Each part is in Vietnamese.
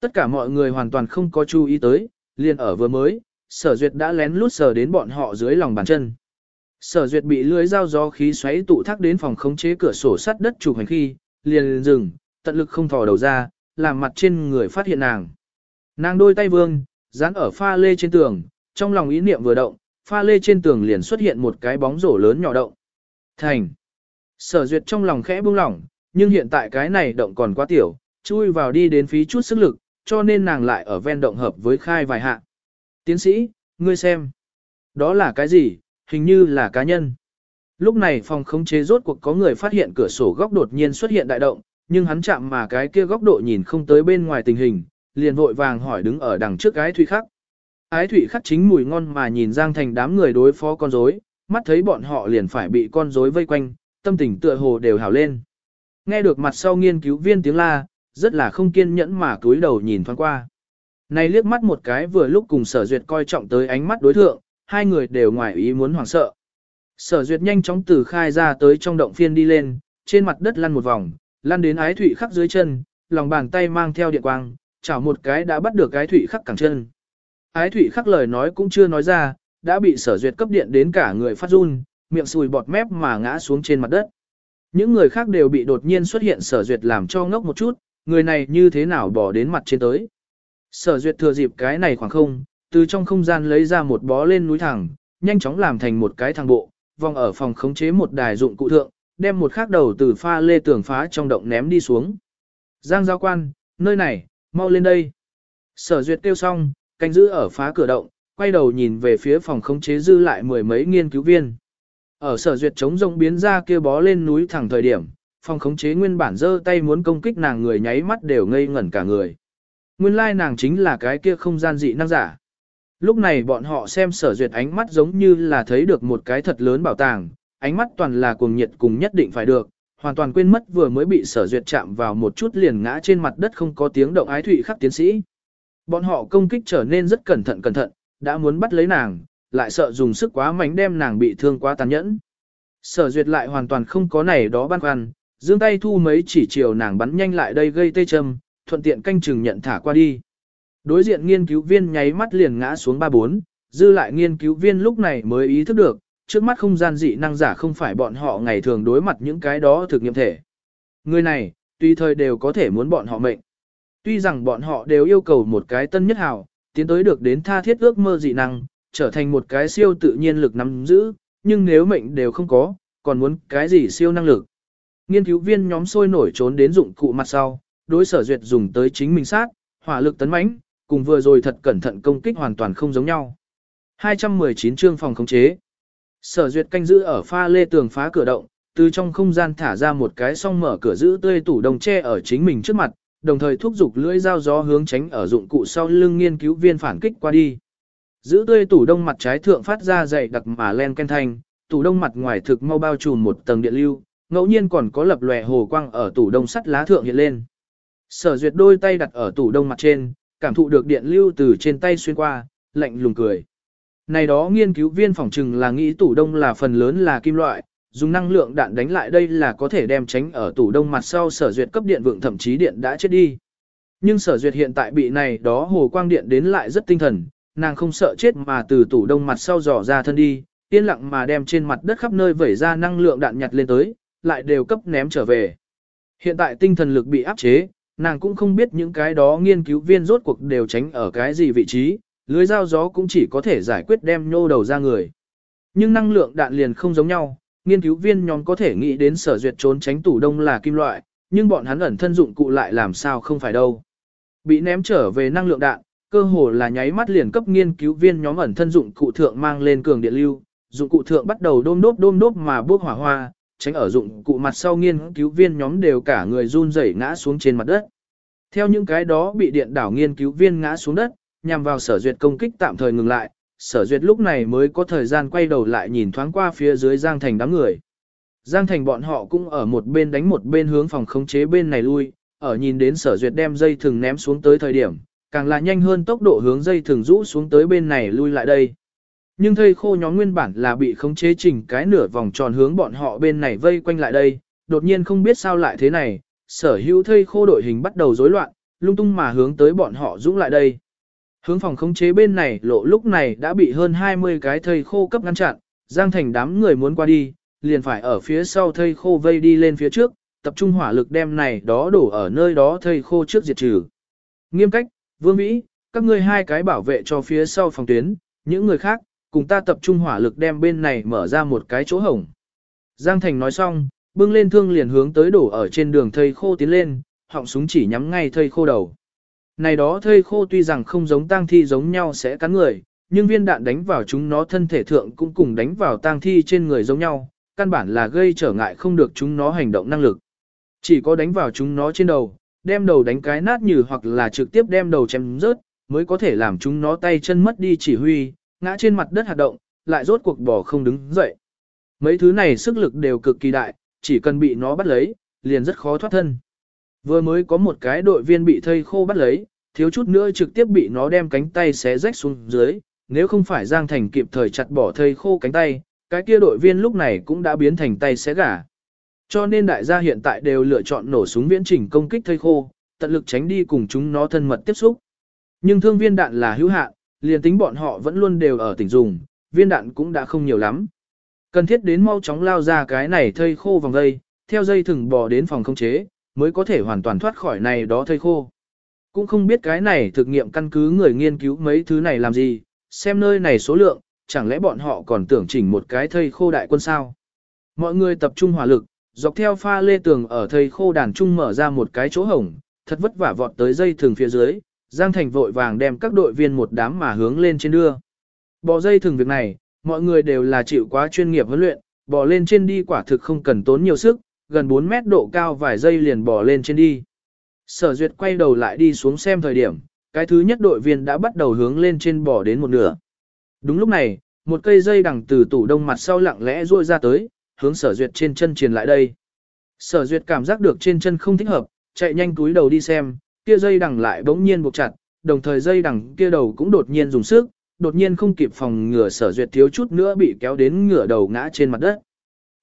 Tất cả mọi người hoàn toàn không có chú ý tới, liền ở vừa mới, sở duyệt đã lén lút sờ đến bọn họ dưới lòng bàn chân. Sở duyệt bị lưới dao gió khí xoáy tụ thác đến phòng khống chế cửa sổ sắt đất chụp hành khi, liền dừng, tận lực không thò đầu ra, làm mặt trên người phát hiện nàng. Nàng đôi tay vương, dán ở pha lê trên tường, trong lòng ý niệm vừa động, pha lê trên tường liền xuất hiện một cái bóng rổ lớn nhỏ động. Thành. Sở duyệt trong lòng khẽ buông lỏng, nhưng hiện tại cái này động còn quá tiểu, chui vào đi đến phí chút sức lực, cho nên nàng lại ở ven động hợp với khai vài hạ. Tiến sĩ, ngươi xem. Đó là cái gì, hình như là cá nhân. Lúc này phòng khống chế rốt cuộc có người phát hiện cửa sổ góc đột nhiên xuất hiện đại động, nhưng hắn chạm mà cái kia góc độ nhìn không tới bên ngoài tình hình, liền vội vàng hỏi đứng ở đằng trước ái thủy khắc. Ái thủy khắc chính mùi ngon mà nhìn Giang Thành đám người đối phó con rối, mắt thấy bọn họ liền phải bị con rối vây quanh, tâm tình tựa hồ đều hào lên. Nghe được mặt sau nghiên cứu viên tiếng la, rất là không kiên nhẫn mà cúi đầu nhìn thoáng qua. Này liếc mắt một cái vừa lúc cùng sở duyệt coi trọng tới ánh mắt đối thượng, hai người đều ngoài ý muốn hoảng sợ. Sở duyệt nhanh chóng từ khai ra tới trong động phiên đi lên, trên mặt đất lăn một vòng, lăn đến ái thủy khắc dưới chân, lòng bàn tay mang theo điện quang, chảo một cái đã bắt được ái thủy khắc cẳng chân. Ái thủy khắc lời nói cũng chưa nói ra, đã bị sở duyệt cấp điện đến cả người phát run, miệng sùi bọt mép mà ngã xuống trên mặt đất. Những người khác đều bị đột nhiên xuất hiện sở duyệt làm cho ngốc một chút, người này như thế nào bỏ đến mặt trên tới. Sở duyệt thừa dịp cái này khoảng không, từ trong không gian lấy ra một bó lên núi thẳng, nhanh chóng làm thành một cái thang bộ, vòng ở phòng khống chế một đài dụng cụ thượng, đem một khắc đầu từ pha lê tường phá trong động ném đi xuống. Giang giao quan, nơi này, mau lên đây. Sở duyệt kêu xong, canh giữ ở phá cửa động, quay đầu nhìn về phía phòng khống chế dư lại mười mấy nghiên cứu viên. Ở sở duyệt chống rộng biến ra kia bó lên núi thẳng thời điểm, phòng khống chế nguyên bản giơ tay muốn công kích nàng người nháy mắt đều ngây ngẩn cả người. Nguyên lai nàng chính là cái kia không gian dị năng giả. Lúc này bọn họ xem sở duyệt ánh mắt giống như là thấy được một cái thật lớn bảo tàng, ánh mắt toàn là cuồng nhiệt cùng nhất định phải được, hoàn toàn quên mất vừa mới bị sở duyệt chạm vào một chút liền ngã trên mặt đất không có tiếng động ái thụy khắc tiến sĩ. Bọn họ công kích trở nên rất cẩn thận cẩn thận, đã muốn bắt lấy nàng, lại sợ dùng sức quá mạnh đem nàng bị thương quá tàn nhẫn. Sở duyệt lại hoàn toàn không có này đó băn khoăn, dương tay thu mấy chỉ chiều nàng bắn nhanh lại đây gây tê châm, thuận tiện canh chừng nhận thả qua đi. Đối diện nghiên cứu viên nháy mắt liền ngã xuống ba bốn, dư lại nghiên cứu viên lúc này mới ý thức được, trước mắt không gian dị năng giả không phải bọn họ ngày thường đối mặt những cái đó thực nghiệm thể. Người này, tùy thời đều có thể muốn bọn họ mệnh. Tuy rằng bọn họ đều yêu cầu một cái tân nhất hào, tiến tới được đến tha thiết ước mơ dị năng, trở thành một cái siêu tự nhiên lực nắm giữ, nhưng nếu mệnh đều không có, còn muốn cái gì siêu năng lực. Nghiên cứu viên nhóm sôi nổi trốn đến dụng cụ mặt sau, đối sở duyệt dùng tới chính mình sát, hỏa lực tấn mãnh, cùng vừa rồi thật cẩn thận công kích hoàn toàn không giống nhau. 219 chương phòng khống chế. Sở duyệt canh giữ ở pha lê tường phá cửa động, từ trong không gian thả ra một cái song mở cửa giữ tươi tủ đồng tre ở chính mình trước mặt, đồng thời thúc giục lưỡi dao gió hướng tránh ở dụng cụ sau lưng nghiên cứu viên phản kích qua đi. Giữ tươi tủ đông mặt trái thượng phát ra dày đặc mà len ken thanh, tủ đông mặt ngoài thực mau bao trùm một tầng điện lưu, ngẫu nhiên còn có lập lòe hồ quang ở tủ đông sắt lá thượng hiện lên. Sở duyệt đôi tay đặt ở tủ đông mặt trên, cảm thụ được điện lưu từ trên tay xuyên qua, lạnh lùng cười. Này đó nghiên cứu viên phỏng trừng là nghĩ tủ đông là phần lớn là kim loại, dùng năng lượng đạn đánh lại đây là có thể đem tránh ở tủ đông mặt sau sở duyệt cấp điện vượng thậm chí điện đã chết đi. Nhưng sở duyệt hiện tại bị này đó hồ quang điện đến lại rất tinh thần, nàng không sợ chết mà từ tủ đông mặt sau dò ra thân đi, yên lặng mà đem trên mặt đất khắp nơi vẩy ra năng lượng đạn nhặt lên tới, lại đều cấp ném trở về. Hiện tại tinh thần lực bị áp chế, nàng cũng không biết những cái đó nghiên cứu viên rốt cuộc đều tránh ở cái gì vị trí, lưới dao gió cũng chỉ có thể giải quyết đem nhô đầu ra người. Nhưng năng lượng đạn liền không giống nhau, nghiên cứu viên nhóm có thể nghĩ đến sở duyệt trốn tránh tủ đông là kim loại, nhưng bọn hắn ẩn thân dụng cụ lại làm sao không phải đâu. Bị ném trở về năng lượng đạn, cơ hồ là nháy mắt liền cấp nghiên cứu viên nhóm ẩn thân dụng cụ thượng mang lên cường điện lưu, dụng cụ thượng bắt đầu đôm đốp đôm đốp mà bước hỏa hoa, tránh ở dụng cụ mặt sau nghiên cứu viên nhóm đều cả người run rẩy ngã xuống trên mặt đất. Theo những cái đó bị điện đảo nghiên cứu viên ngã xuống đất, nhằm vào sở duyệt công kích tạm thời ngừng lại, sở duyệt lúc này mới có thời gian quay đầu lại nhìn thoáng qua phía dưới Giang Thành đám người. Giang Thành bọn họ cũng ở một bên đánh một bên hướng phòng khống chế bên này lui, ở nhìn đến sở duyệt đem dây thừng ném xuống tới thời điểm, càng là nhanh hơn tốc độ hướng dây thừng rũ xuống tới bên này lui lại đây. Nhưng thây khô nhóm nguyên bản là bị khống chế chỉnh cái nửa vòng tròn hướng bọn họ bên này vây quanh lại đây, đột nhiên không biết sao lại thế này, sở hữu thây khô đội hình bắt đầu rối loạn, lung tung mà hướng tới bọn họ dũng lại đây. Hướng phòng khống chế bên này lộ lúc này đã bị hơn 20 cái thây khô cấp ngăn chặn, Giang Thành đám người muốn qua đi, liền phải ở phía sau thây khô vây đi lên phía trước, tập trung hỏa lực đem này đó đổ ở nơi đó thây khô trước diệt trừ. Nghiêm cách, Vương Vĩ, các ngươi hai cái bảo vệ cho phía sau phòng tuyến, những người khác, cùng ta tập trung hỏa lực đem bên này mở ra một cái chỗ hổng. Giang Thành nói xong, bưng lên thương liền hướng tới đổ ở trên đường thây khô tiến lên, họng súng chỉ nhắm ngay thây khô đầu. Này đó thây khô tuy rằng không giống tang thi giống nhau sẽ cắn người, nhưng viên đạn đánh vào chúng nó thân thể thượng cũng cùng đánh vào tang thi trên người giống nhau, căn bản là gây trở ngại không được chúng nó hành động năng lực. Chỉ có đánh vào chúng nó trên đầu, đem đầu đánh cái nát như hoặc là trực tiếp đem đầu chém rớt, mới có thể làm chúng nó tay chân mất đi chỉ huy, ngã trên mặt đất hoạt động, lại rốt cuộc bỏ không đứng dậy. Mấy thứ này sức lực đều cực kỳ đại, chỉ cần bị nó bắt lấy, liền rất khó thoát thân. Vừa mới có một cái đội viên bị thây khô bắt lấy, thiếu chút nữa trực tiếp bị nó đem cánh tay xé rách xuống dưới, nếu không phải Giang Thành kịp thời chặt bỏ thây khô cánh tay, cái kia đội viên lúc này cũng đã biến thành tay xé gà. Cho nên đại gia hiện tại đều lựa chọn nổ súng viễn trình công kích thây khô, tận lực tránh đi cùng chúng nó thân mật tiếp xúc. Nhưng thương viên đạn là hữu hạn, liền tính bọn họ vẫn luôn đều ở tỉnh dùng, viên đạn cũng đã không nhiều lắm. Cần thiết đến mau chóng lao ra cái này thây khô vòng dây, theo dây thừng bò đến phòng không chế, mới có thể hoàn toàn thoát khỏi này đó thây khô. Cũng không biết cái này thực nghiệm căn cứ người nghiên cứu mấy thứ này làm gì, xem nơi này số lượng, chẳng lẽ bọn họ còn tưởng chỉnh một cái thây khô đại quân sao. Mọi người tập trung hỏa lực, dọc theo pha lê tường ở thây khô đàn trung mở ra một cái chỗ hổng, thật vất vả vọt tới dây thừng phía dưới, Giang Thành vội vàng đem các đội viên một đám mà hướng lên trên đưa. Bò dây thường việc này, mọi người đều là chịu quá chuyên nghiệp huấn luyện, bò lên trên đi quả thực không cần tốn nhiều sức, gần 4 mét độ cao vài giây liền bò lên trên đi. Sở duyệt quay đầu lại đi xuống xem thời điểm, cái thứ nhất đội viên đã bắt đầu hướng lên trên bò đến một nửa. Đúng lúc này, một cây dây đằng từ tủ đông mặt sau lặng lẽ ruôi ra tới, hướng sở duyệt trên chân truyền lại đây. Sở duyệt cảm giác được trên chân không thích hợp, chạy nhanh túi đầu đi xem, kia dây đằng lại bỗng nhiên buộc chặt, đồng thời dây đằng kia đầu cũng đột nhiên dùng sức, đột nhiên không kịp phòng ngừa sở duyệt thiếu chút nữa bị kéo đến ngửa đầu ngã trên mặt đất.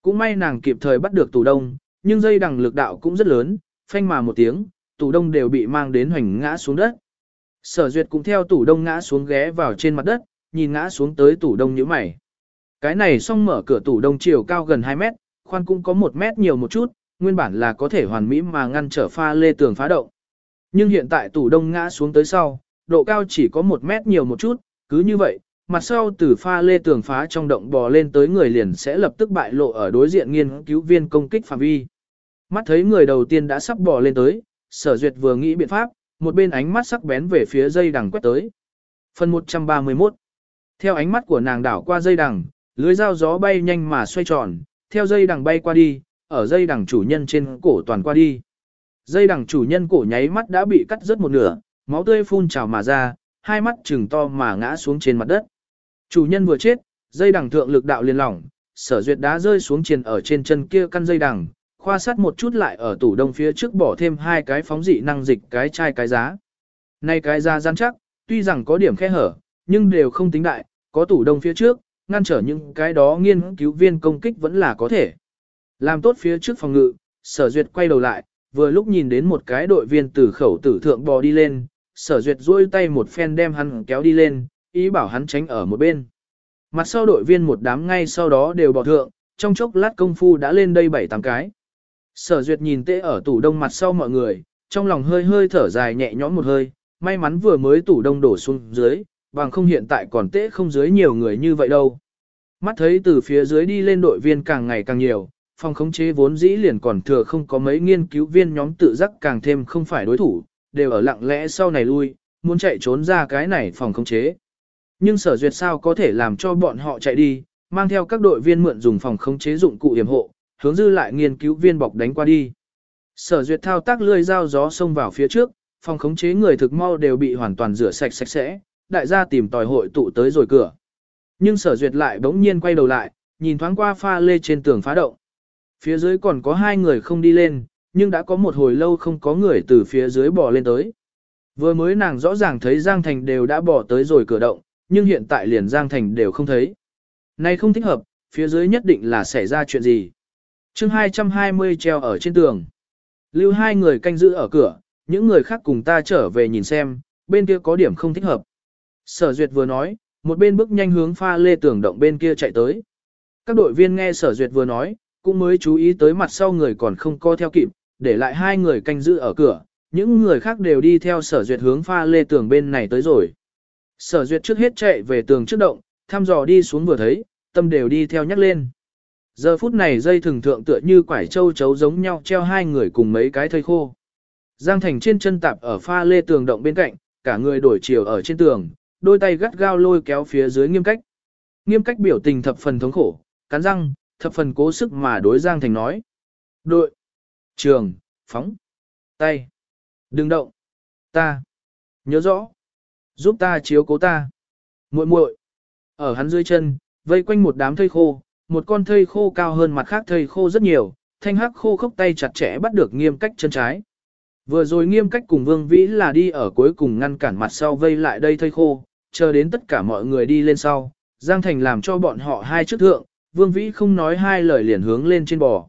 Cũng may nàng kịp thời bắt được tủ đông, nhưng dây đằng lực đạo cũng rất lớn, phanh mà một tiếng, tủ đông đều bị mang đến hoành ngã xuống đất. Sở duyệt cũng theo tủ đông ngã xuống ghé vào trên mặt đất, nhìn ngã xuống tới tủ đông như mày. Cái này xong mở cửa tủ đông chiều cao gần 2 mét, khoan cũng có 1 mét nhiều một chút, nguyên bản là có thể hoàn mỹ mà ngăn trở pha lê tường phá động. Nhưng hiện tại tủ đông ngã xuống tới sau, độ cao chỉ có một mét nhiều một chút, cứ như vậy, mặt sau từ pha lê tường phá trong động bò lên tới người liền sẽ lập tức bại lộ ở đối diện nghiên cứu viên công kích phạm vi. Mắt thấy người đầu tiên đã sắp bò lên tới, sở duyệt vừa nghĩ biện pháp, một bên ánh mắt sắc bén về phía dây đằng quét tới. Phần 131 Theo ánh mắt của nàng đảo qua dây đằng, lưới dao gió bay nhanh mà xoay tròn, theo dây đằng bay qua đi, ở dây đằng chủ nhân trên cổ toàn qua đi. Dây đằng chủ nhân cổ nháy mắt đã bị cắt rớt một nửa, máu tươi phun trào mà ra, hai mắt trừng to mà ngã xuống trên mặt đất. Chủ nhân vừa chết, dây đằng thượng lực đạo liên lỏng, sở duyệt đá rơi xuống triền ở trên chân kia căn dây đằng, khoa sát một chút lại ở tủ đông phía trước bỏ thêm hai cái phóng dị năng dịch cái chai cái giá. Này cái giá gian chắc, tuy rằng có điểm khe hở, nhưng đều không tính đại, có tủ đông phía trước, ngăn trở những cái đó nghiên cứu viên công kích vẫn là có thể. Làm tốt phía trước phòng ngự, sở duyệt quay đầu lại, vừa lúc nhìn đến một cái đội viên từ khẩu tử thượng bò đi lên, sở duyệt duỗi tay một phen đem hắn kéo đi lên, ý bảo hắn tránh ở một bên. Mặt sau đội viên một đám ngay sau đó đều bò thượng, trong chốc lát công phu đã lên đây bảy tám cái. Sở duyệt nhìn tệ ở tủ đông mặt sau mọi người, trong lòng hơi hơi thở dài nhẹ nhõm một hơi, may mắn vừa mới tủ đông đổ xuống dưới, bằng không hiện tại còn tệ không dưới nhiều người như vậy đâu. Mắt thấy từ phía dưới đi lên đội viên càng ngày càng nhiều, phòng khống chế vốn dĩ liền còn thừa không có mấy nghiên cứu viên nhóm tự giác càng thêm không phải đối thủ, đều ở lặng lẽ sau này lui, muốn chạy trốn ra cái này phòng khống chế. Nhưng sở duyệt sao có thể làm cho bọn họ chạy đi, mang theo các đội viên mượn dùng phòng khống chế dụng cụ yểm hộ, hướng dư lại nghiên cứu viên bọc đánh qua đi. Sở duyệt thao tác lươi dao gió xông vào phía trước, phòng khống chế người thực mau đều bị hoàn toàn rửa sạch sạch sẽ, đại gia tìm tòi hội tụ tới rồi cửa. Nhưng sở duyệt lại bỗng nhiên quay đầu lại, nhìn thoáng qua pha lê trên tường phá động. Phía dưới còn có hai người không đi lên, nhưng đã có một hồi lâu không có người từ phía dưới bò lên tới. Vừa mới nàng rõ ràng thấy Giang Thành đều đã bỏ tới rồi cửa động, nhưng hiện tại liền Giang Thành đều không thấy. Này không thích hợp, phía dưới nhất định là xảy ra chuyện gì. chương 220 treo ở trên tường. Lưu hai người canh giữ ở cửa, những người khác cùng ta trở về nhìn xem, bên kia có điểm không thích hợp. Sở Duyệt vừa nói, một bên bước nhanh hướng pha lê tường động bên kia chạy tới. Các đội viên nghe Sở Duyệt vừa nói, cũng mới chú ý tới mặt sau người còn không co theo kịp, để lại hai người canh giữ ở cửa, những người khác đều đi theo Sở Duyệt hướng pha lê tường bên này tới rồi. Sở Duyệt trước hết chạy về tường trước động, thăm dò đi xuống vừa thấy, tâm đều đi theo nhắc lên. Giờ phút này dây thường thượng tựa như quải châu chấu giống nhau treo hai người cùng mấy cái thây khô. Giang Thành trên chân tạp ở pha lê tường động bên cạnh, cả người đổi chiều ở trên tường, đôi tay gắt gao lôi kéo phía dưới nghiêm cách. Nghiêm cách biểu tình thập phần thống khổ, cắn răng, thập phần cố sức mà đối Giang Thành nói. Đội, trường, phóng, tay, đừng động, ta, nhớ rõ, giúp ta chiếu cố ta. muội muội ở hắn dưới chân, vây quanh một đám thây khô, một con thây khô cao hơn mặt khác thây khô rất nhiều, thanh hắc khô khốc tay chặt chẽ bắt được nghiêm cách chân trái. Vừa rồi nghiêm cách cùng Vương Vĩ là đi ở cuối cùng ngăn cản mặt sau vây lại đây thây khô, chờ đến tất cả mọi người đi lên sau, Giang Thành làm cho bọn họ hai trước thượng, Vương Vĩ không nói hai lời liền hướng lên trên bò.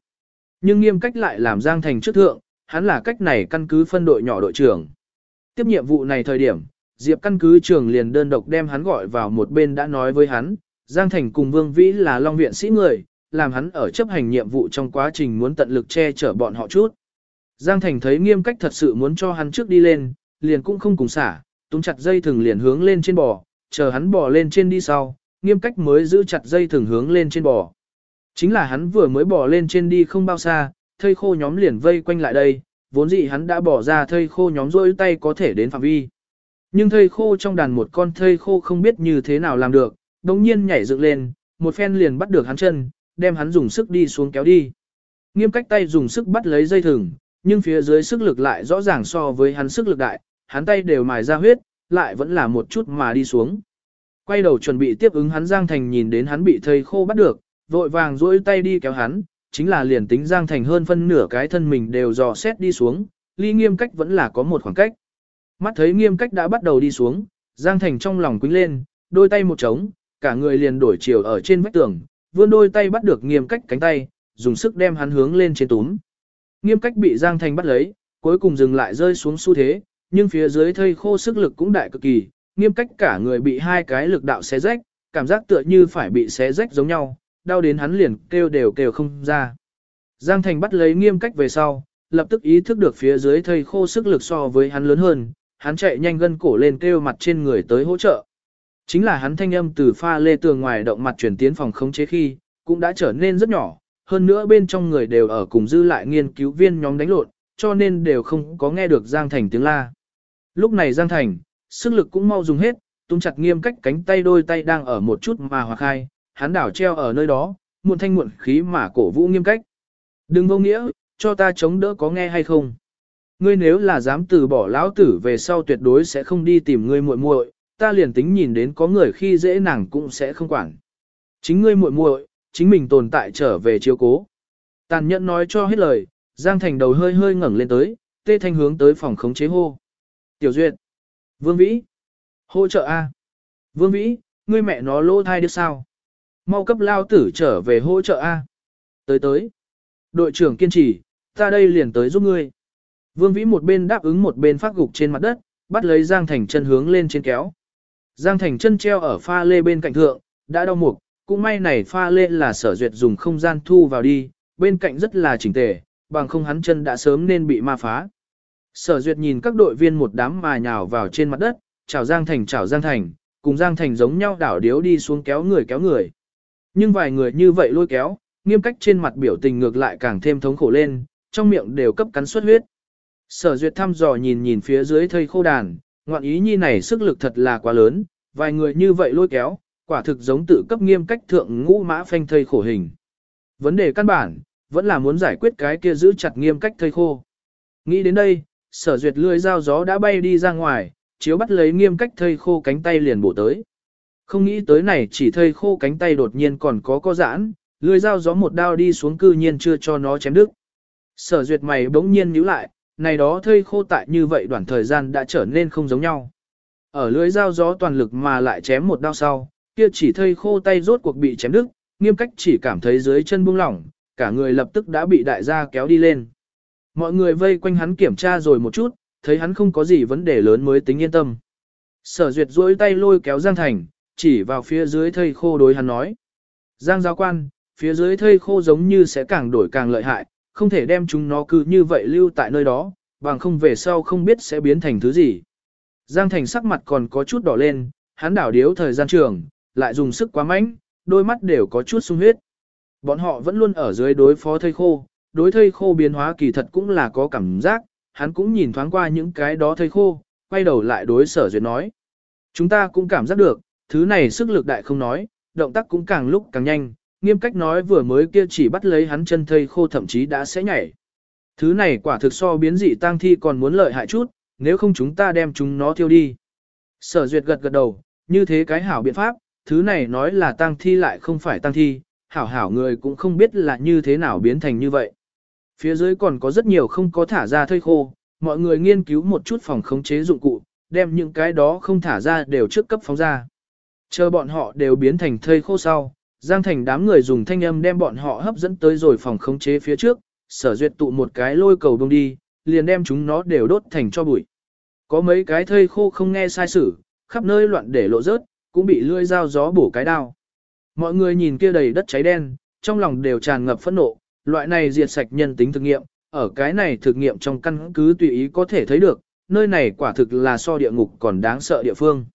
Nhưng nghiêm cách lại làm Giang Thành trước thượng, hắn là cách này căn cứ phân đội nhỏ đội trưởng. Tiếp nhiệm vụ này thời điểm, Diệp căn cứ trưởng liền đơn độc đem hắn gọi vào một bên đã nói với hắn, Giang Thành cùng Vương Vĩ là Long Viện sĩ người, làm hắn ở chấp hành nhiệm vụ trong quá trình muốn tận lực che chở bọn họ chút. Giang Thành thấy nghiêm cách thật sự muốn cho hắn trước đi lên, liền cũng không cùng xả, túm chặt dây thừng liền hướng lên trên bò, chờ hắn bò lên trên đi sau, nghiêm cách mới giữ chặt dây thừng hướng lên trên bò. Chính là hắn vừa mới bò lên trên đi không bao xa, thây khô nhóm liền vây quanh lại đây, vốn dĩ hắn đã bỏ ra thây khô nhóm rôi tay có thể đến phạm vi. Nhưng thây khô trong đàn một con thây khô không biết như thế nào làm được, đồng nhiên nhảy dựng lên, một phen liền bắt được hắn chân, đem hắn dùng sức đi xuống kéo đi. Nghiêm cách tay dùng sức bắt lấy dây thừng, nhưng phía dưới sức lực lại rõ ràng so với hắn sức lực đại, hắn tay đều mài ra huyết, lại vẫn là một chút mà đi xuống. Quay đầu chuẩn bị tiếp ứng hắn Giang Thành nhìn đến hắn bị thầy khô bắt được, vội vàng duỗi tay đi kéo hắn, chính là liền tính Giang Thành hơn phân nửa cái thân mình đều dò xét đi xuống, ly nghiêm cách vẫn là có một khoảng cách. Mắt thấy nghiêm cách đã bắt đầu đi xuống, Giang Thành trong lòng quýnh lên, đôi tay một trống, cả người liền đổi chiều ở trên vách tường, vươn đôi tay bắt được nghiêm cách cánh tay, dùng sức đem hắn hướng lên trên túm. Nghiêm cách bị Giang Thành bắt lấy, cuối cùng dừng lại rơi xuống xu thế, nhưng phía dưới thây khô sức lực cũng đại cực kỳ, nghiêm cách cả người bị hai cái lực đạo xé rách, cảm giác tựa như phải bị xé rách giống nhau, đau đến hắn liền kêu đều kêu không ra. Giang Thành bắt lấy nghiêm cách về sau, lập tức ý thức được phía dưới thầy khô sức lực so với hắn lớn hơn, hắn chạy nhanh gân cổ lên kêu mặt trên người tới hỗ trợ. Chính là hắn thanh âm từ pha lê tường ngoài động mặt chuyển tiến phòng khống chế khi, cũng đã trở nên rất nhỏ, hơn nữa bên trong người đều ở cùng dư lại nghiên cứu viên nhóm đánh lộn, cho nên đều không có nghe được Giang Thành tiếng la. Lúc này Giang Thành, sức lực cũng mau dùng hết, tung chặt nghiêm cách cánh tay đôi tay đang ở một chút mà hoặc hai, hắn đảo treo ở nơi đó, muộn thanh muộn khí mà cổ vũ nghiêm cách. Đừng vô nghĩa, cho ta chống đỡ có nghe hay không. Ngươi nếu là dám từ bỏ lão tử về sau tuyệt đối sẽ không đi tìm ngươi muội muội, ta liền tính nhìn đến có người khi dễ nàng cũng sẽ không quản. Chính ngươi muội muội, chính mình tồn tại trở về chiếu cố. Tàn nhẫn nói cho hết lời, Giang Thành đầu hơi hơi ngẩng lên tới, tê thanh hướng tới phòng khống chế hô. Tiểu Duyệt. Vương Vĩ. Hỗ trợ A. Vương Vĩ, ngươi mẹ nó lô thai được sao? Mau cấp lao tử trở về hỗ trợ A. Tới tới. Đội trưởng kiên trì, ta đây liền tới giúp ngươi. Vương Vĩ một bên đáp ứng một bên phát gục trên mặt đất, bắt lấy Giang Thành chân hướng lên trên kéo. Giang Thành chân treo ở pha lê bên cạnh thượng, đã đau mục, cũng may này pha lê là sở duyệt dùng không gian thu vào đi, bên cạnh rất là chỉnh tề, bằng không hắn chân đã sớm nên bị ma phá. Sở duyệt nhìn các đội viên một đám mà nhào vào trên mặt đất, chào Giang Thành chào Giang Thành, cùng Giang Thành giống nhau đảo điếu đi xuống kéo người kéo người. Nhưng vài người như vậy lôi kéo, nghiêm cách trên mặt biểu tình ngược lại càng thêm thống khổ lên, trong miệng đều cấp cắn xuất huyết. Sở duyệt thăm dò nhìn nhìn phía dưới thây khô đàn, ngoạn ý nhi này sức lực thật là quá lớn, vài người như vậy lôi kéo, quả thực giống tự cấp nghiêm cách thượng ngũ mã phanh thây khổ hình. Vấn đề căn bản, vẫn là muốn giải quyết cái kia giữ chặt nghiêm cách thây khô. Nghĩ đến đây, sở duyệt lưỡi dao gió đã bay đi ra ngoài, chiếu bắt lấy nghiêm cách thây khô cánh tay liền bổ tới. Không nghĩ tới này chỉ thây khô cánh tay đột nhiên còn có co giãn, lưỡi dao gió một đao đi xuống cư nhiên chưa cho nó chém đứt. Sở duyệt mày bỗng nhiên nhíu lại, này đó thây khô tại như vậy đoạn thời gian đã trở nên không giống nhau. Ở lưỡi dao gió toàn lực mà lại chém một đao sau, kia chỉ thây khô tay rốt cuộc bị chém đứt, nghiêm cách chỉ cảm thấy dưới chân buông lỏng, cả người lập tức đã bị đại gia kéo đi lên. Mọi người vây quanh hắn kiểm tra rồi một chút, thấy hắn không có gì vấn đề lớn mới tính yên tâm. Sở duyệt duỗi tay lôi kéo Giang Thành, chỉ vào phía dưới thây khô đối hắn nói. Giang giáo quan, phía dưới thây khô giống như sẽ càng đổi càng lợi hại, không thể đem chúng nó cứ như vậy lưu tại nơi đó, bằng không về sau không biết sẽ biến thành thứ gì. Giang Thành sắc mặt còn có chút đỏ lên, hắn đảo điếu thời gian trường, lại dùng sức quá mạnh, đôi mắt đều có chút sung huyết. Bọn họ vẫn luôn ở dưới đối phó thây khô, đối thây khô biến hóa kỳ thật cũng là có cảm giác, hắn cũng nhìn thoáng qua những cái đó thây khô, quay đầu lại đối sở duyệt nói. Chúng ta cũng cảm giác được, thứ này sức lực đại không nói, động tác cũng càng lúc càng nhanh, nghiêm cách nói vừa mới kia chỉ bắt lấy hắn chân thây khô thậm chí đã sẽ nhảy. Thứ này quả thực so biến dị tang thi còn muốn lợi hại chút, nếu không chúng ta đem chúng nó tiêu đi. Sở duyệt gật gật đầu, như thế cái hảo biện pháp, thứ này nói là tang thi lại không phải tang thi, hảo hảo người cũng không biết là như thế nào biến thành như vậy. Phía dưới còn có rất nhiều không có thả ra thây khô, mọi người nghiên cứu một chút phòng khống chế dụng cụ, đem những cái đó không thả ra đều trước cấp phóng ra. Chờ bọn họ đều biến thành thây khô sau, Giang Thành đám người dùng thanh âm đem bọn họ hấp dẫn tới rồi phòng khống chế phía trước, sở duyệt tụ một cái lôi cầu bông đi, liền đem chúng nó đều đốt thành cho bụi. Có mấy cái thây khô không nghe sai sử, khắp nơi loạn để lộ rớt, cũng bị lưỡi dao gió bổ cái đao. Mọi người nhìn kia đầy đất cháy đen, trong lòng đều tràn ngập phẫn nộ, loại này diệt sạch nhân tính thực nghiệm, ở cái này thực nghiệm trong căn cứ tùy ý có thể thấy được, nơi này quả thực là so địa ngục còn đáng sợ địa phương.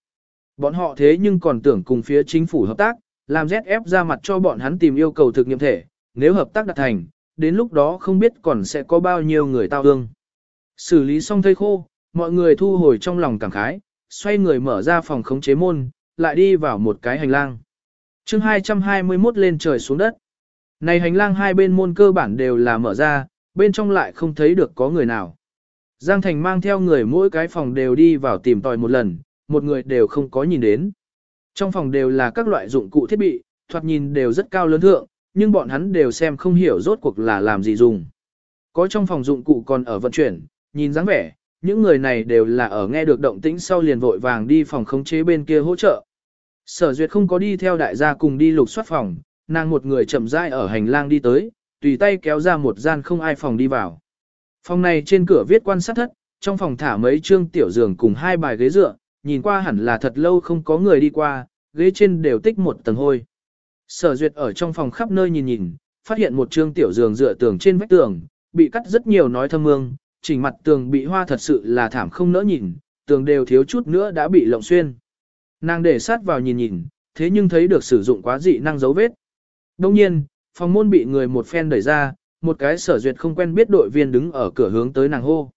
Bọn họ thế nhưng còn tưởng cùng phía chính phủ hợp tác, làm ZF ra mặt cho bọn hắn tìm yêu cầu thực nghiệm thể, nếu hợp tác đạt thành, đến lúc đó không biết còn sẽ có bao nhiêu người tao ương. Xử lý xong thây khô, mọi người thu hồi trong lòng cảm khái, xoay người mở ra phòng khống chế môn, lại đi vào một cái hành lang. chương 221 lên trời xuống đất. Này hành lang hai bên môn cơ bản đều là mở ra, bên trong lại không thấy được có người nào. Giang Thành mang theo người mỗi cái phòng đều đi vào tìm tòi một lần, một người đều không có nhìn đến. Trong phòng đều là các loại dụng cụ thiết bị, thoạt nhìn đều rất cao lớn thượng, nhưng bọn hắn đều xem không hiểu rốt cuộc là làm gì dùng. Có trong phòng dụng cụ còn ở vận chuyển, nhìn dáng vẻ, những người này đều là ở nghe được động tĩnh sau liền vội vàng đi phòng khống chế bên kia hỗ trợ. Sở Duyệt không có đi theo đại gia cùng đi lục soát phòng, nàng một người chậm rãi ở hành lang đi tới, tùy tay kéo ra một gian không ai phòng đi vào. Phòng này trên cửa viết quan sát thất, trong phòng thả mấy trương tiểu giường cùng hai bài ghế dựa, nhìn qua hẳn là thật lâu không có người đi qua, ghế trên đều tích một tầng hôi. Sở Duyệt ở trong phòng khắp nơi nhìn nhìn, phát hiện một trương tiểu giường dựa tường trên vách tường, bị cắt rất nhiều nói thâm mương, chỉnh mặt tường bị hoa thật sự là thảm không nỡ nhìn, tường đều thiếu chút nữa đã bị lộng xuyên. Nàng để sát vào nhìn nhìn, thế nhưng thấy được sử dụng quá dị năng dấu vết. Đông nhiên, phòng môn bị người một phen đẩy ra, một cái sở duyệt không quen biết đội viên đứng ở cửa hướng tới nàng hô.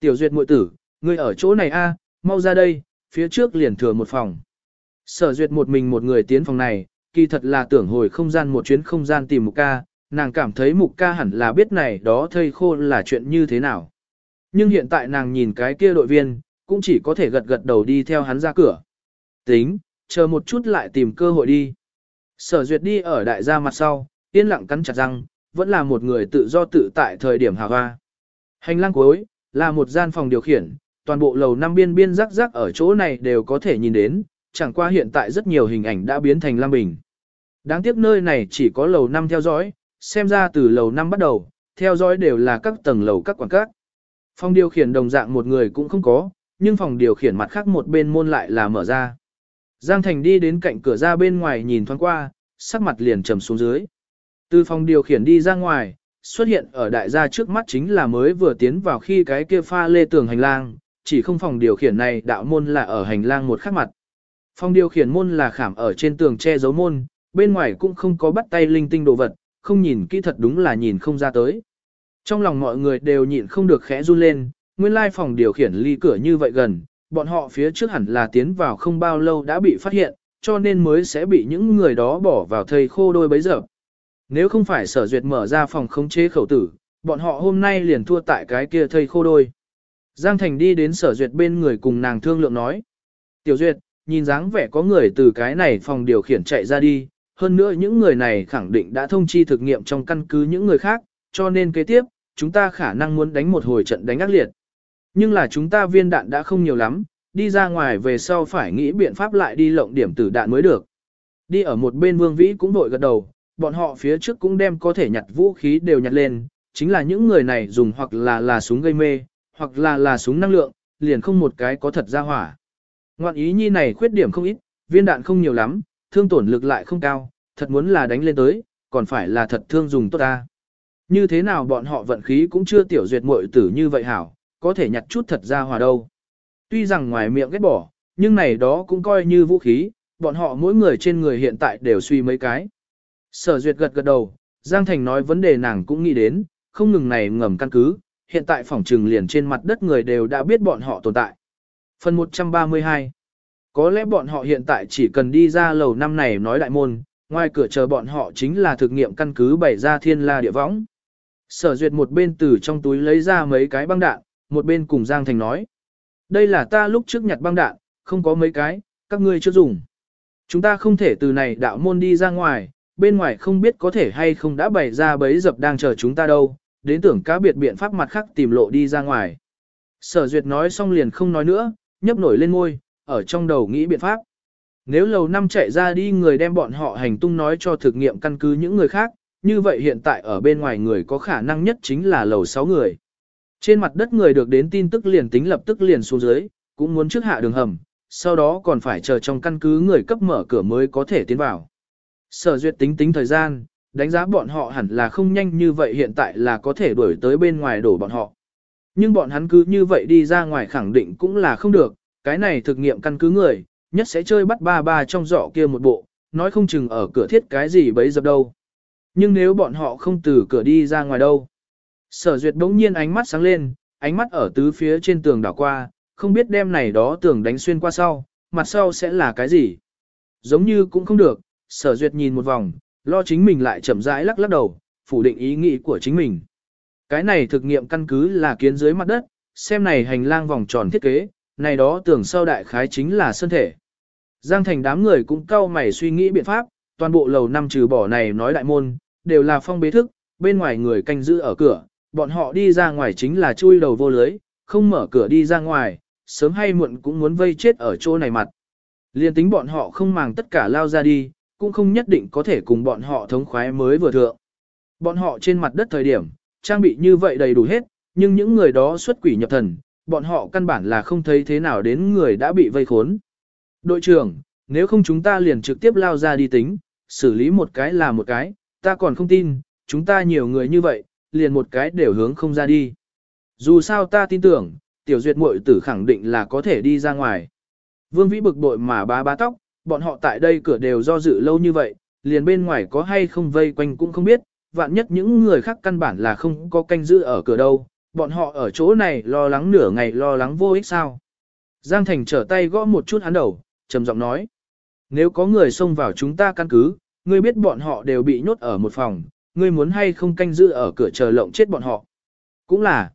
Tiểu duyệt muội tử, ngươi ở chỗ này a, mau ra đây, phía trước liền thừa một phòng. Sở duyệt một mình một người tiến phòng này, kỳ thật là tưởng hồi không gian một chuyến không gian tìm mục ca, nàng cảm thấy mục ca hẳn là biết này đó thây khô là chuyện như thế nào. Nhưng hiện tại nàng nhìn cái kia đội viên, cũng chỉ có thể gật gật đầu đi theo hắn ra cửa. Tính, chờ một chút lại tìm cơ hội đi. Sở duyệt đi ở đại gia mặt sau, yên lặng cắn chặt răng, vẫn là một người tự do tự tại thời điểm hào hoa. Hành lang cuối, là một gian phòng điều khiển, toàn bộ lầu năm biên biên rắc rắc ở chỗ này đều có thể nhìn đến, chẳng qua hiện tại rất nhiều hình ảnh đã biến thành lam bình. Đáng tiếc nơi này chỉ có lầu năm theo dõi, xem ra từ lầu năm bắt đầu, theo dõi đều là các tầng lầu các quảng các. Phòng điều khiển đồng dạng một người cũng không có, nhưng phòng điều khiển mặt khác một bên môn lại là mở ra. Giang Thành đi đến cạnh cửa ra bên ngoài nhìn thoáng qua, sắc mặt liền trầm xuống dưới. Từ phòng điều khiển đi ra ngoài, xuất hiện ở đại gia trước mắt chính là mới vừa tiến vào khi cái kia pha lê tường hành lang, chỉ không phòng điều khiển này đạo môn là ở hành lang một khắc mặt. Phòng điều khiển môn là khảm ở trên tường che giấu môn, bên ngoài cũng không có bắt tay linh tinh đồ vật, không nhìn kỹ thật đúng là nhìn không ra tới. Trong lòng mọi người đều nhịn không được khẽ run lên, nguyên lai phòng điều khiển ly cửa như vậy gần, bọn họ phía trước hẳn là tiến vào không bao lâu đã bị phát hiện, cho nên mới sẽ bị những người đó bỏ vào thầy khô đôi bấy giờ. Nếu không phải sở duyệt mở ra phòng khống chế khẩu tử, bọn họ hôm nay liền thua tại cái kia thầy khô đôi. Giang Thành đi đến sở duyệt bên người cùng nàng thương lượng nói. Tiểu duyệt, nhìn dáng vẻ có người từ cái này phòng điều khiển chạy ra đi, hơn nữa những người này khẳng định đã thông chi thực nghiệm trong căn cứ những người khác, cho nên kế tiếp, chúng ta khả năng muốn đánh một hồi trận đánh ác liệt. Nhưng là chúng ta viên đạn đã không nhiều lắm, đi ra ngoài về sau phải nghĩ biện pháp lại đi lộng điểm tử đạn mới được. Đi ở một bên vương vĩ cũng đội gật đầu, bọn họ phía trước cũng đem có thể nhặt vũ khí đều nhặt lên, chính là những người này dùng hoặc là là súng gây mê, hoặc là là súng năng lượng, liền không một cái có thật ra hỏa. Ngoạn ý nhi này khuyết điểm không ít, viên đạn không nhiều lắm, thương tổn lực lại không cao, thật muốn là đánh lên tới, còn phải là thật thương dùng tốt ta. Như thế nào bọn họ vận khí cũng chưa tiểu duyệt muội tử như vậy hảo, có thể nhặt chút thật ra hòa đâu. Tuy rằng ngoài miệng ghét bỏ, nhưng này đó cũng coi như vũ khí, bọn họ mỗi người trên người hiện tại đều suy mấy cái. Sở duyệt gật gật đầu, Giang Thành nói vấn đề nàng cũng nghĩ đến, không ngừng này ngầm căn cứ, hiện tại phòng trừng liền trên mặt đất người đều đã biết bọn họ tồn tại. Phần 132 Có lẽ bọn họ hiện tại chỉ cần đi ra lầu năm này nói đại môn, ngoài cửa chờ bọn họ chính là thực nghiệm căn cứ bày ra thiên la địa võng. Sở duyệt một bên từ trong túi lấy ra mấy cái băng đạn, một bên cùng Giang Thành nói. Đây là ta lúc trước nhặt băng đạn, không có mấy cái, các ngươi chưa dùng. Chúng ta không thể từ này đạo môn đi ra ngoài, bên ngoài không biết có thể hay không đã bày ra bấy dập đang chờ chúng ta đâu, đến tưởng cá biệt biện pháp mặt khác tìm lộ đi ra ngoài. Sở duyệt nói xong liền không nói nữa, nhấp nổi lên ngôi, ở trong đầu nghĩ biện pháp. Nếu lầu năm chạy ra đi người đem bọn họ hành tung nói cho thực nghiệm căn cứ những người khác, như vậy hiện tại ở bên ngoài người có khả năng nhất chính là lầu 6 người. Trên mặt đất người được đến tin tức liền tính lập tức liền xuống dưới, cũng muốn trước hạ đường hầm, sau đó còn phải chờ trong căn cứ người cấp mở cửa mới có thể tiến vào. Sở duyệt tính tính thời gian, đánh giá bọn họ hẳn là không nhanh như vậy hiện tại là có thể đuổi tới bên ngoài đổ bọn họ. Nhưng bọn hắn cứ như vậy đi ra ngoài khẳng định cũng là không được, cái này thực nghiệm căn cứ người, nhất sẽ chơi bắt ba ba trong giỏ kia một bộ, nói không chừng ở cửa thiết cái gì bấy dập đâu. Nhưng nếu bọn họ không từ cửa đi ra ngoài đâu. Sở duyệt bỗng nhiên ánh mắt sáng lên, ánh mắt ở tứ phía trên tường đảo qua, không biết đêm này đó tường đánh xuyên qua sau, mặt sau sẽ là cái gì. Giống như cũng không được, sở duyệt nhìn một vòng, lo chính mình lại chậm rãi lắc lắc đầu, phủ định ý nghĩ của chính mình. Cái này thực nghiệm căn cứ là kiến dưới mặt đất, xem này hành lang vòng tròn thiết kế, này đó tưởng sau đại khái chính là sơn thể. Giang thành đám người cũng cau mày suy nghĩ biện pháp, toàn bộ lầu năm trừ bỏ này nói đại môn, đều là phong bế thức, bên ngoài người canh giữ ở cửa, bọn họ đi ra ngoài chính là chui đầu vô lưới, không mở cửa đi ra ngoài, sớm hay muộn cũng muốn vây chết ở chỗ này mặt. Liên tính bọn họ không màng tất cả lao ra đi, cũng không nhất định có thể cùng bọn họ thống khoái mới vừa thượng. Bọn họ trên mặt đất thời điểm, trang bị như vậy đầy đủ hết, nhưng những người đó xuất quỷ nhập thần, bọn họ căn bản là không thấy thế nào đến người đã bị vây khốn. Đội trưởng, nếu không chúng ta liền trực tiếp lao ra đi tính, xử lý một cái là một cái, ta còn không tin, chúng ta nhiều người như vậy, liền một cái đều hướng không ra đi. Dù sao ta tin tưởng, tiểu duyệt muội tử khẳng định là có thể đi ra ngoài. Vương Vĩ bực bội mà bá bá tóc, bọn họ tại đây cửa đều do dự lâu như vậy, liền bên ngoài có hay không vây quanh cũng không biết, vạn nhất những người khác căn bản là không có canh giữ ở cửa đâu, bọn họ ở chỗ này lo lắng nửa ngày lo lắng vô ích sao. Giang Thành trở tay gõ một chút hắn đầu, trầm giọng nói. Nếu có người xông vào chúng ta căn cứ, ngươi biết bọn họ đều bị nhốt ở một phòng, ngươi muốn hay không canh giữ ở cửa chờ lộng chết bọn họ. Cũng là.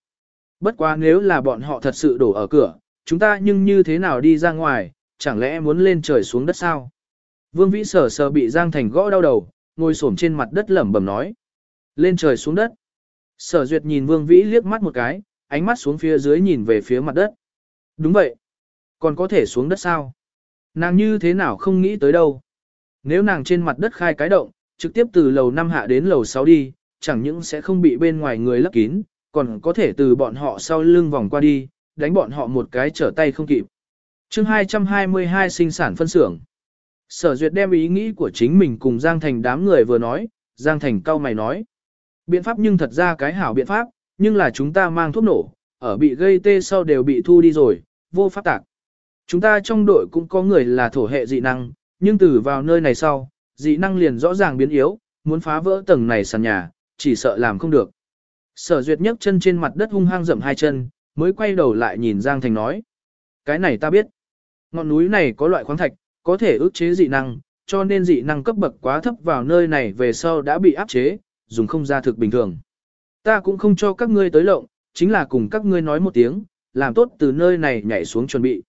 Bất quá nếu là bọn họ thật sự đổ ở cửa, chúng ta nhưng như thế nào đi ra ngoài, chẳng lẽ muốn lên trời xuống đất sao? Vương Vĩ sở sờ bị Giang Thành gõ đau đầu, ngồi xổm trên mặt đất lẩm bẩm nói. Lên trời xuống đất. Sở Duyệt nhìn Vương Vĩ liếc mắt một cái, ánh mắt xuống phía dưới nhìn về phía mặt đất. Đúng vậy. Còn có thể xuống đất sao? Nàng như thế nào không nghĩ tới đâu. Nếu nàng trên mặt đất khai cái động, trực tiếp từ lầu 5 hạ đến lầu 6 đi, chẳng những sẽ không bị bên ngoài người lấp kín, còn có thể từ bọn họ sau lưng vòng qua đi, đánh bọn họ một cái trở tay không kịp. chương 222 sinh sản phân xưởng. Sở duyệt đem ý nghĩ của chính mình cùng Giang Thành đám người vừa nói, Giang Thành cau mày nói. Biện pháp nhưng thật ra cái hảo biện pháp, nhưng là chúng ta mang thuốc nổ, ở bị gây tê sau đều bị thu đi rồi, vô pháp tạc. Chúng ta trong đội cũng có người là thổ hệ dị năng, nhưng từ vào nơi này sau, dị năng liền rõ ràng biến yếu, muốn phá vỡ tầng này sàn nhà, chỉ sợ làm không được. Sở duyệt nhấc chân trên mặt đất hung hăng dậm hai chân, mới quay đầu lại nhìn Giang Thành nói. Cái này ta biết. Ngọn núi này có loại khoáng thạch, có thể ức chế dị năng, cho nên dị năng cấp bậc quá thấp vào nơi này về sau đã bị áp chế, dùng không ra thực bình thường. Ta cũng không cho các ngươi tới lộng, chính là cùng các ngươi nói một tiếng, làm tốt từ nơi này nhảy xuống chuẩn bị.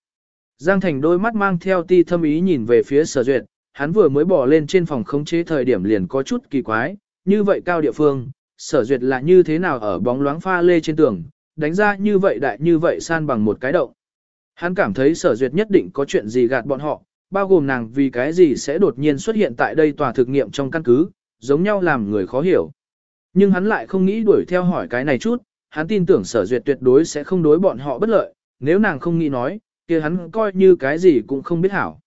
Giang Thành đôi mắt mang theo ti thâm ý nhìn về phía sở duyệt, hắn vừa mới bỏ lên trên phòng khống chế thời điểm liền có chút kỳ quái, như vậy cao địa phương, sở duyệt là như thế nào ở bóng loáng pha lê trên tường, đánh ra như vậy đại như vậy san bằng một cái động. Hắn cảm thấy sở duyệt nhất định có chuyện gì gạt bọn họ, bao gồm nàng vì cái gì sẽ đột nhiên xuất hiện tại đây tòa thực nghiệm trong căn cứ, giống nhau làm người khó hiểu. Nhưng hắn lại không nghĩ đuổi theo hỏi cái này chút, hắn tin tưởng sở duyệt tuyệt đối sẽ không đối bọn họ bất lợi, nếu nàng không nghĩ nói, kia hắn coi như cái gì cũng không biết hảo.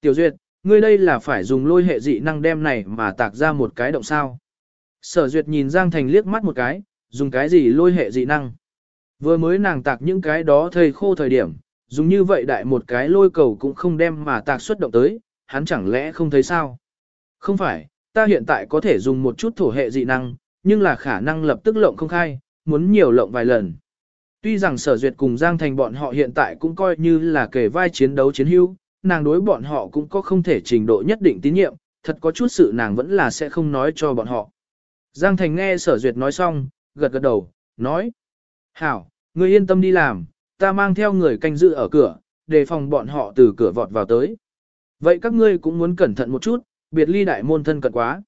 Tiểu duyệt, ngươi đây là phải dùng lôi hệ dị năng đem này mà tạc ra một cái động sao. Sở duyệt nhìn Giang Thành liếc mắt một cái, dùng cái gì lôi hệ dị năng. Vừa mới nàng tạc những cái đó thời khô thời điểm, dùng như vậy đại một cái lôi cầu cũng không đem mà tạc xuất động tới, hắn chẳng lẽ không thấy sao? Không phải, ta hiện tại có thể dùng một chút thổ hệ dị năng, nhưng là khả năng lập tức lộng không khai, muốn nhiều lộng vài lần. Tuy rằng sở duyệt cùng Giang Thành bọn họ hiện tại cũng coi như là kể vai chiến đấu chiến hữu, nàng đối bọn họ cũng có không thể trình độ nhất định tín nhiệm, thật có chút sự nàng vẫn là sẽ không nói cho bọn họ. Giang Thành nghe sở duyệt nói xong, gật gật đầu, nói. Hảo, ngươi yên tâm đi làm, ta mang theo người canh giữ ở cửa, đề phòng bọn họ từ cửa vọt vào tới. Vậy các ngươi cũng muốn cẩn thận một chút, biệt ly đại môn thân cận quá.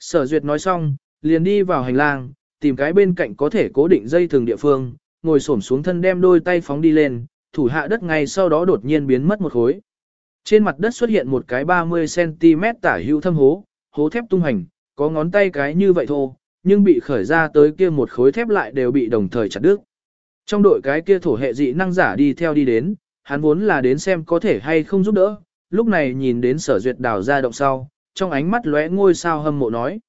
Sở duyệt nói xong, liền đi vào hành lang, tìm cái bên cạnh có thể cố định dây thường địa phương, ngồi xổm xuống thân đem đôi tay phóng đi lên, thủ hạ đất ngay sau đó đột nhiên biến mất một khối. Trên mặt đất xuất hiện một cái 30cm tả hữu thâm hố, hố thép tung hành, có ngón tay cái như vậy thôi, nhưng bị khởi ra tới kia một khối thép lại đều bị đồng thời chặt đứt. Trong đội cái kia thổ hệ dị năng giả đi theo đi đến, hắn vốn là đến xem có thể hay không giúp đỡ, lúc này nhìn đến sở duyệt đào ra động sau, trong ánh mắt lóe ngôi sao hâm mộ nói.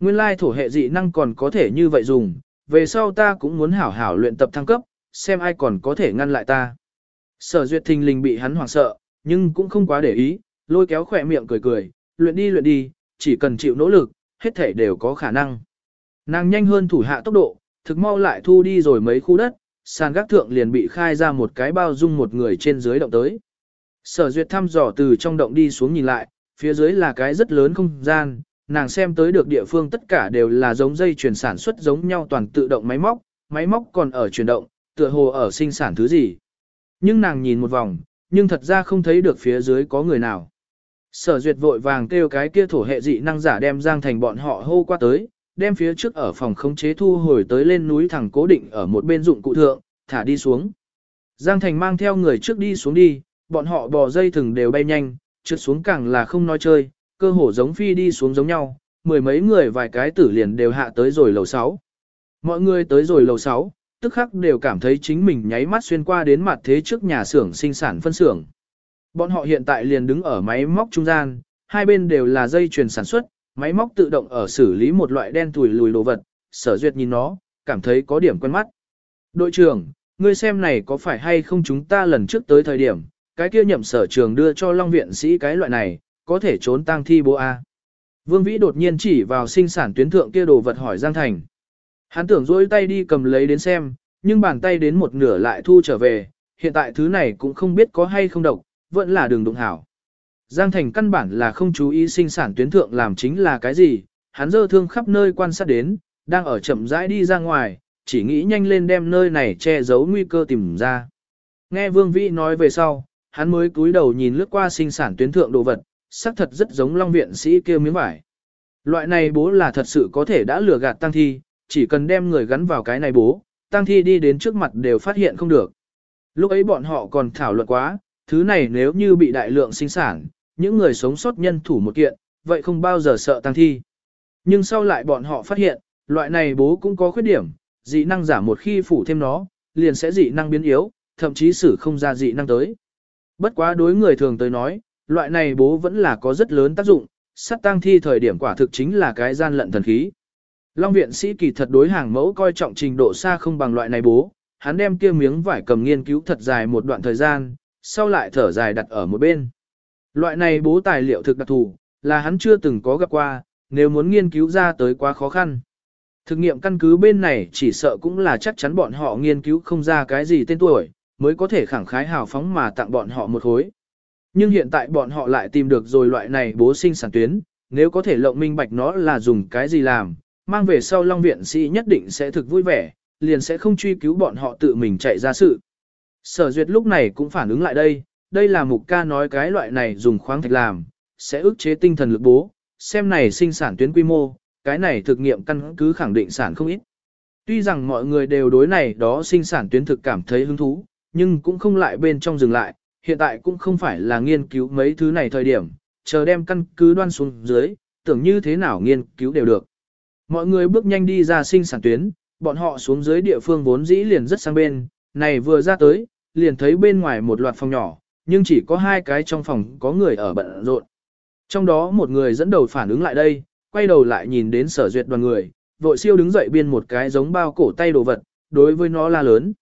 Nguyên lai thổ hệ dị năng còn có thể như vậy dùng, về sau ta cũng muốn hảo hảo luyện tập thăng cấp, xem ai còn có thể ngăn lại ta. Sở duyệt thình lình bị hắn hoảng sợ, nhưng cũng không quá để ý, lôi kéo khỏe miệng cười cười, luyện đi luyện đi, chỉ cần chịu nỗ lực, hết thể đều có khả năng. Nàng nhanh hơn thủ hạ tốc độ, thực mau lại thu đi rồi mấy khu đất, sàn gác thượng liền bị khai ra một cái bao dung một người trên dưới động tới. Sở duyệt thăm dò từ trong động đi xuống nhìn lại, phía dưới là cái rất lớn không gian, nàng xem tới được địa phương tất cả đều là giống dây chuyển sản xuất giống nhau toàn tự động máy móc, máy móc còn ở chuyển động, tựa hồ ở sinh sản thứ gì. Nhưng nàng nhìn một vòng, nhưng thật ra không thấy được phía dưới có người nào. Sở duyệt vội vàng kêu cái kia thổ hệ dị năng giả đem Giang Thành bọn họ hô qua tới, đem phía trước ở phòng khống chế thu hồi tới lên núi thẳng cố định ở một bên dụng cụ thượng, thả đi xuống. Giang Thành mang theo người trước đi xuống đi, bọn họ bò dây thừng đều bay nhanh, trượt xuống càng là không nói chơi, cơ hồ giống phi đi xuống giống nhau, mười mấy người vài cái tử liền đều hạ tới rồi lầu 6. Mọi người tới rồi lầu 6, tức khắc đều cảm thấy chính mình nháy mắt xuyên qua đến mặt thế trước nhà xưởng sinh sản phân xưởng. Bọn họ hiện tại liền đứng ở máy móc trung gian, hai bên đều là dây chuyền sản xuất, máy móc tự động ở xử lý một loại đen tuổi lùi đồ vật, sở duyệt nhìn nó, cảm thấy có điểm quen mắt. Đội trưởng, ngươi xem này có phải hay không chúng ta lần trước tới thời điểm, cái kia nhậm sở trường đưa cho Long Viện sĩ cái loại này, có thể trốn tang thi bố A. Vương Vĩ đột nhiên chỉ vào sinh sản tuyến thượng kia đồ vật hỏi Giang Thành. Hắn tưởng dỗi tay đi cầm lấy đến xem, nhưng bàn tay đến một nửa lại thu trở về, hiện tại thứ này cũng không biết có hay không độc, vẫn là đường đụng hảo. Giang Thành căn bản là không chú ý sinh sản tuyến thượng làm chính là cái gì, hắn dơ thương khắp nơi quan sát đến, đang ở chậm rãi đi ra ngoài, chỉ nghĩ nhanh lên đem nơi này che giấu nguy cơ tìm ra. Nghe Vương Vĩ nói về sau, hắn mới cúi đầu nhìn lướt qua sinh sản tuyến thượng đồ vật, xác thật rất giống Long viện sĩ kia miếng vải. Loại này bố là thật sự có thể đã lừa gạt tăng thi, chỉ cần đem người gắn vào cái này bố, tăng thi đi đến trước mặt đều phát hiện không được. Lúc ấy bọn họ còn thảo luận quá, thứ này nếu như bị đại lượng sinh sản, những người sống sót nhân thủ một kiện, vậy không bao giờ sợ tăng thi. Nhưng sau lại bọn họ phát hiện, loại này bố cũng có khuyết điểm, dị năng giả một khi phủ thêm nó, liền sẽ dị năng biến yếu, thậm chí xử không ra dị năng tới. Bất quá đối người thường tới nói, loại này bố vẫn là có rất lớn tác dụng, sát tăng thi thời điểm quả thực chính là cái gian lận thần khí. Long viện sĩ kỳ thật đối hàng mẫu coi trọng trình độ xa không bằng loại này bố, hắn đem kia miếng vải cầm nghiên cứu thật dài một đoạn thời gian, sau lại thở dài đặt ở một bên. Loại này bố tài liệu thực đặc thù, là hắn chưa từng có gặp qua, nếu muốn nghiên cứu ra tới quá khó khăn. Thực nghiệm căn cứ bên này chỉ sợ cũng là chắc chắn bọn họ nghiên cứu không ra cái gì tên tuổi, mới có thể khẳng khái hào phóng mà tặng bọn họ một khối. Nhưng hiện tại bọn họ lại tìm được rồi loại này bố sinh sản tuyến, nếu có thể lộng minh bạch nó là dùng cái gì làm, mang về sau Long Viện sĩ nhất định sẽ thực vui vẻ, liền sẽ không truy cứu bọn họ tự mình chạy ra sự. Sở duyệt lúc này cũng phản ứng lại đây, đây là mục ca nói cái loại này dùng khoáng thạch làm, sẽ ức chế tinh thần lực bố, xem này sinh sản tuyến quy mô, cái này thực nghiệm căn cứ khẳng định sản không ít. Tuy rằng mọi người đều đối này đó sinh sản tuyến thực cảm thấy hứng thú, nhưng cũng không lại bên trong dừng lại, hiện tại cũng không phải là nghiên cứu mấy thứ này thời điểm, chờ đem căn cứ đoan xuống dưới, tưởng như thế nào nghiên cứu đều được. Mọi người bước nhanh đi ra sinh sản tuyến, bọn họ xuống dưới địa phương vốn dĩ liền rất sang bên, này vừa ra tới, liền thấy bên ngoài một loạt phòng nhỏ, nhưng chỉ có hai cái trong phòng có người ở bận rộn. Trong đó một người dẫn đầu phản ứng lại đây, quay đầu lại nhìn đến sở duyệt đoàn người, vội siêu đứng dậy biên một cái giống bao cổ tay đồ vật, đối với nó la lớn.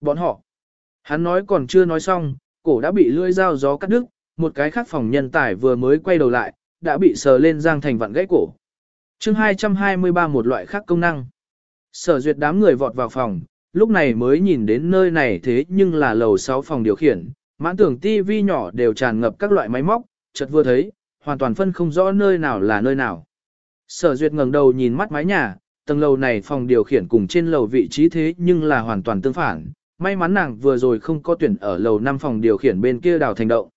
Bọn họ, hắn nói còn chưa nói xong, cổ đã bị lưỡi dao gió cắt đứt, một cái khác phòng nhân tải vừa mới quay đầu lại, đã bị sờ lên giang thành vặn gãy cổ chương 223 một loại khác công năng. Sở duyệt đám người vọt vào phòng, lúc này mới nhìn đến nơi này thế nhưng là lầu 6 phòng điều khiển, mãn tưởng tivi nhỏ đều tràn ngập các loại máy móc, chợt vừa thấy, hoàn toàn phân không rõ nơi nào là nơi nào. Sở duyệt ngẩng đầu nhìn mắt mái nhà, tầng lầu này phòng điều khiển cùng trên lầu vị trí thế nhưng là hoàn toàn tương phản, may mắn nàng vừa rồi không có tuyển ở lầu 5 phòng điều khiển bên kia đào thành động.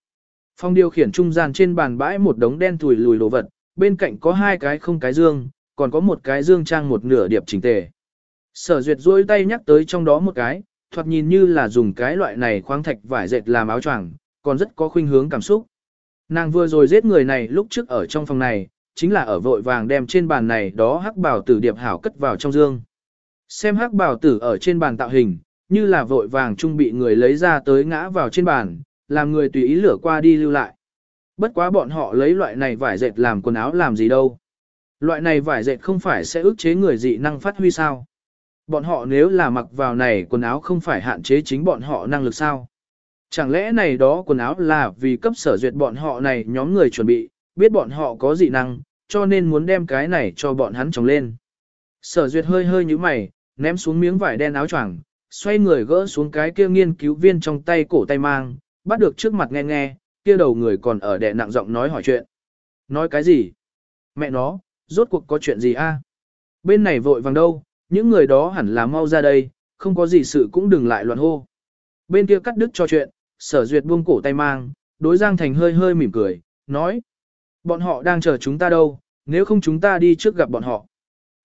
Phòng điều khiển trung gian trên bàn bãi một đống đen thùi lùi đồ vật, bên cạnh có hai cái không cái dương, còn có một cái dương trang một nửa điệp chỉnh tề. Sở duyệt duỗi tay nhắc tới trong đó một cái, thoạt nhìn như là dùng cái loại này khoáng thạch vải dệt làm áo choàng, còn rất có khuynh hướng cảm xúc. Nàng vừa rồi giết người này lúc trước ở trong phòng này, chính là ở vội vàng đem trên bàn này đó hắc bảo tử điệp hảo cất vào trong dương. Xem hắc bảo tử ở trên bàn tạo hình, như là vội vàng trung bị người lấy ra tới ngã vào trên bàn, làm người tùy ý lửa qua đi lưu lại. Bất quá bọn họ lấy loại này vải dệt làm quần áo làm gì đâu. Loại này vải dệt không phải sẽ ức chế người dị năng phát huy sao. Bọn họ nếu là mặc vào này quần áo không phải hạn chế chính bọn họ năng lực sao. Chẳng lẽ này đó quần áo là vì cấp sở duyệt bọn họ này nhóm người chuẩn bị, biết bọn họ có dị năng, cho nên muốn đem cái này cho bọn hắn trồng lên. Sở duyệt hơi hơi như mày, ném xuống miếng vải đen áo choàng, xoay người gỡ xuống cái kia nghiên cứu viên trong tay cổ tay mang, bắt được trước mặt nghe nghe, kia đầu người còn ở đè nặng giọng nói hỏi chuyện. Nói cái gì? Mẹ nó, rốt cuộc có chuyện gì a? Bên này vội vàng đâu, những người đó hẳn là mau ra đây, không có gì sự cũng đừng lại loạn hô. Bên kia cắt đứt cho chuyện, sở duyệt buông cổ tay mang, đối Giang Thành hơi hơi mỉm cười, nói. Bọn họ đang chờ chúng ta đâu, nếu không chúng ta đi trước gặp bọn họ.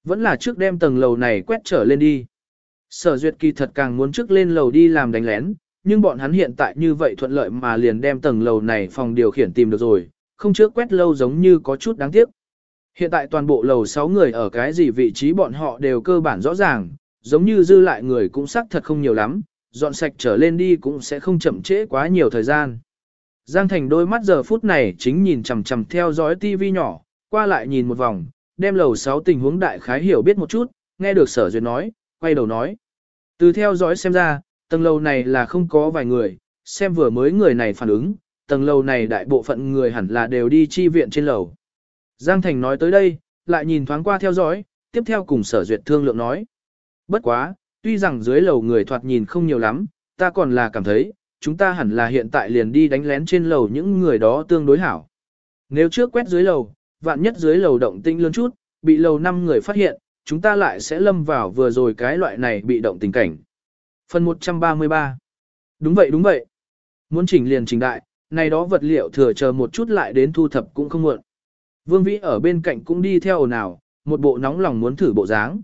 Vẫn là trước đem tầng lầu này quét trở lên đi. Sở duyệt kỳ thật càng muốn trước lên lầu đi làm đánh lén, nhưng bọn hắn hiện tại như vậy thuận lợi mà liền đem tầng lầu này phòng điều khiển tìm được rồi, không trước quét lâu giống như có chút đáng tiếc. Hiện tại toàn bộ lầu 6 người ở cái gì vị trí bọn họ đều cơ bản rõ ràng, giống như dư lại người cũng xác thật không nhiều lắm, dọn sạch trở lên đi cũng sẽ không chậm trễ quá nhiều thời gian. Giang Thành đôi mắt giờ phút này chính nhìn chằm chằm theo dõi TV nhỏ, qua lại nhìn một vòng, đem lầu 6 tình huống đại khái hiểu biết một chút, nghe được sở duyệt nói, quay đầu nói. Từ theo dõi xem ra, tầng lầu này là không có vài người, xem vừa mới người này phản ứng, tầng lầu này đại bộ phận người hẳn là đều đi chi viện trên lầu. Giang Thành nói tới đây, lại nhìn thoáng qua theo dõi, tiếp theo cùng sở duyệt thương lượng nói. Bất quá, tuy rằng dưới lầu người thoạt nhìn không nhiều lắm, ta còn là cảm thấy, chúng ta hẳn là hiện tại liền đi đánh lén trên lầu những người đó tương đối hảo. Nếu trước quét dưới lầu, vạn nhất dưới lầu động tinh lớn chút, bị lầu 5 người phát hiện, chúng ta lại sẽ lâm vào vừa rồi cái loại này bị động tình cảnh. Phần 133 Đúng vậy đúng vậy. Muốn chỉnh liền chỉnh đại, này đó vật liệu thừa chờ một chút lại đến thu thập cũng không muộn. Vương Vĩ ở bên cạnh cũng đi theo ồn ào, một bộ nóng lòng muốn thử bộ dáng.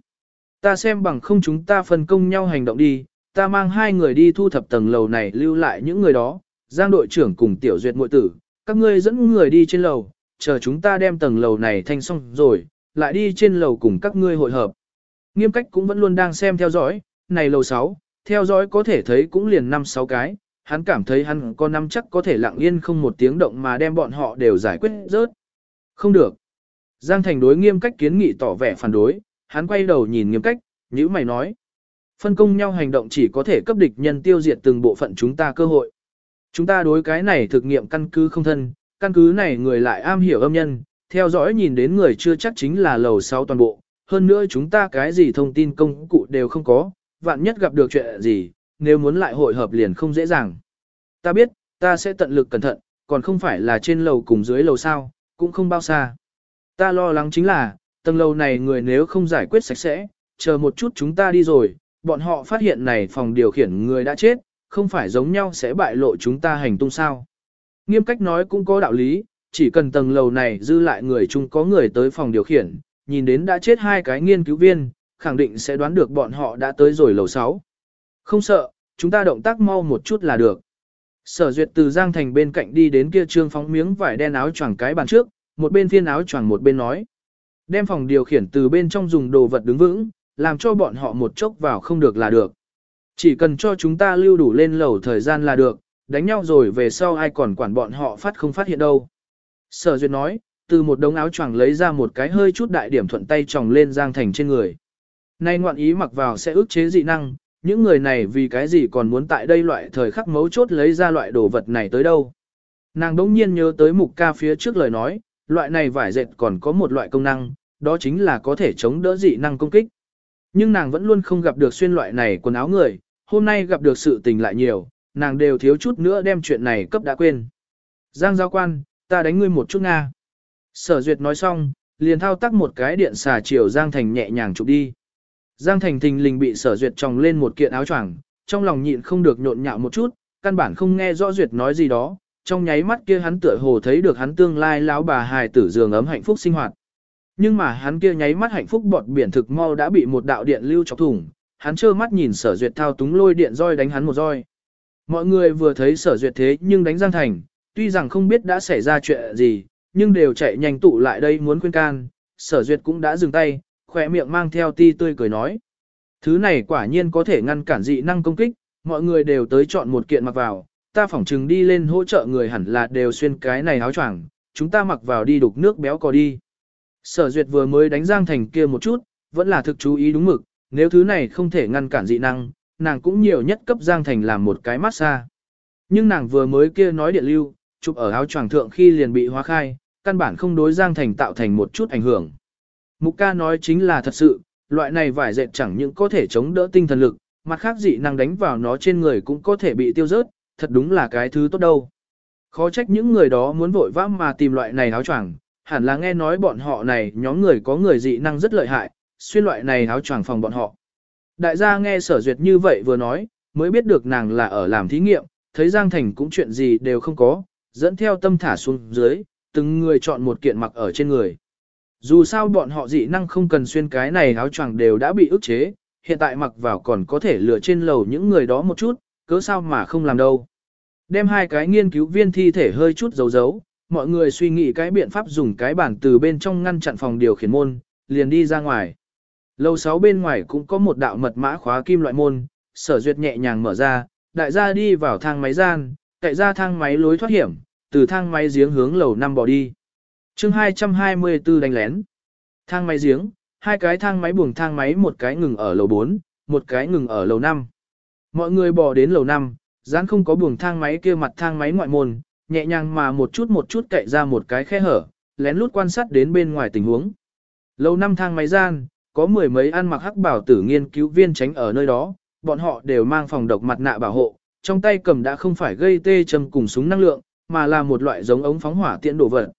Ta xem bằng không chúng ta phân công nhau hành động đi, ta mang hai người đi thu thập tầng lầu này lưu lại những người đó, Giang đội trưởng cùng tiểu duyệt muội tử, các ngươi dẫn người đi trên lầu, chờ chúng ta đem tầng lầu này thanh xong rồi, lại đi trên lầu cùng các ngươi hội hợp. Nghiêm cách cũng vẫn luôn đang xem theo dõi, này lầu 6, theo dõi có thể thấy cũng liền 5-6 cái, hắn cảm thấy hắn có năm chắc có thể lặng yên không một tiếng động mà đem bọn họ đều giải quyết rớt. Không được. Giang Thành đối nghiêm cách kiến nghị tỏ vẻ phản đối, hắn quay đầu nhìn nghiêm cách, như mày nói. Phân công nhau hành động chỉ có thể cấp địch nhân tiêu diệt từng bộ phận chúng ta cơ hội. Chúng ta đối cái này thực nghiệm căn cứ không thân, căn cứ này người lại am hiểu âm nhân, theo dõi nhìn đến người chưa chắc chính là lầu 6 toàn bộ, hơn nữa chúng ta cái gì thông tin công cụ đều không có, vạn nhất gặp được chuyện gì, nếu muốn lại hội hợp liền không dễ dàng. Ta biết, ta sẽ tận lực cẩn thận, còn không phải là trên lầu cùng dưới lầu sao, cũng không bao xa. Ta lo lắng chính là, tầng lầu này người nếu không giải quyết sạch sẽ, chờ một chút chúng ta đi rồi, bọn họ phát hiện này phòng điều khiển người đã chết, không phải giống nhau sẽ bại lộ chúng ta hành tung sao. Nghiêm cách nói cũng có đạo lý, chỉ cần tầng lầu này dư lại người chung có người tới phòng điều khiển, nhìn đến đã chết hai cái nghiên cứu viên, khẳng định sẽ đoán được bọn họ đã tới rồi lầu 6. Không sợ, chúng ta động tác mau một chút là được. Sở duyệt từ Giang Thành bên cạnh đi đến kia trương phóng miếng vải đen áo choàng cái bàn trước, một bên phiên áo choàng một bên nói. Đem phòng điều khiển từ bên trong dùng đồ vật đứng vững, làm cho bọn họ một chốc vào không được là được. Chỉ cần cho chúng ta lưu đủ lên lầu thời gian là được, đánh nhau rồi về sau ai còn quản bọn họ phát không phát hiện đâu. Sở Duyệt nói, từ một đống áo choàng lấy ra một cái hơi chút đại điểm thuận tay tròng lên Giang Thành trên người. Nay ngoạn ý mặc vào sẽ ức chế dị năng, những người này vì cái gì còn muốn tại đây loại thời khắc mấu chốt lấy ra loại đồ vật này tới đâu. Nàng đống nhiên nhớ tới mục ca phía trước lời nói, loại này vải dệt còn có một loại công năng, đó chính là có thể chống đỡ dị năng công kích. Nhưng nàng vẫn luôn không gặp được xuyên loại này quần áo người, hôm nay gặp được sự tình lại nhiều, nàng đều thiếu chút nữa đem chuyện này cấp đã quên. Giang giao quan, ta đánh ngươi một chút Nga. Sở duyệt nói xong, liền thao tác một cái điện xà chiều Giang Thành nhẹ nhàng chụp đi. Giang Thành thình lình bị sở duyệt tròng lên một kiện áo choàng, trong lòng nhịn không được nhộn nhạo một chút, căn bản không nghe rõ duyệt nói gì đó, trong nháy mắt kia hắn tựa hồ thấy được hắn tương lai lão bà hài tử giường ấm hạnh phúc sinh hoạt. Nhưng mà hắn kia nháy mắt hạnh phúc bọt biển thực mau đã bị một đạo điện lưu chọc thủng, hắn trơ mắt nhìn sở duyệt thao túng lôi điện roi đánh hắn một roi. Mọi người vừa thấy sở duyệt thế nhưng đánh Giang Thành, tuy rằng không biết đã xảy ra chuyện gì, nhưng đều chạy nhanh tụ lại đây muốn khuyên can, sở duyệt cũng đã dừng tay, khỏe miệng mang theo ti tươi cười nói. Thứ này quả nhiên có thể ngăn cản dị năng công kích, mọi người đều tới chọn một kiện mặc vào, ta phỏng chừng đi lên hỗ trợ người hẳn là đều xuyên cái này áo choàng, chúng ta mặc vào đi đục nước béo cò đi. Sở duyệt vừa mới đánh Giang Thành kia một chút, vẫn là thực chú ý đúng mực, nếu thứ này không thể ngăn cản dị năng, nàng cũng nhiều nhất cấp Giang Thành làm một cái massage. Nhưng nàng vừa mới kia nói điện lưu, chụp ở áo choàng thượng khi liền bị hóa khai, căn bản không đối Giang Thành tạo thành một chút ảnh hưởng. Mục ca nói chính là thật sự, loại này vải dệt chẳng những có thể chống đỡ tinh thần lực, mặt khác dị năng đánh vào nó trên người cũng có thể bị tiêu rớt, thật đúng là cái thứ tốt đâu. Khó trách những người đó muốn vội vã mà tìm loại này áo choàng, hẳn là nghe nói bọn họ này nhóm người có người dị năng rất lợi hại, xuyên loại này áo choàng phòng bọn họ. Đại gia nghe sở duyệt như vậy vừa nói, mới biết được nàng là ở làm thí nghiệm, thấy Giang Thành cũng chuyện gì đều không có, dẫn theo tâm thả xuống dưới, từng người chọn một kiện mặc ở trên người. Dù sao bọn họ dị năng không cần xuyên cái này áo choàng đều đã bị ức chế, hiện tại mặc vào còn có thể lừa trên lầu những người đó một chút, cớ sao mà không làm đâu. Đem hai cái nghiên cứu viên thi thể hơi chút giấu giấu, mọi người suy nghĩ cái biện pháp dùng cái bản từ bên trong ngăn chặn phòng điều khiển môn, liền đi ra ngoài. Lầu 6 bên ngoài cũng có một đạo mật mã khóa kim loại môn, sở duyệt nhẹ nhàng mở ra, đại gia đi vào thang máy gian, cậy ra thang máy lối thoát hiểm, từ thang máy giếng hướng lầu 5 bỏ đi chương 224 đánh lén. Thang máy giếng, hai cái thang máy buồng thang máy một cái ngừng ở lầu 4, một cái ngừng ở lầu 5. Mọi người bỏ đến lầu 5, dán không có buồng thang máy kia mặt thang máy ngoại môn, nhẹ nhàng mà một chút một chút cậy ra một cái khe hở, lén lút quan sát đến bên ngoài tình huống. Lầu 5 thang máy gian, có mười mấy ăn mặc hắc bảo tử nghiên cứu viên tránh ở nơi đó, bọn họ đều mang phòng độc mặt nạ bảo hộ, trong tay cầm đã không phải gây tê châm cùng súng năng lượng, mà là một loại giống ống phóng hỏa tiện đổ vật.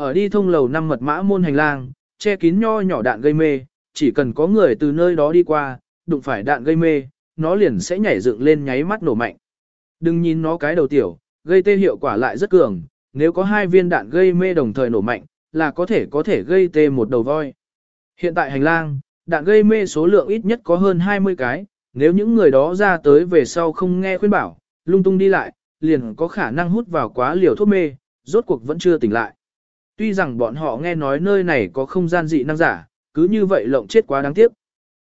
Ở đi thông lầu năm mật mã môn hành lang, che kín nho nhỏ đạn gây mê, chỉ cần có người từ nơi đó đi qua, đụng phải đạn gây mê, nó liền sẽ nhảy dựng lên nháy mắt nổ mạnh. Đừng nhìn nó cái đầu tiểu, gây tê hiệu quả lại rất cường, nếu có hai viên đạn gây mê đồng thời nổ mạnh, là có thể có thể gây tê một đầu voi. Hiện tại hành lang, đạn gây mê số lượng ít nhất có hơn 20 cái, nếu những người đó ra tới về sau không nghe khuyên bảo, lung tung đi lại, liền có khả năng hút vào quá liều thuốc mê, rốt cuộc vẫn chưa tỉnh lại. Tuy rằng bọn họ nghe nói nơi này có không gian dị năng giả, cứ như vậy lộng chết quá đáng tiếc.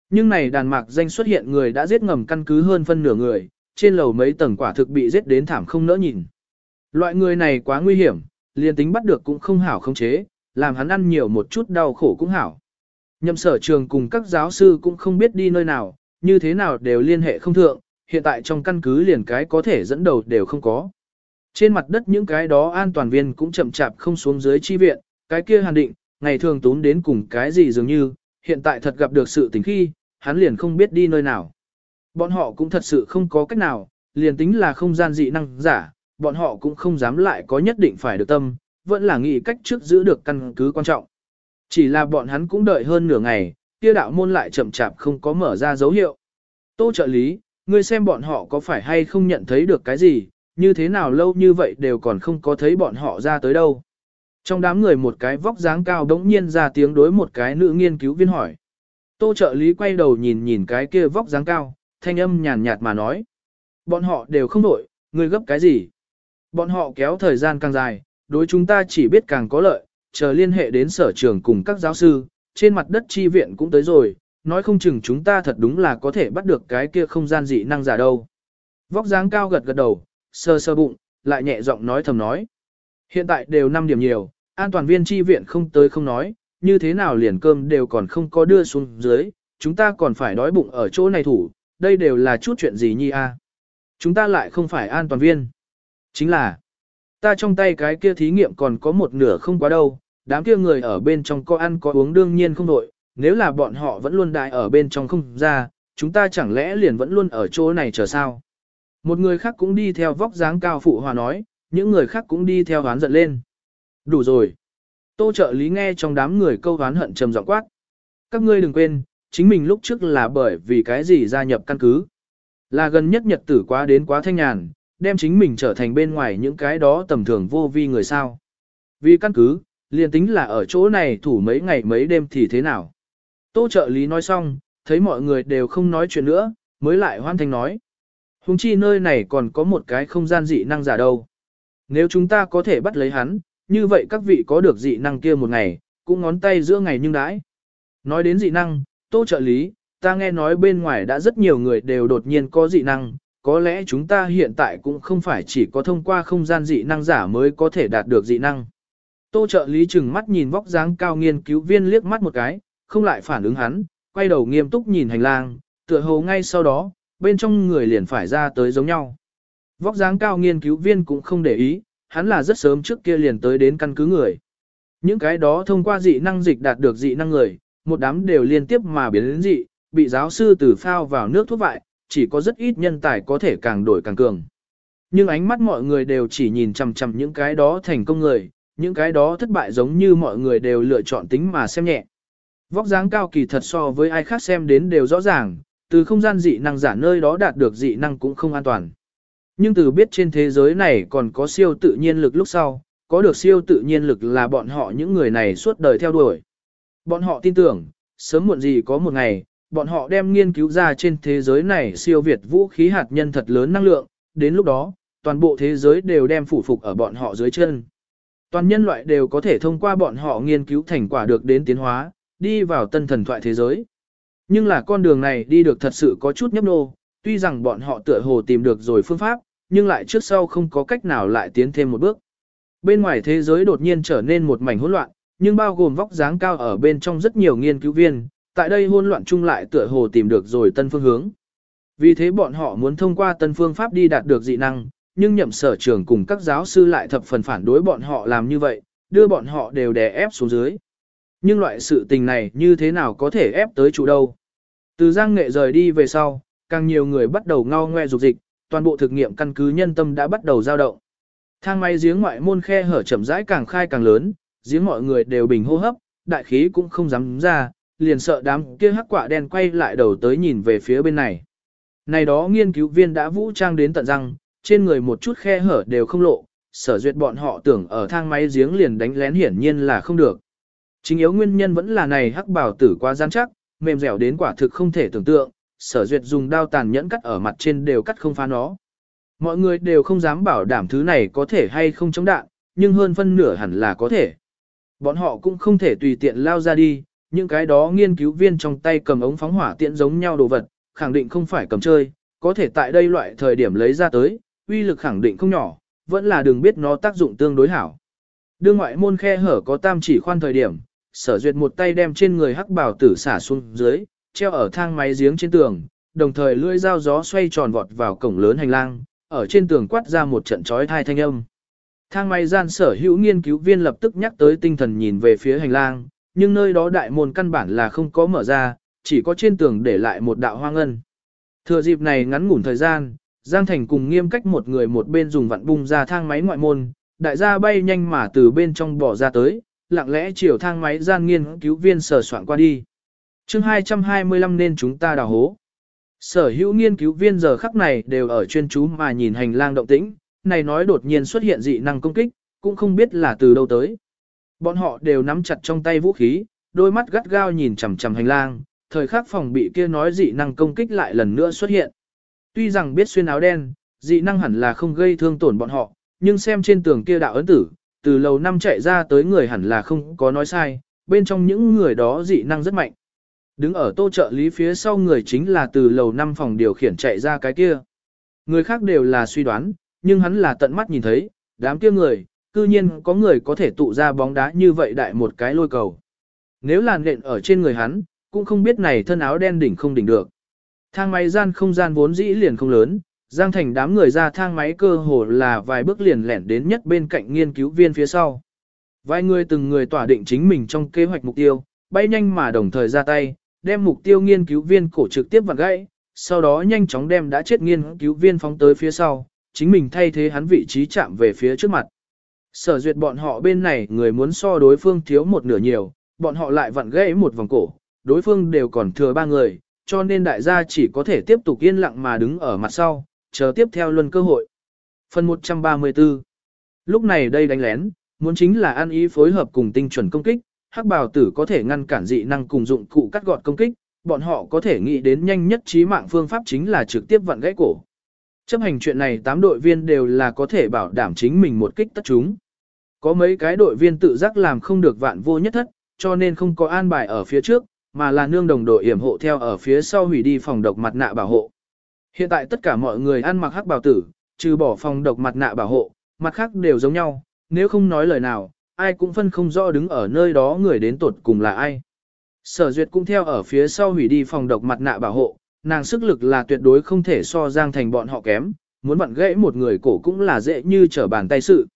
Nhưng này đàn mạc danh xuất hiện người đã giết ngầm căn cứ hơn phân nửa người, trên lầu mấy tầng quả thực bị giết đến thảm không nỡ nhìn. Loại người này quá nguy hiểm, liền tính bắt được cũng không hảo không chế, làm hắn ăn nhiều một chút đau khổ cũng hảo. Nhậm sở trường cùng các giáo sư cũng không biết đi nơi nào, như thế nào đều liên hệ không thượng, hiện tại trong căn cứ liền cái có thể dẫn đầu đều không có. Trên mặt đất những cái đó an toàn viên cũng chậm chạp không xuống dưới chi viện, cái kia hàn định, ngày thường tốn đến cùng cái gì dường như, hiện tại thật gặp được sự tình khi, hắn liền không biết đi nơi nào. Bọn họ cũng thật sự không có cách nào, liền tính là không gian dị năng giả, bọn họ cũng không dám lại có nhất định phải được tâm, vẫn là nghĩ cách trước giữ được căn cứ quan trọng. Chỉ là bọn hắn cũng đợi hơn nửa ngày, kia đạo môn lại chậm chạp không có mở ra dấu hiệu. Tô trợ lý, ngươi xem bọn họ có phải hay không nhận thấy được cái gì, như thế nào lâu như vậy đều còn không có thấy bọn họ ra tới đâu. Trong đám người một cái vóc dáng cao đống nhiên ra tiếng đối một cái nữ nghiên cứu viên hỏi. Tô trợ lý quay đầu nhìn nhìn cái kia vóc dáng cao, thanh âm nhàn nhạt mà nói. Bọn họ đều không đổi, ngươi gấp cái gì? Bọn họ kéo thời gian càng dài, đối chúng ta chỉ biết càng có lợi, chờ liên hệ đến sở trường cùng các giáo sư, trên mặt đất chi viện cũng tới rồi, nói không chừng chúng ta thật đúng là có thể bắt được cái kia không gian dị năng giả đâu. Vóc dáng cao gật gật đầu, sơ sơ bụng, lại nhẹ giọng nói thầm nói. Hiện tại đều 5 điểm nhiều, an toàn viên tri viện không tới không nói, như thế nào liền cơm đều còn không có đưa xuống dưới, chúng ta còn phải đói bụng ở chỗ này thủ, đây đều là chút chuyện gì nhi a? Chúng ta lại không phải an toàn viên. Chính là, ta trong tay cái kia thí nghiệm còn có một nửa không quá đâu, đám kia người ở bên trong có ăn có uống đương nhiên không đội, nếu là bọn họ vẫn luôn đại ở bên trong không ra, chúng ta chẳng lẽ liền vẫn luôn ở chỗ này chờ sao? Một người khác cũng đi theo vóc dáng cao phụ hòa nói, những người khác cũng đi theo hoán giận lên. Đủ rồi. Tô trợ lý nghe trong đám người câu hoán hận trầm giọng quát. Các ngươi đừng quên, chính mình lúc trước là bởi vì cái gì gia nhập căn cứ. Là gần nhất nhật tử quá đến quá thanh nhàn, đem chính mình trở thành bên ngoài những cái đó tầm thường vô vi người sao. Vì căn cứ, liền tính là ở chỗ này thủ mấy ngày mấy đêm thì thế nào. Tô trợ lý nói xong, thấy mọi người đều không nói chuyện nữa, mới lại hoan thanh nói. Hùng chi nơi này còn có một cái không gian dị năng giả đâu. Nếu chúng ta có thể bắt lấy hắn, như vậy các vị có được dị năng kia một ngày, cũng ngón tay giữa ngày nhưng đãi. Nói đến dị năng, tô trợ lý, ta nghe nói bên ngoài đã rất nhiều người đều đột nhiên có dị năng, có lẽ chúng ta hiện tại cũng không phải chỉ có thông qua không gian dị năng giả mới có thể đạt được dị năng. Tô trợ lý chừng mắt nhìn vóc dáng cao nghiên cứu viên liếc mắt một cái, không lại phản ứng hắn, quay đầu nghiêm túc nhìn hành lang, tựa hồ ngay sau đó, bên trong người liền phải ra tới giống nhau. Vóc dáng cao nghiên cứu viên cũng không để ý, hắn là rất sớm trước kia liền tới đến căn cứ người. Những cái đó thông qua dị năng dịch đạt được dị năng người, một đám đều liên tiếp mà biến đến dị, bị giáo sư tử phao vào nước thuốc vại, chỉ có rất ít nhân tài có thể càng đổi càng cường. Nhưng ánh mắt mọi người đều chỉ nhìn chằm chằm những cái đó thành công người, những cái đó thất bại giống như mọi người đều lựa chọn tính mà xem nhẹ. Vóc dáng cao kỳ thật so với ai khác xem đến đều rõ ràng, từ không gian dị năng giả nơi đó đạt được dị năng cũng không an toàn. Nhưng từ biết trên thế giới này còn có siêu tự nhiên lực lúc sau, có được siêu tự nhiên lực là bọn họ những người này suốt đời theo đuổi. Bọn họ tin tưởng, sớm muộn gì có một ngày, bọn họ đem nghiên cứu ra trên thế giới này siêu việt vũ khí hạt nhân thật lớn năng lượng, đến lúc đó, toàn bộ thế giới đều đem phủ phục ở bọn họ dưới chân. Toàn nhân loại đều có thể thông qua bọn họ nghiên cứu thành quả được đến tiến hóa, đi vào tân thần thoại thế giới. Nhưng là con đường này đi được thật sự có chút nhấp nô, tuy rằng bọn họ tựa hồ tìm được rồi phương pháp, nhưng lại trước sau không có cách nào lại tiến thêm một bước. Bên ngoài thế giới đột nhiên trở nên một mảnh hỗn loạn, nhưng bao gồm vóc dáng cao ở bên trong rất nhiều nghiên cứu viên, tại đây hỗn loạn chung lại tựa hồ tìm được rồi tân phương hướng. Vì thế bọn họ muốn thông qua tân phương pháp đi đạt được dị năng, nhưng nhậm sở trường cùng các giáo sư lại thập phần phản đối bọn họ làm như vậy, đưa bọn họ đều đè ép xuống dưới. Nhưng loại sự tình này như thế nào có thể ép tới chủ đâu. Từ giang nghệ rời đi về sau, càng nhiều người bắt đầu ngao ngoe dục dịch, toàn bộ thực nghiệm căn cứ nhân tâm đã bắt đầu dao động. Thang máy giếng ngoại môn khe hở chậm rãi càng khai càng lớn, giếng mọi người đều bình hô hấp, đại khí cũng không dám ra, liền sợ đám kia hắc quả đen quay lại đầu tới nhìn về phía bên này. Này đó nghiên cứu viên đã vũ trang đến tận răng, trên người một chút khe hở đều không lộ, sở duyệt bọn họ tưởng ở thang máy giếng liền đánh lén hiển nhiên là không được. Chính yếu nguyên nhân vẫn là này hắc bảo tử quá gian chắc, mềm dẻo đến quả thực không thể tưởng tượng, sở duyệt dùng đao tàn nhẫn cắt ở mặt trên đều cắt không phá nó. Mọi người đều không dám bảo đảm thứ này có thể hay không chống đạn, nhưng hơn phân nửa hẳn là có thể. Bọn họ cũng không thể tùy tiện lao ra đi, những cái đó nghiên cứu viên trong tay cầm ống phóng hỏa tiện giống nhau đồ vật, khẳng định không phải cầm chơi, có thể tại đây loại thời điểm lấy ra tới, uy lực khẳng định không nhỏ, vẫn là đừng biết nó tác dụng tương đối hảo. Đưa ngoại môn khe hở có tam chỉ khoan thời điểm, sở duyệt một tay đem trên người hắc bảo tử xả xuống dưới, treo ở thang máy giếng trên tường, đồng thời lưỡi dao gió xoay tròn vọt vào cổng lớn hành lang, ở trên tường quát ra một trận chói thai thanh âm. Thang máy gian sở hữu nghiên cứu viên lập tức nhắc tới tinh thần nhìn về phía hành lang, nhưng nơi đó đại môn căn bản là không có mở ra, chỉ có trên tường để lại một đạo hoang ân. Thừa dịp này ngắn ngủn thời gian, Giang Thành cùng nghiêm cách một người một bên dùng vặn bung ra thang máy ngoại môn, đại gia bay nhanh mà từ bên trong bỏ ra tới, lặng lẽ chiều thang máy gian nghiên cứu viên sờ soạn qua đi. chương 225 nên chúng ta đào hố. Sở hữu nghiên cứu viên giờ khắc này đều ở chuyên chú mà nhìn hành lang động tĩnh, này nói đột nhiên xuất hiện dị năng công kích, cũng không biết là từ đâu tới. Bọn họ đều nắm chặt trong tay vũ khí, đôi mắt gắt gao nhìn chằm chằm hành lang, thời khắc phòng bị kia nói dị năng công kích lại lần nữa xuất hiện. Tuy rằng biết xuyên áo đen, dị năng hẳn là không gây thương tổn bọn họ, nhưng xem trên tường kia đạo ấn tử, từ lầu năm chạy ra tới người hẳn là không có nói sai, bên trong những người đó dị năng rất mạnh. Đứng ở tô trợ lý phía sau người chính là từ lầu năm phòng điều khiển chạy ra cái kia. Người khác đều là suy đoán, nhưng hắn là tận mắt nhìn thấy, đám kia người, cư nhiên có người có thể tụ ra bóng đá như vậy đại một cái lôi cầu. Nếu làn nện ở trên người hắn, cũng không biết này thân áo đen đỉnh không đỉnh được. Thang máy gian không gian vốn dĩ liền không lớn, Giang Thành đám người ra thang máy cơ hồ là vài bước liền lẻn đến nhất bên cạnh nghiên cứu viên phía sau. Vài người từng người tỏa định chính mình trong kế hoạch mục tiêu, bay nhanh mà đồng thời ra tay, đem mục tiêu nghiên cứu viên cổ trực tiếp vặn gãy, sau đó nhanh chóng đem đã chết nghiên cứu viên phóng tới phía sau, chính mình thay thế hắn vị trí chạm về phía trước mặt. Sở duyệt bọn họ bên này người muốn so đối phương thiếu một nửa nhiều, bọn họ lại vặn gãy một vòng cổ, đối phương đều còn thừa ba người, cho nên đại gia chỉ có thể tiếp tục yên lặng mà đứng ở mặt sau, chờ tiếp theo luân cơ hội. Phần 134 Lúc này đây đánh lén, muốn chính là ăn ý phối hợp cùng tinh chuẩn công kích, hắc bào tử có thể ngăn cản dị năng cùng dụng cụ cắt gọt công kích, bọn họ có thể nghĩ đến nhanh nhất trí mạng phương pháp chính là trực tiếp vặn gãy cổ. Chấp hành chuyện này 8 đội viên đều là có thể bảo đảm chính mình một kích tất chúng. Có mấy cái đội viên tự giác làm không được vạn vô nhất thất, cho nên không có an bài ở phía trước, mà là nương đồng đội yểm hộ theo ở phía sau hủy đi phòng độc mặt nạ bảo hộ. Hiện tại tất cả mọi người ăn mặc hắc bào tử, trừ bỏ phòng độc mặt nạ bảo hộ, mặt khác đều giống nhau, nếu không nói lời nào, ai cũng phân không rõ đứng ở nơi đó người đến tột cùng là ai. Sở duyệt cũng theo ở phía sau hủy đi phòng độc mặt nạ bảo hộ, nàng sức lực là tuyệt đối không thể so giang thành bọn họ kém, muốn vặn gãy một người cổ cũng là dễ như trở bàn tay sự.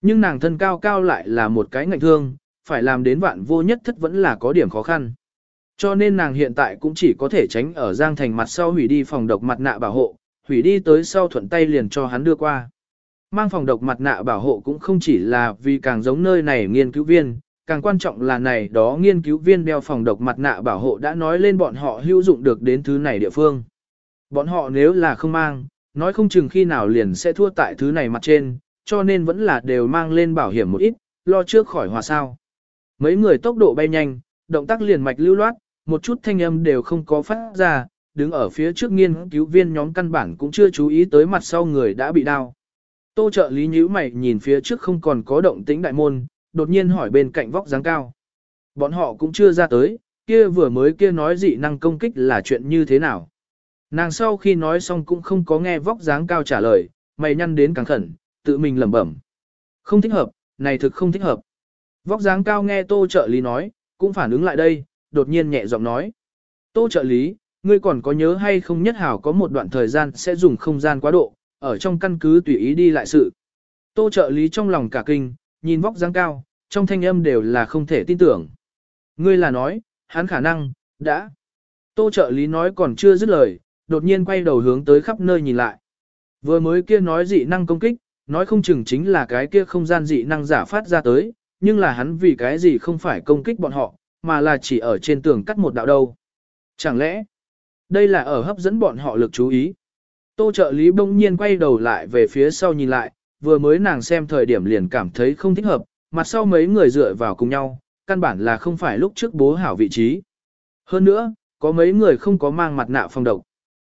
Nhưng nàng thân cao cao lại là một cái ngạnh thương, phải làm đến vạn vô nhất thất vẫn là có điểm khó khăn. Cho nên nàng hiện tại cũng chỉ có thể tránh ở giang thành mặt sau hủy đi phòng độc mặt nạ bảo hộ, hủy đi tới sau thuận tay liền cho hắn đưa qua. Mang phòng độc mặt nạ bảo hộ cũng không chỉ là vì càng giống nơi này nghiên cứu viên, càng quan trọng là này đó nghiên cứu viên đeo phòng độc mặt nạ bảo hộ đã nói lên bọn họ hữu dụng được đến thứ này địa phương. Bọn họ nếu là không mang, nói không chừng khi nào liền sẽ thua tại thứ này mặt trên, cho nên vẫn là đều mang lên bảo hiểm một ít, lo trước khỏi hòa sao. Mấy người tốc độ bay nhanh, động tác liền mạch lưu loát, một chút thanh âm đều không có phát ra, đứng ở phía trước nghiên cứu viên nhóm căn bản cũng chưa chú ý tới mặt sau người đã bị đau. Tô trợ lý nhíu mày nhìn phía trước không còn có động tĩnh đại môn, đột nhiên hỏi bên cạnh vóc dáng cao. Bọn họ cũng chưa ra tới, kia vừa mới kia nói dị năng công kích là chuyện như thế nào. Nàng sau khi nói xong cũng không có nghe vóc dáng cao trả lời, mày nhăn đến càng khẩn, tự mình lẩm bẩm. Không thích hợp, này thực không thích hợp. Vóc dáng cao nghe tô trợ lý nói, cũng phản ứng lại đây, đột nhiên nhẹ giọng nói. Tô trợ lý, ngươi còn có nhớ hay không nhất hảo có một đoạn thời gian sẽ dùng không gian quá độ, ở trong căn cứ tùy ý đi lại sự. Tô trợ lý trong lòng cả kinh, nhìn vóc dáng cao, trong thanh âm đều là không thể tin tưởng. Ngươi là nói, hắn khả năng, đã. Tô trợ lý nói còn chưa dứt lời, đột nhiên quay đầu hướng tới khắp nơi nhìn lại. Vừa mới kia nói dị năng công kích, nói không chừng chính là cái kia không gian dị năng giả phát ra tới, nhưng là hắn vì cái gì không phải công kích bọn họ, mà là chỉ ở trên tường cắt một đạo đâu. Chẳng lẽ, đây là ở hấp dẫn bọn họ lực chú ý. Tô trợ lý bỗng nhiên quay đầu lại về phía sau nhìn lại, vừa mới nàng xem thời điểm liền cảm thấy không thích hợp, mặt sau mấy người dựa vào cùng nhau, căn bản là không phải lúc trước bố hảo vị trí. Hơn nữa, có mấy người không có mang mặt nạ phòng độc.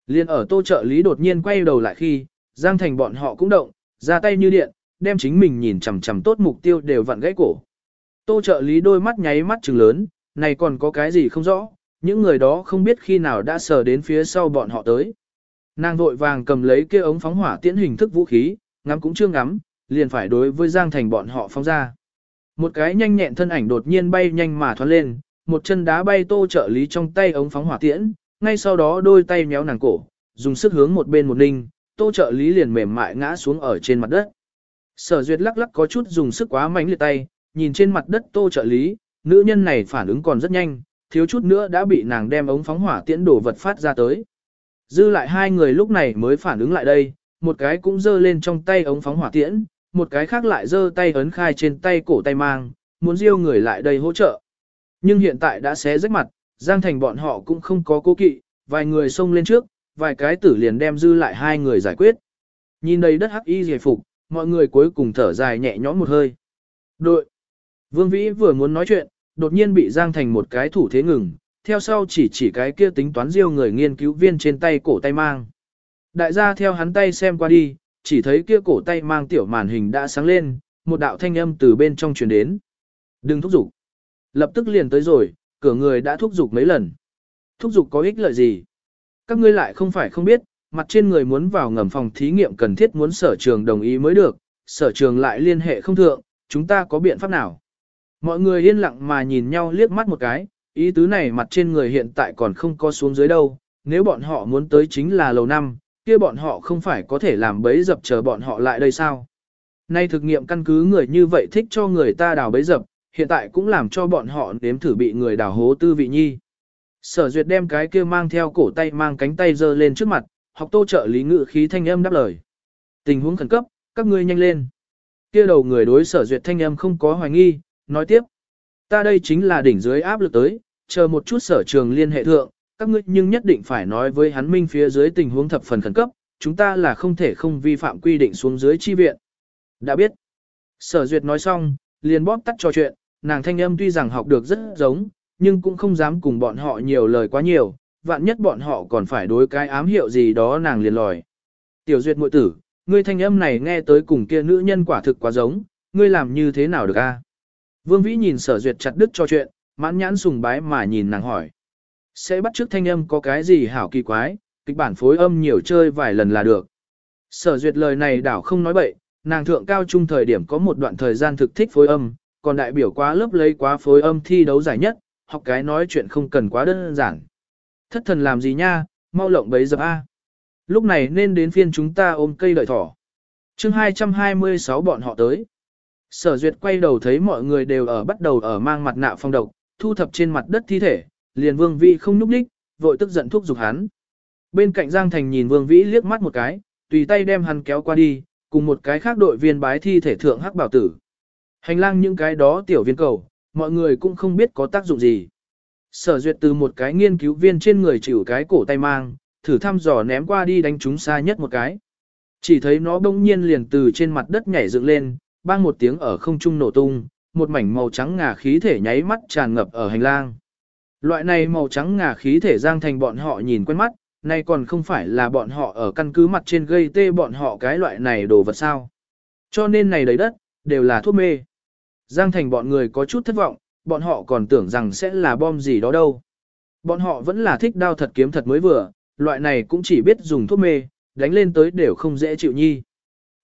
Liên ở tô trợ lý đột nhiên quay đầu lại khi, Giang Thành bọn họ cũng động, ra tay như điện, đem chính mình nhìn chằm chằm tốt mục tiêu đều vặn gãy cổ. Tô trợ lý đôi mắt nháy mắt trừng lớn, này còn có cái gì không rõ, những người đó không biết khi nào đã sờ đến phía sau bọn họ tới. Nàng vội vàng cầm lấy kia ống phóng hỏa tiễn hình thức vũ khí, ngắm cũng chưa ngắm, liền phải đối với Giang Thành bọn họ phóng ra. Một cái nhanh nhẹn thân ảnh đột nhiên bay nhanh mà thoát lên, một chân đá bay tô trợ lý trong tay ống phóng hỏa tiễn, ngay sau đó đôi tay méo nàng cổ, dùng sức hướng một bên một ninh, tô trợ lý liền mềm mại ngã xuống ở trên mặt đất. Sở duyệt lắc lắc có chút dùng sức quá mạnh liệt tay, nhìn trên mặt đất tô trợ lý, nữ nhân này phản ứng còn rất nhanh, thiếu chút nữa đã bị nàng đem ống phóng hỏa tiễn đổ vật phát ra tới. Dư lại hai người lúc này mới phản ứng lại đây, một cái cũng giơ lên trong tay ống phóng hỏa tiễn, một cái khác lại giơ tay ấn khai trên tay cổ tay mang, muốn diêu người lại đây hỗ trợ. Nhưng hiện tại đã xé rách mặt, Giang Thành bọn họ cũng không có cố kỵ, vài người xông lên trước, vài cái tử liền đem dư lại hai người giải quyết. Nhìn đầy đất hắc y giải phục, mọi người cuối cùng thở dài nhẹ nhõm một hơi. Đội! Vương Vĩ vừa muốn nói chuyện, đột nhiên bị Giang Thành một cái thủ thế ngừng, theo sau chỉ chỉ cái kia tính toán diêu người nghiên cứu viên trên tay cổ tay mang. Đại gia theo hắn tay xem qua đi, chỉ thấy kia cổ tay mang tiểu màn hình đã sáng lên, một đạo thanh âm từ bên trong truyền đến. Đừng thúc giục. Lập tức liền tới rồi, cửa người đã thúc giục mấy lần. thúc giục có ích lợi gì. Các ngươi lại không phải không biết, mặt trên người muốn vào ngầm phòng thí nghiệm cần thiết muốn sở trường đồng ý mới được, sở trường lại liên hệ không thượng, chúng ta có biện pháp nào. Mọi người yên lặng mà nhìn nhau liếc mắt một cái, ý tứ này mặt trên người hiện tại còn không có xuống dưới đâu, nếu bọn họ muốn tới chính là lầu năm, kia bọn họ không phải có thể làm bấy dập chờ bọn họ lại đây sao. Nay thực nghiệm căn cứ người như vậy thích cho người ta đào bấy dập, hiện tại cũng làm cho bọn họ nếm thử bị người đào hố tư vị nhi. Sở duyệt đem cái kia mang theo cổ tay mang cánh tay giơ lên trước mặt, học tô trợ lý ngự khí thanh âm đáp lời. Tình huống khẩn cấp, các ngươi nhanh lên. Kia đầu người đối sở duyệt thanh âm không có hoài nghi, nói tiếp. Ta đây chính là đỉnh dưới áp lực tới, chờ một chút sở trường liên hệ thượng, các ngươi nhưng nhất định phải nói với hắn minh phía dưới tình huống thập phần khẩn cấp, chúng ta là không thể không vi phạm quy định xuống dưới chi viện. Đã biết. Sở duyệt nói xong, liền bóp tắt trò chuyện, nàng thanh âm tuy rằng học được rất giống, nhưng cũng không dám cùng bọn họ nhiều lời quá nhiều, vạn nhất bọn họ còn phải đối cái ám hiệu gì đó nàng liền lòi. Tiểu duyệt muội tử, ngươi thanh âm này nghe tới cùng kia nữ nhân quả thực quá giống, ngươi làm như thế nào được a? Vương Vĩ nhìn sở duyệt chặt đứt cho chuyện, mãn nhãn sùng bái mà nhìn nàng hỏi. Sẽ bắt trước thanh âm có cái gì hảo kỳ quái, kịch bản phối âm nhiều chơi vài lần là được. Sở duyệt lời này đảo không nói bậy, nàng thượng cao trung thời điểm có một đoạn thời gian thực thích phối âm, còn đại biểu quá lớp lấy quá phối âm thi đấu giải nhất, học cái nói chuyện không cần quá đơn giản. Thất thần làm gì nha, mau lộng bấy dập A. Lúc này nên đến phiên chúng ta ôm cây đợi thỏ. chương 226 bọn họ tới. Sở duyệt quay đầu thấy mọi người đều ở bắt đầu ở mang mặt nạ phong độc, thu thập trên mặt đất thi thể, liền vương vĩ không núp đích, vội tức giận thúc giục hắn. Bên cạnh Giang Thành nhìn vương vĩ liếc mắt một cái, tùy tay đem hắn kéo qua đi, cùng một cái khác đội viên bái thi thể thượng hắc bảo tử. Hành lang những cái đó tiểu viên cầu, mọi người cũng không biết có tác dụng gì. Sở duyệt từ một cái nghiên cứu viên trên người chịu cái cổ tay mang, thử thăm dò ném qua đi đánh chúng xa nhất một cái. Chỉ thấy nó bỗng nhiên liền từ trên mặt đất nhảy dựng lên, bang một tiếng ở không trung nổ tung, một mảnh màu trắng ngà khí thể nháy mắt tràn ngập ở hành lang. Loại này màu trắng ngà khí thể giang thành bọn họ nhìn quen mắt, nay còn không phải là bọn họ ở căn cứ mặt trên gây tê bọn họ cái loại này đồ vật sao. Cho nên này đấy đất, đều là thuốc mê. Giang thành bọn người có chút thất vọng, bọn họ còn tưởng rằng sẽ là bom gì đó đâu. Bọn họ vẫn là thích đao thật kiếm thật mới vừa, loại này cũng chỉ biết dùng thuốc mê, đánh lên tới đều không dễ chịu nhi.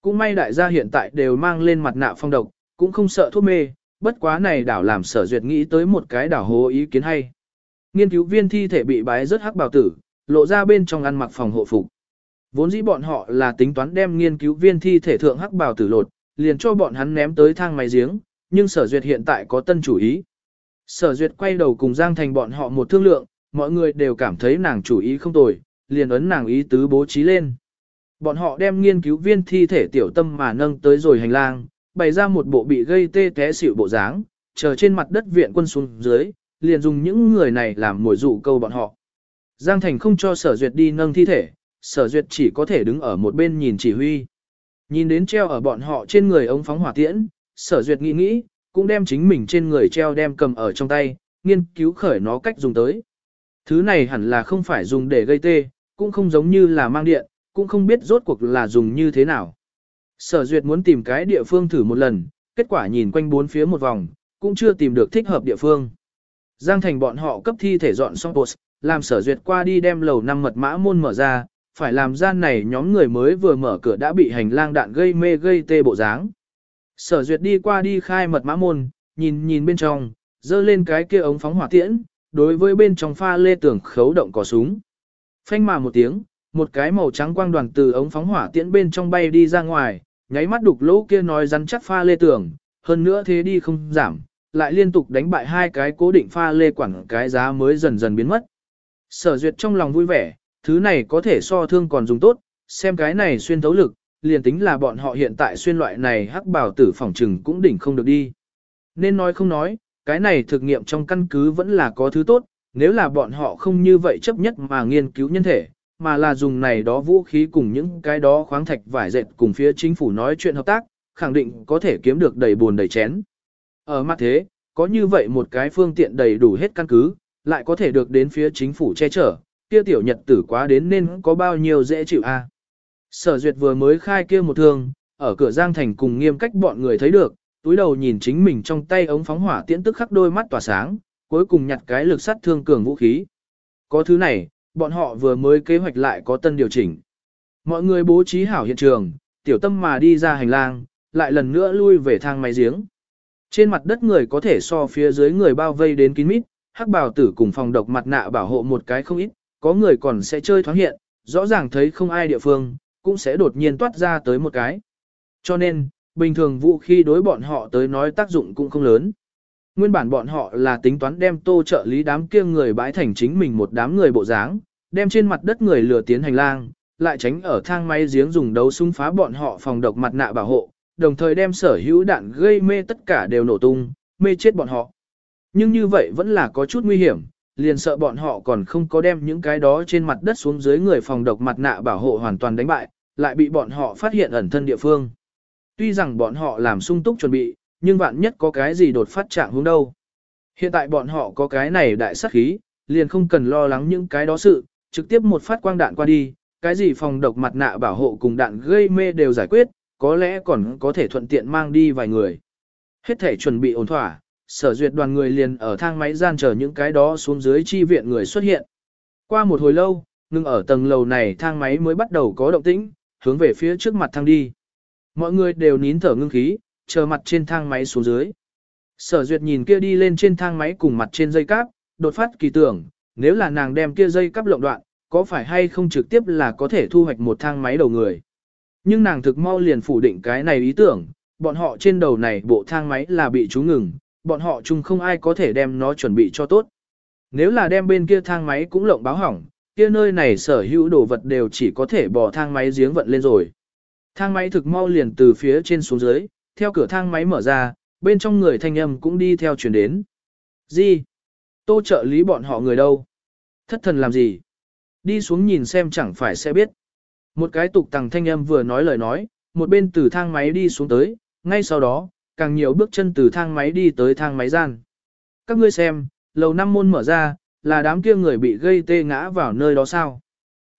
Cũng may đại gia hiện tại đều mang lên mặt nạ phong độc, cũng không sợ thuốc mê, bất quá này đảo làm sở duyệt nghĩ tới một cái đảo hố ý kiến hay. Nghiên cứu viên thi thể bị bái rất hắc bào tử, lộ ra bên trong ăn mặc phòng hộ phục. Vốn dĩ bọn họ là tính toán đem nghiên cứu viên thi thể thượng hắc bào tử lột, liền cho bọn hắn ném tới thang máy giếng, nhưng sở duyệt hiện tại có tân chủ ý. Sở duyệt quay đầu cùng Giang Thành bọn họ một thương lượng, mọi người đều cảm thấy nàng chủ ý không tồi, liền ấn nàng ý tứ bố trí lên. Bọn họ đem nghiên cứu viên thi thể tiểu tâm mà nâng tới rồi hành lang, bày ra một bộ bị gây tê té xỉu bộ dáng, chờ trên mặt đất viện quân xuống dưới, liền dùng những người này làm mồi dụ câu bọn họ. Giang Thành không cho sở duyệt đi nâng thi thể, sở duyệt chỉ có thể đứng ở một bên nhìn chỉ huy. Nhìn đến treo ở bọn họ trên người ống phóng hỏa tiễn, sở duyệt nghĩ nghĩ, cũng đem chính mình trên người treo đem cầm ở trong tay, nghiên cứu khởi nó cách dùng tới. Thứ này hẳn là không phải dùng để gây tê, cũng không giống như là mang điện, cũng không biết rốt cuộc là dùng như thế nào. Sở duyệt muốn tìm cái địa phương thử một lần, kết quả nhìn quanh bốn phía một vòng, cũng chưa tìm được thích hợp địa phương. Giang thành bọn họ cấp thi thể dọn xong post, làm sở duyệt qua đi đem lầu năm mật mã môn mở ra, phải làm gian này nhóm người mới vừa mở cửa đã bị hành lang đạn gây mê gây tê bộ dáng. Sở duyệt đi qua đi khai mật mã môn, nhìn nhìn bên trong, dơ lên cái kia ống phóng hỏa tiễn, đối với bên trong pha lê tưởng khấu động cò súng. Phanh mà một tiếng, một cái màu trắng quang đoàn từ ống phóng hỏa tiễn bên trong bay đi ra ngoài, nháy mắt đục lỗ kia nói rắn chắc pha lê tưởng, hơn nữa thế đi không giảm, lại liên tục đánh bại hai cái cố định pha lê quẳng cái giá mới dần dần biến mất. Sở duyệt trong lòng vui vẻ, thứ này có thể so thương còn dùng tốt, xem cái này xuyên thấu lực, liền tính là bọn họ hiện tại xuyên loại này hắc bảo tử phòng trừng cũng đỉnh không được đi. Nên nói không nói, cái này thực nghiệm trong căn cứ vẫn là có thứ tốt, nếu là bọn họ không như vậy chấp nhất mà nghiên cứu nhân thể, mà là dùng này đó vũ khí cùng những cái đó khoáng thạch vải dệt cùng phía chính phủ nói chuyện hợp tác, khẳng định có thể kiếm được đầy buồn đầy chén. Ở mặt thế, có như vậy một cái phương tiện đầy đủ hết căn cứ, lại có thể được đến phía chính phủ che chở, kia tiểu nhật tử quá đến nên có bao nhiêu dễ chịu a. Sở duyệt vừa mới khai kia một thương, ở cửa Giang Thành cùng nghiêm cách bọn người thấy được, túi đầu nhìn chính mình trong tay ống phóng hỏa tiễn tức khắc đôi mắt tỏa sáng, cuối cùng nhặt cái lực sát thương cường vũ khí. Có thứ này, bọn họ vừa mới kế hoạch lại có tân điều chỉnh. Mọi người bố trí hảo hiện trường, tiểu tâm mà đi ra hành lang, lại lần nữa lui về thang máy giếng. Trên mặt đất người có thể so phía dưới người bao vây đến kín mít, hắc bào tử cùng phòng độc mặt nạ bảo hộ một cái không ít, có người còn sẽ chơi thoáng hiện, rõ ràng thấy không ai địa phương, cũng sẽ đột nhiên toát ra tới một cái. Cho nên, bình thường vũ khí đối bọn họ tới nói tác dụng cũng không lớn. Nguyên bản bọn họ là tính toán đem tô trợ lý đám kia người bãi thành chính mình một đám người bộ dáng, đem trên mặt đất người lừa tiến hành lang, lại tránh ở thang máy giếng dùng đấu súng phá bọn họ phòng độc mặt nạ bảo hộ, đồng thời đem sở hữu đạn gây mê tất cả đều nổ tung, mê chết bọn họ. Nhưng như vậy vẫn là có chút nguy hiểm, liền sợ bọn họ còn không có đem những cái đó trên mặt đất xuống dưới người phòng độc mặt nạ bảo hộ hoàn toàn đánh bại, lại bị bọn họ phát hiện ẩn thân địa phương. Tuy rằng bọn họ làm sung túc chuẩn bị, nhưng vạn nhất có cái gì đột phát trạng hướng đâu. Hiện tại bọn họ có cái này đại sát khí, liền không cần lo lắng những cái đó sự, trực tiếp một phát quang đạn qua đi, cái gì phòng độc mặt nạ bảo hộ cùng đạn gây mê đều giải quyết, có lẽ còn có thể thuận tiện mang đi vài người. Hết thể chuẩn bị ổn thỏa, sở duyệt đoàn người liền ở thang máy gian chờ những cái đó xuống dưới chi viện người xuất hiện. Qua một hồi lâu, ngưng ở tầng lầu này thang máy mới bắt đầu có động tĩnh, hướng về phía trước mặt thang đi. Mọi người đều nín thở ngưng khí, chờ mặt trên thang máy xuống dưới. Sở duyệt nhìn kia đi lên trên thang máy cùng mặt trên dây cáp, đột phát kỳ tưởng, nếu là nàng đem kia dây cắp lộng đoạn, có phải hay không trực tiếp là có thể thu hoạch một thang máy đầu người. Nhưng nàng thực mau liền phủ định cái này ý tưởng, bọn họ trên đầu này bộ thang máy là bị chú ngừng, bọn họ chung không ai có thể đem nó chuẩn bị cho tốt. Nếu là đem bên kia thang máy cũng lộng báo hỏng, kia nơi này sở hữu đồ vật đều chỉ có thể bỏ thang máy giếng vận lên rồi. Thang máy thực mau liền từ phía trên xuống dưới, theo cửa thang máy mở ra, bên trong người thanh âm cũng đi theo chuyển đến. Gì? Tô trợ lý bọn họ người đâu? Thất thần làm gì? Đi xuống nhìn xem chẳng phải sẽ biết. Một cái tục tằng thanh âm vừa nói lời nói, một bên từ thang máy đi xuống tới, ngay sau đó, càng nhiều bước chân từ thang máy đi tới thang máy gian. Các ngươi xem, lầu năm môn mở ra, là đám kia người bị gây tê ngã vào nơi đó sao.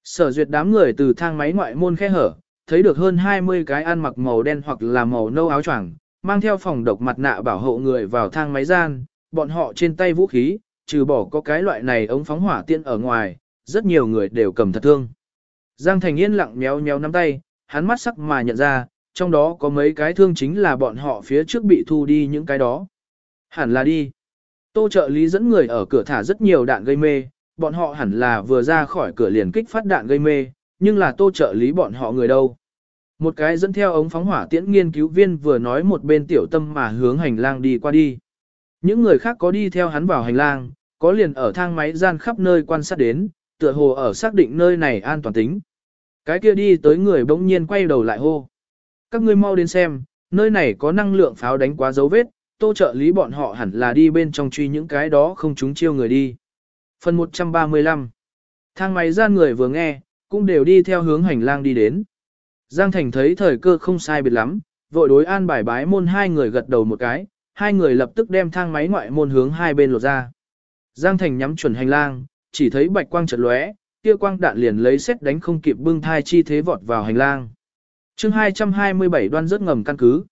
Sở duyệt đám người từ thang máy ngoại môn khe hở, thấy được hơn 20 cái ăn mặc màu đen hoặc là màu nâu áo choàng, mang theo phòng độc mặt nạ bảo hộ người vào thang máy gian, bọn họ trên tay vũ khí, trừ bỏ có cái loại này ống phóng hỏa tiên ở ngoài, rất nhiều người đều cầm thật thương. Giang Thành Yên lặng méo méo nắm tay, hắn mắt sắc mà nhận ra, trong đó có mấy cái thương chính là bọn họ phía trước bị thu đi những cái đó. Hẳn là đi. Tô trợ lý dẫn người ở cửa thả rất nhiều đạn gây mê, bọn họ hẳn là vừa ra khỏi cửa liền kích phát đạn gây mê, nhưng là tô trợ lý bọn họ người đâu. Một cái dẫn theo ống phóng hỏa tiễn nghiên cứu viên vừa nói một bên tiểu tâm mà hướng hành lang đi qua đi. Những người khác có đi theo hắn vào hành lang, có liền ở thang máy gian khắp nơi quan sát đến, tựa hồ ở xác định nơi này an toàn tính. Cái kia đi tới người bỗng nhiên quay đầu lại hô. Các ngươi mau đến xem, nơi này có năng lượng pháo đánh quá dấu vết, tô trợ lý bọn họ hẳn là đi bên trong truy những cái đó không chúng chiêu người đi. Phần 135 Thang máy gian người vừa nghe, cũng đều đi theo hướng hành lang đi đến. Giang Thành thấy thời cơ không sai biệt lắm, vội đối an bài bái môn hai người gật đầu một cái, hai người lập tức đem thang máy ngoại môn hướng hai bên lột ra. Giang Thành nhắm chuẩn hành lang, chỉ thấy bạch quang chợt lóe, kia quang đạn liền lấy xét đánh không kịp bưng thai chi thế vọt vào hành lang. chương 227 đoan rớt ngầm căn cứ.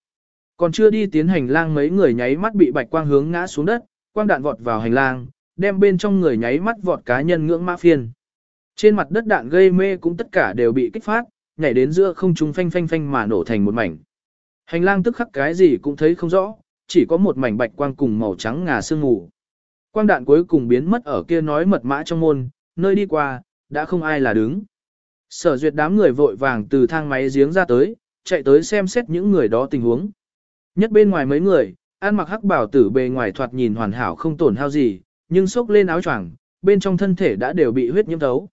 Còn chưa đi tiến hành lang mấy người nháy mắt bị bạch quang hướng ngã xuống đất, quang đạn vọt vào hành lang, đem bên trong người nháy mắt vọt cá nhân ngưỡng mã phiên. Trên mặt đất đạn gây mê cũng tất cả đều bị kích phát, nhảy đến giữa không trung phanh phanh phanh mà nổ thành một mảnh. Hành lang tức khắc cái gì cũng thấy không rõ, chỉ có một mảnh bạch quang cùng màu trắng ngà sương mù. Quang đạn cuối cùng biến mất ở kia nói mật mã trong môn, nơi đi qua, đã không ai là đứng. Sở duyệt đám người vội vàng từ thang máy giếng ra tới, chạy tới xem xét những người đó tình huống. Nhất bên ngoài mấy người, ăn mặc hắc bảo tử bề ngoài thoạt nhìn hoàn hảo không tổn hao gì, nhưng xốc lên áo choàng, bên trong thân thể đã đều bị huyết nhiễm thấu.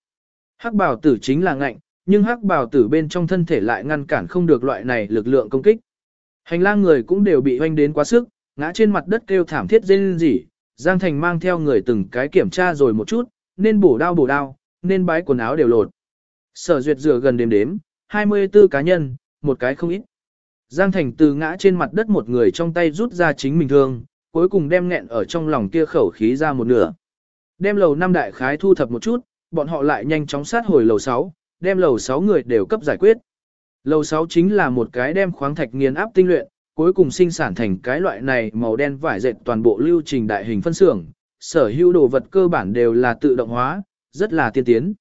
Hắc bảo tử chính là ngạnh, nhưng hắc bảo tử bên trong thân thể lại ngăn cản không được loại này lực lượng công kích. Hành lang người cũng đều bị hoanh đến quá sức, ngã trên mặt đất kêu thảm thiết rên rỉ, Giang Thành mang theo người từng cái kiểm tra rồi một chút, nên bổ đao bổ đao, nên bái quần áo đều lột. Sở duyệt rửa gần đếm đếm, 24 cá nhân, một cái không ít. Giang Thành từ ngã trên mặt đất một người trong tay rút ra chính mình thương, cuối cùng đem nghẹn ở trong lòng kia khẩu khí ra một nửa. Đem lầu năm đại khái thu thập một chút, bọn họ lại nhanh chóng sát hồi lầu 6, đem lầu 6 người đều cấp giải quyết. Lầu 6 chính là một cái đem khoáng thạch nghiền áp tinh luyện, cuối cùng sinh sản thành cái loại này màu đen vải dệt toàn bộ lưu trình đại hình phân xưởng, sở hữu đồ vật cơ bản đều là tự động hóa, rất là tiên tiến.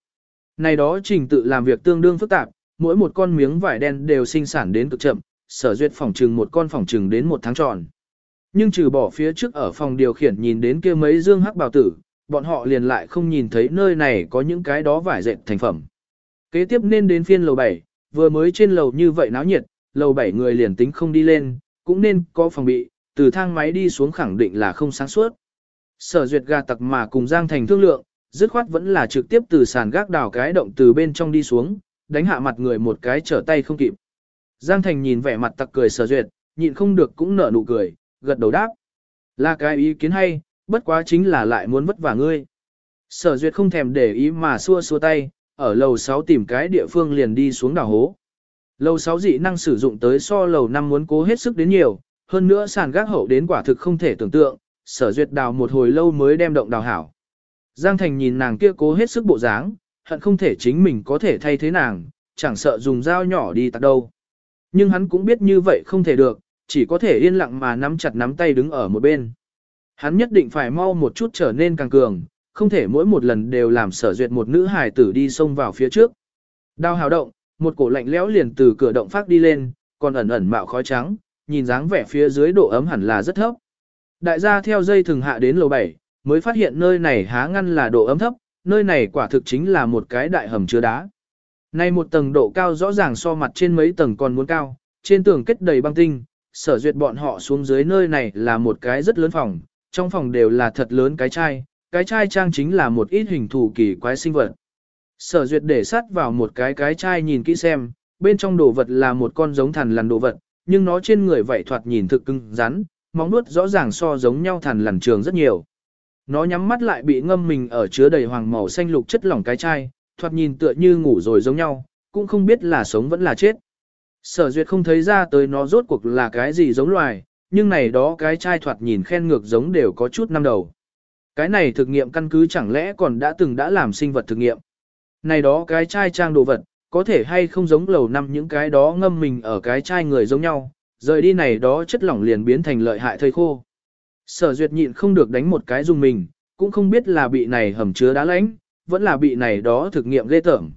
Này đó trình tự làm việc tương đương phức tạp, mỗi một con miếng vải đen đều sinh sản đến cực chậm, sở duyệt phòng trừng một con phòng trừng đến một tháng tròn. Nhưng trừ bỏ phía trước ở phòng điều khiển nhìn đến kia mấy dương hắc bào tử, bọn họ liền lại không nhìn thấy nơi này có những cái đó vải dệt thành phẩm. Kế tiếp nên đến phiên lầu 7, vừa mới trên lầu như vậy náo nhiệt, lầu 7 người liền tính không đi lên, cũng nên có phòng bị, từ thang máy đi xuống khẳng định là không sáng suốt. Sở duyệt gà tặc mà cùng Giang Thành thương lượng, dứt khoát vẫn là trực tiếp từ sàn gác đào cái động từ bên trong đi xuống, đánh hạ mặt người một cái trở tay không kịp. Giang Thành nhìn vẻ mặt tặc cười sở duyệt, nhịn không được cũng nở nụ cười, gật đầu đáp. Là cái ý kiến hay, bất quá chính là lại muốn vất vả ngươi. Sở duyệt không thèm để ý mà xua xua tay, ở lầu 6 tìm cái địa phương liền đi xuống đào hố. Lầu 6 dị năng sử dụng tới so lầu 5 muốn cố hết sức đến nhiều, hơn nữa sàn gác hậu đến quả thực không thể tưởng tượng, sở duyệt đào một hồi lâu mới đem động đào hảo. Giang Thành nhìn nàng kia cố hết sức bộ dáng, hận không thể chính mình có thể thay thế nàng, chẳng sợ dùng dao nhỏ đi tạc đâu. Nhưng hắn cũng biết như vậy không thể được, chỉ có thể yên lặng mà nắm chặt nắm tay đứng ở một bên. Hắn nhất định phải mau một chút trở nên càng cường, không thể mỗi một lần đều làm sở duyệt một nữ hài tử đi xông vào phía trước. Đào hào động, một cổ lạnh lẽo liền từ cửa động phát đi lên, còn ẩn ẩn mạo khói trắng, nhìn dáng vẻ phía dưới độ ấm hẳn là rất thấp. Đại gia theo dây thường hạ đến lầu 7, mới phát hiện nơi này há ngăn là độ ấm thấp, nơi này quả thực chính là một cái đại hầm chứa đá. Nay một tầng độ cao rõ ràng so mặt trên mấy tầng còn muốn cao, trên tường kết đầy băng tinh, sở duyệt bọn họ xuống dưới nơi này là một cái rất lớn phòng, trong phòng đều là thật lớn cái chai, cái chai trang chính là một ít hình thù kỳ quái sinh vật. Sở duyệt để sát vào một cái cái chai nhìn kỹ xem, bên trong đồ vật là một con giống thằn lằn đồ vật, nhưng nó trên người vậy thoạt nhìn thực cứng rắn, móng nuốt rõ ràng so giống nhau thằn lằn trường rất nhiều. Nó nhắm mắt lại bị ngâm mình ở chứa đầy hoàng màu xanh lục chất lỏng cái chai, thoạt nhìn tựa như ngủ rồi giống nhau, cũng không biết là sống vẫn là chết. Sở duyệt không thấy ra tới nó rốt cuộc là cái gì giống loài, nhưng này đó cái chai thoạt nhìn khen ngược giống đều có chút năm đầu. Cái này thực nghiệm căn cứ chẳng lẽ còn đã từng đã làm sinh vật thực nghiệm. Này đó cái chai trang đồ vật, có thể hay không giống lầu năm những cái đó ngâm mình ở cái chai người giống nhau, rời đi này đó chất lỏng liền biến thành lợi hại thây khô. Sở duyệt nhịn không được đánh một cái dùng mình, cũng không biết là bị này hầm chứa đá lãnh, vẫn là bị này đó thực nghiệm ghê tởm.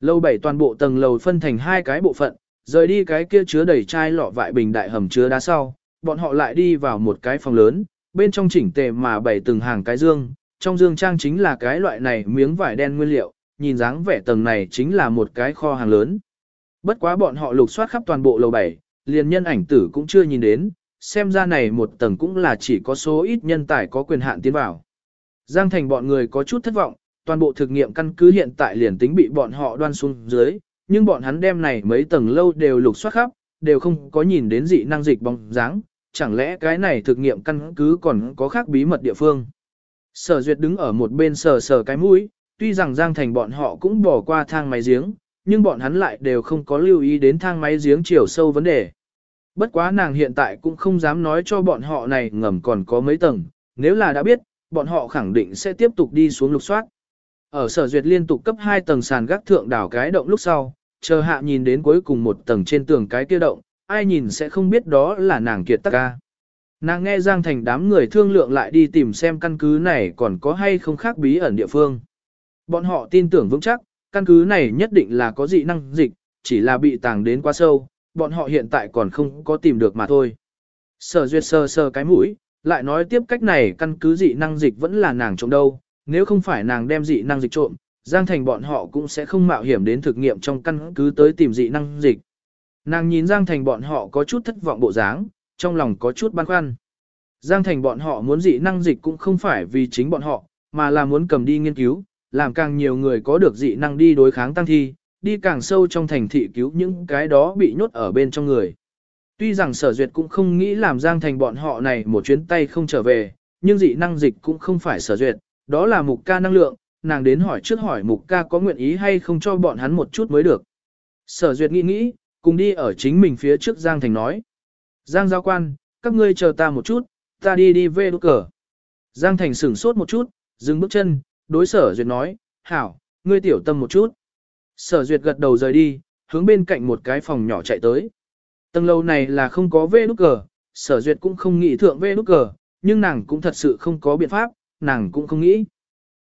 Lầu bảy toàn bộ tầng lầu phân thành hai cái bộ phận, rời đi cái kia chứa đầy chai lọ vại bình đại hầm chứa đá sau, bọn họ lại đi vào một cái phòng lớn, bên trong chỉnh tề mà bày từng hàng cái dương, trong dương trang chính là cái loại này miếng vải đen nguyên liệu, nhìn dáng vẻ tầng này chính là một cái kho hàng lớn. Bất quá bọn họ lục soát khắp toàn bộ lầu 7, liền nhân ảnh tử cũng chưa nhìn đến, xem ra này một tầng cũng là chỉ có số ít nhân tài có quyền hạn tiến vào. Giang thành bọn người có chút thất vọng, toàn bộ thực nghiệm căn cứ hiện tại liền tính bị bọn họ đoan xuống dưới, nhưng bọn hắn đem này mấy tầng lâu đều lục soát khắp, đều không có nhìn đến dị năng dịch bóng dáng, chẳng lẽ cái này thực nghiệm căn cứ còn có khác bí mật địa phương. Sở duyệt đứng ở một bên sờ sờ cái mũi, tuy rằng Giang Thành bọn họ cũng bỏ qua thang máy giếng, nhưng bọn hắn lại đều không có lưu ý đến thang máy giếng chiều sâu vấn đề. Bất quá nàng hiện tại cũng không dám nói cho bọn họ này ngầm còn có mấy tầng, nếu là đã biết, bọn họ khẳng định sẽ tiếp tục đi xuống lục soát. Ở sở duyệt liên tục cấp 2 tầng sàn gác thượng đảo cái động lúc sau, chờ hạ nhìn đến cuối cùng một tầng trên tường cái kia động, ai nhìn sẽ không biết đó là nàng kiệt tắc ca. Nàng nghe Giang Thành đám người thương lượng lại đi tìm xem căn cứ này còn có hay không khác bí ẩn địa phương. Bọn họ tin tưởng vững chắc, căn cứ này nhất định là có dị năng dịch, chỉ là bị tàng đến quá sâu, bọn họ hiện tại còn không có tìm được mà thôi. Sở duyệt sơ sơ cái mũi, lại nói tiếp cách này căn cứ dị năng dịch vẫn là nàng trộm đâu, nếu không phải nàng đem dị năng dịch trộm, Giang Thành bọn họ cũng sẽ không mạo hiểm đến thực nghiệm trong căn cứ tới tìm dị năng dịch. Nàng nhìn Giang Thành bọn họ có chút thất vọng bộ dáng, trong lòng có chút băn khoăn. Giang Thành bọn họ muốn dị năng dịch cũng không phải vì chính bọn họ, mà là muốn cầm đi nghiên cứu, làm càng nhiều người có được dị năng đi đối kháng tăng thi, đi càng sâu trong thành thị cứu những cái đó bị nhốt ở bên trong người. Tuy rằng sở duyệt cũng không nghĩ làm Giang Thành bọn họ này một chuyến tay không trở về, nhưng dị năng dịch cũng không phải sở duyệt, đó là mục ca năng lượng, nàng đến hỏi trước hỏi mục ca có nguyện ý hay không cho bọn hắn một chút mới được. Sở duyệt nghĩ nghĩ, cùng đi ở chính mình phía trước Giang Thành nói. Giang giao quan, các ngươi chờ ta một chút, ta đi đi về đốt cờ. Giang Thành sửng sốt một chút, dừng bước chân, đối sở duyệt nói, hảo, ngươi tiểu tâm một chút. Sở duyệt gật đầu rời đi, hướng bên cạnh một cái phòng nhỏ chạy tới. Tầng lâu này là không có vê nút cờ, sở duyệt cũng không nghĩ thượng vê nút cờ, nhưng nàng cũng thật sự không có biện pháp, nàng cũng không nghĩ.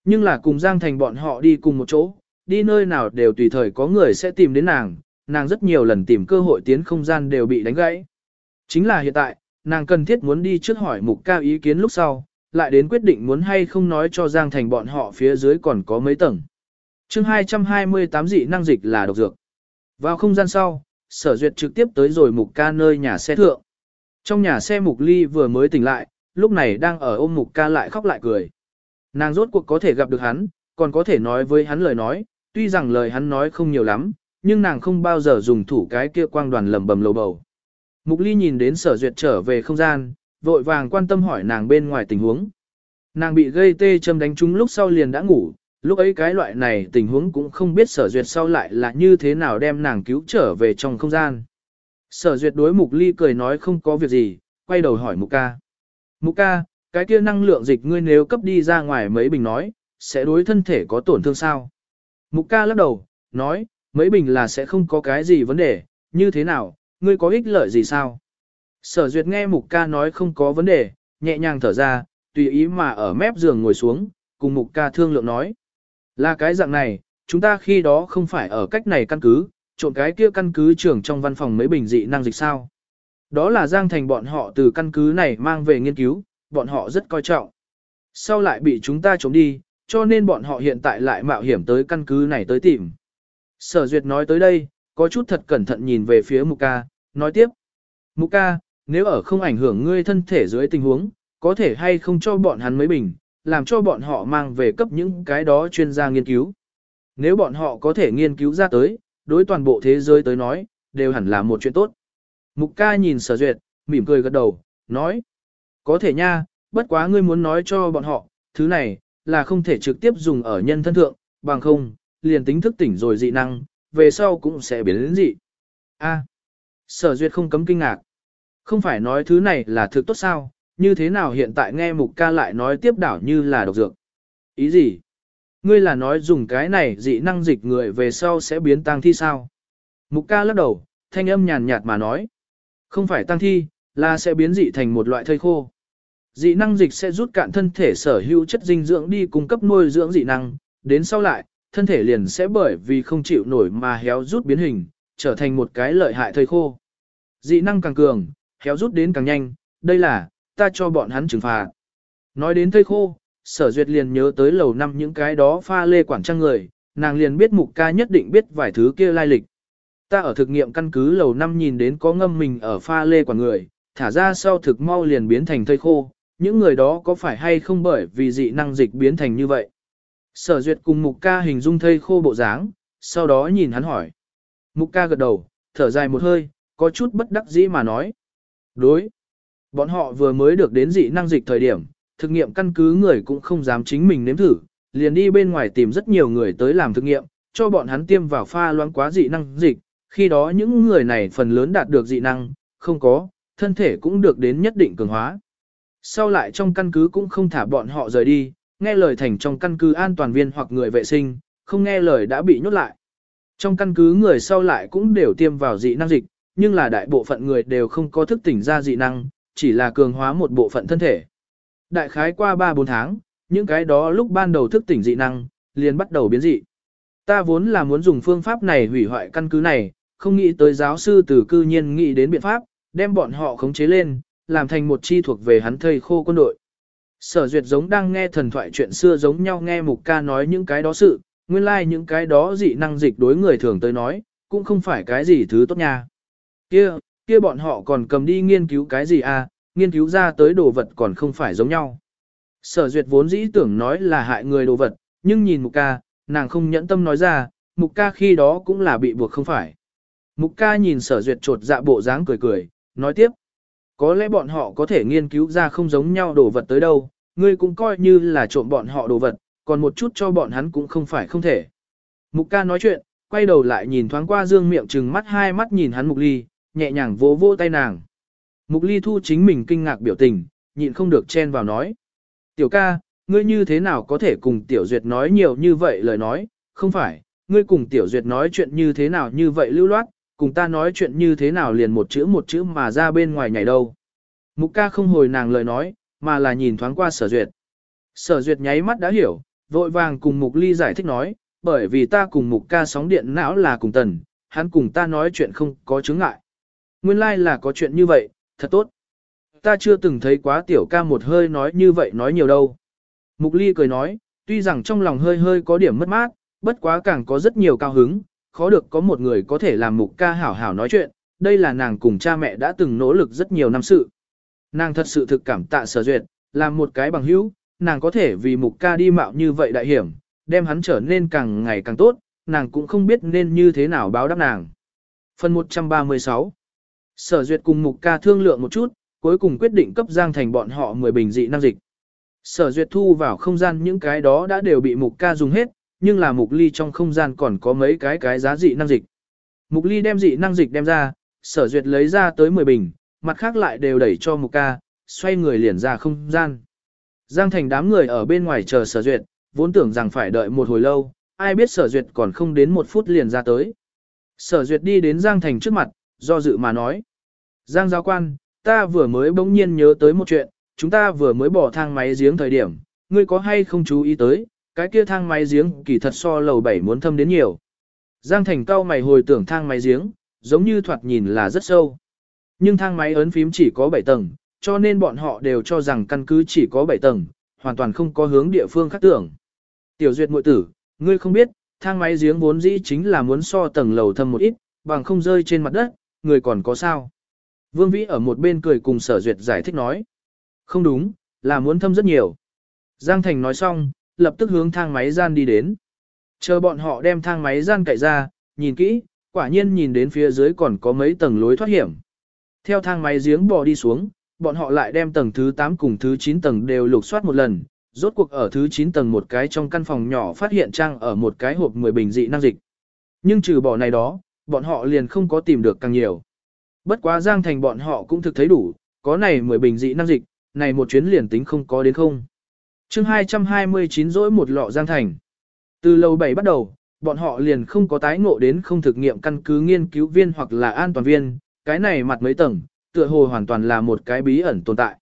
Nhưng là cùng Giang Thành bọn họ đi cùng một chỗ, đi nơi nào đều tùy thời có người sẽ tìm đến nàng, nàng rất nhiều lần tìm cơ hội tiến không gian đều bị đánh gãy. Chính là hiện tại, nàng cần thiết muốn đi trước hỏi mục ca ý kiến lúc sau, lại đến quyết định muốn hay không nói cho Giang Thành bọn họ phía dưới còn có mấy tầng. chương 228 dị năng dịch là độc dược. Vào không gian sau, sở duyệt trực tiếp tới rồi mục ca nơi nhà xe thượng. Trong nhà xe mục ly vừa mới tỉnh lại, lúc này đang ở ôm mục ca lại khóc lại cười. Nàng rốt cuộc có thể gặp được hắn, còn có thể nói với hắn lời nói, tuy rằng lời hắn nói không nhiều lắm, nhưng nàng không bao giờ dùng thủ cái kia quang đoàn lầm bầm lầu bầu. Mục ly nhìn đến sở duyệt trở về không gian, vội vàng quan tâm hỏi nàng bên ngoài tình huống. Nàng bị gây tê châm đánh trúng lúc sau liền đã ngủ, lúc ấy cái loại này tình huống cũng không biết sở duyệt sau lại là như thế nào đem nàng cứu trở về trong không gian. Sở duyệt đối mục ly cười nói không có việc gì, quay đầu hỏi mục ca. Mục ca, cái kia năng lượng dịch ngươi nếu cấp đi ra ngoài mấy bình nói, sẽ đối thân thể có tổn thương sao? Mục ca lắc đầu, nói, mấy bình là sẽ không có cái gì vấn đề, như thế nào, ngươi có ích lợi gì sao? Sở duyệt nghe mục ca nói không có vấn đề, nhẹ nhàng thở ra, tùy ý mà ở mép giường ngồi xuống, cùng mục ca thương lượng nói. Là cái dạng này, chúng ta khi đó không phải ở cách này căn cứ, trộn cái kia căn cứ trưởng trong văn phòng mấy bình dị năng dịch sao. Đó là Giang Thành bọn họ từ căn cứ này mang về nghiên cứu, bọn họ rất coi trọng. Sau lại bị chúng ta trộm đi, cho nên bọn họ hiện tại lại mạo hiểm tới căn cứ này tới tìm. Sở Duyệt nói tới đây, có chút thật cẩn thận nhìn về phía Mục ca, nói tiếp. Mục ca, nếu ở không ảnh hưởng ngươi thân thể dưới tình huống, có thể hay không cho bọn hắn mấy bình, làm cho bọn họ mang về cấp những cái đó chuyên gia nghiên cứu. Nếu bọn họ có thể nghiên cứu ra tới, đối toàn bộ thế giới tới nói, đều hẳn là một chuyện tốt. Mục ca nhìn sở duyệt, mỉm cười gật đầu, nói. Có thể nha, bất quá ngươi muốn nói cho bọn họ, thứ này, là không thể trực tiếp dùng ở nhân thân thượng, bằng không, liền tính thức tỉnh rồi dị năng, về sau cũng sẽ biến đến dị. A. sở duyệt không cấm kinh ngạc. Không phải nói thứ này là thực tốt sao, như thế nào hiện tại nghe mục ca lại nói tiếp đảo như là độc dược. Ý gì? Ngươi là nói dùng cái này dị năng dịch người về sau sẽ biến tăng thi sao? Mục ca lắc đầu, thanh âm nhàn nhạt mà nói. Không phải tăng thi, là sẽ biến dị thành một loại thây khô. Dị năng dịch sẽ rút cạn thân thể sở hữu chất dinh dưỡng đi cung cấp nuôi dưỡng dị năng, đến sau lại, thân thể liền sẽ bởi vì không chịu nổi mà héo rút biến hình, trở thành một cái lợi hại thây khô. Dị năng càng cường, héo rút đến càng nhanh, đây là, ta cho bọn hắn trừng phạt. Nói đến thây khô, sở duyệt liền nhớ tới lầu năm những cái đó pha lê quản trang người, nàng liền biết mục ca nhất định biết vài thứ kia lai lịch. Ta ở thực nghiệm căn cứ lầu năm nhìn đến có ngâm mình ở pha lê quản người, thả ra sau thực mau liền biến thành thây khô, những người đó có phải hay không bởi vì dị năng dịch biến thành như vậy. Sở duyệt cùng mục ca hình dung thây khô bộ dáng, sau đó nhìn hắn hỏi. Mục ca gật đầu, thở dài một hơi, có chút bất đắc dĩ mà nói. Đối. Bọn họ vừa mới được đến dị năng dịch thời điểm, thực nghiệm căn cứ người cũng không dám chính mình nếm thử, liền đi bên ngoài tìm rất nhiều người tới làm thực nghiệm, cho bọn hắn tiêm vào pha loãng quá dị năng dịch, khi đó những người này phần lớn đạt được dị năng, không có, thân thể cũng được đến nhất định cường hóa. Sau lại trong căn cứ cũng không thả bọn họ rời đi, nghe lời thành trong căn cứ an toàn viên hoặc người vệ sinh, không nghe lời đã bị nhốt lại. Trong căn cứ người sau lại cũng đều tiêm vào dị năng dịch, nhưng là đại bộ phận người đều không có thức tỉnh ra dị năng, chỉ là cường hóa một bộ phận thân thể. Đại khái qua 3-4 tháng, những cái đó lúc ban đầu thức tỉnh dị năng, liền bắt đầu biến dị. Ta vốn là muốn dùng phương pháp này hủy hoại căn cứ này, không nghĩ tới giáo sư từ cư nhiên nghĩ đến biện pháp, đem bọn họ khống chế lên, làm thành một chi thuộc về hắn thây khô quân đội. Sở duyệt giống đang nghe thần thoại chuyện xưa giống nhau nghe mục ca nói những cái đó sự, nguyên lai like những cái đó dị năng dịch đối người thường tới nói, cũng không phải cái gì thứ tốt nha. Kia, kia bọn họ còn cầm đi nghiên cứu cái gì à, nghiên cứu ra tới đồ vật còn không phải giống nhau. Sở duyệt vốn dĩ tưởng nói là hại người đồ vật, nhưng nhìn mục ca, nàng không nhẫn tâm nói ra, mục ca khi đó cũng là bị buộc không phải. Mục ca nhìn sở duyệt trột dạ bộ dáng cười cười, nói tiếp. Có lẽ bọn họ có thể nghiên cứu ra không giống nhau đồ vật tới đâu, ngươi cũng coi như là trộm bọn họ đồ vật, còn một chút cho bọn hắn cũng không phải không thể. Mục ca nói chuyện, quay đầu lại nhìn thoáng qua dương miệng trừng mắt hai mắt nhìn hắn mục ly, nhẹ nhàng vỗ vỗ tay nàng. Mục ly thu chính mình kinh ngạc biểu tình, nhịn không được chen vào nói. Tiểu ca, ngươi như thế nào có thể cùng tiểu duyệt nói nhiều như vậy lời nói, không phải, ngươi cùng tiểu duyệt nói chuyện như thế nào như vậy lưu loát, cùng ta nói chuyện như thế nào liền một chữ một chữ mà ra bên ngoài nhảy đâu. Mục ca không hồi nàng lời nói, mà là nhìn thoáng qua sở duyệt. Sở duyệt nháy mắt đã hiểu, vội vàng cùng Mục Ly giải thích nói, bởi vì ta cùng Mục ca sóng điện não là cùng tần, hắn cùng ta nói chuyện không có chứng ngại. Nguyên lai like là có chuyện như vậy, thật tốt. Ta chưa từng thấy quá tiểu ca một hơi nói như vậy nói nhiều đâu. Mục Ly cười nói, tuy rằng trong lòng hơi hơi có điểm mất mát, bất quá càng có rất nhiều cao hứng, khó được có một người có thể làm Mục ca hảo hảo nói chuyện, đây là nàng cùng cha mẹ đã từng nỗ lực rất nhiều năm sự. Nàng thật sự thực cảm tạ sở duyệt, làm một cái bằng hữu, nàng có thể vì Mục ca đi mạo như vậy đại hiểm, đem hắn trở nên càng ngày càng tốt, nàng cũng không biết nên như thế nào báo đáp nàng. Phần 136 Sở duyệt cùng Mục ca thương lượng một chút, cuối cùng quyết định cấp Giang Thành bọn họ 10 bình dị năng dịch. Sở duyệt thu vào không gian những cái đó đã đều bị Mục ca dùng hết, nhưng là Mục ly trong không gian còn có mấy cái cái giá dị năng dịch. Mục ly đem dị năng dịch đem ra, sở duyệt lấy ra tới 10 bình, mặt khác lại đều đẩy cho Mục ca, xoay người liền ra không gian. Giang Thành đám người ở bên ngoài chờ sở duyệt, vốn tưởng rằng phải đợi một hồi lâu, ai biết sở duyệt còn không đến một phút liền ra tới. Sở duyệt đi đến Giang Thành trước mặt, do dự mà nói. Giang giáo quan, ta vừa mới bỗng nhiên nhớ tới một chuyện, chúng ta vừa mới bỏ thang máy giếng thời điểm, ngươi có hay không chú ý tới, cái kia thang máy giếng kỳ thật so lầu 7 muốn thâm đến nhiều. Giang Thành cao mày hồi tưởng thang máy giếng, giống như thoạt nhìn là rất sâu. Nhưng thang máy ấn phím chỉ có 7 tầng, cho nên bọn họ đều cho rằng căn cứ chỉ có 7 tầng, hoàn toàn không có hướng địa phương khác tưởng. Tiểu duyệt muội tử, ngươi không biết, thang máy giếng vốn dĩ chính là muốn so tầng lầu thâm một ít, bằng không rơi trên mặt đất, người còn có sao. Vương Vĩ ở một bên cười cùng sở duyệt giải thích nói. Không đúng, là muốn thâm rất nhiều. Giang Thành nói xong, lập tức hướng thang máy gian đi đến. Chờ bọn họ đem thang máy gian cậy ra, nhìn kỹ, quả nhiên nhìn đến phía dưới còn có mấy tầng lối thoát hiểm. Theo thang máy giếng bò đi xuống, bọn họ lại đem tầng thứ 8 cùng thứ 9 tầng đều lục soát một lần, rốt cuộc ở thứ 9 tầng một cái trong căn phòng nhỏ phát hiện trang ở một cái hộp 10 bình dị năng dịch. Nhưng trừ bỏ này đó, bọn họ liền không có tìm được càng nhiều. Bất quá Giang Thành bọn họ cũng thực thấy đủ, có này 10 bình dị năng dịch, này một chuyến liền tính không có đến không. chương 229 dỗi một lọ Giang Thành. Từ lâu 7 bắt đầu, bọn họ liền không có tái ngộ đến không thực nghiệm căn cứ nghiên cứu viên hoặc là an toàn viên, cái này mặt mấy tầng, tựa hồ hoàn toàn là một cái bí ẩn tồn tại.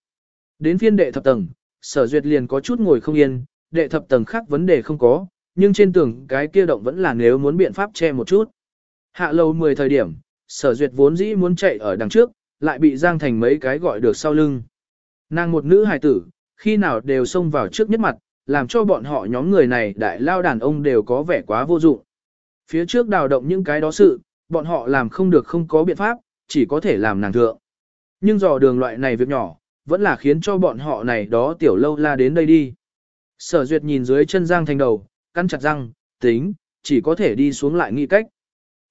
Đến phiên đệ thập tầng, sở duyệt liền có chút ngồi không yên, đệ thập tầng khác vấn đề không có, nhưng trên tường cái kia động vẫn là nếu muốn biện pháp che một chút. Hạ lầu 10 thời điểm, sở duyệt vốn dĩ muốn chạy ở đằng trước, lại bị giang thành mấy cái gọi được sau lưng. Nàng một nữ hài tử, khi nào đều xông vào trước nhất mặt, làm cho bọn họ nhóm người này đại lao đàn ông đều có vẻ quá vô dụng. Phía trước đào động những cái đó sự, bọn họ làm không được không có biện pháp, chỉ có thể làm nàng thượng. Nhưng dò đường loại này việc nhỏ, vẫn là khiến cho bọn họ này đó tiểu lâu la đến đây đi. Sở duyệt nhìn dưới chân Giang Thành đầu, cắn chặt răng, tính, chỉ có thể đi xuống lại nghĩ cách.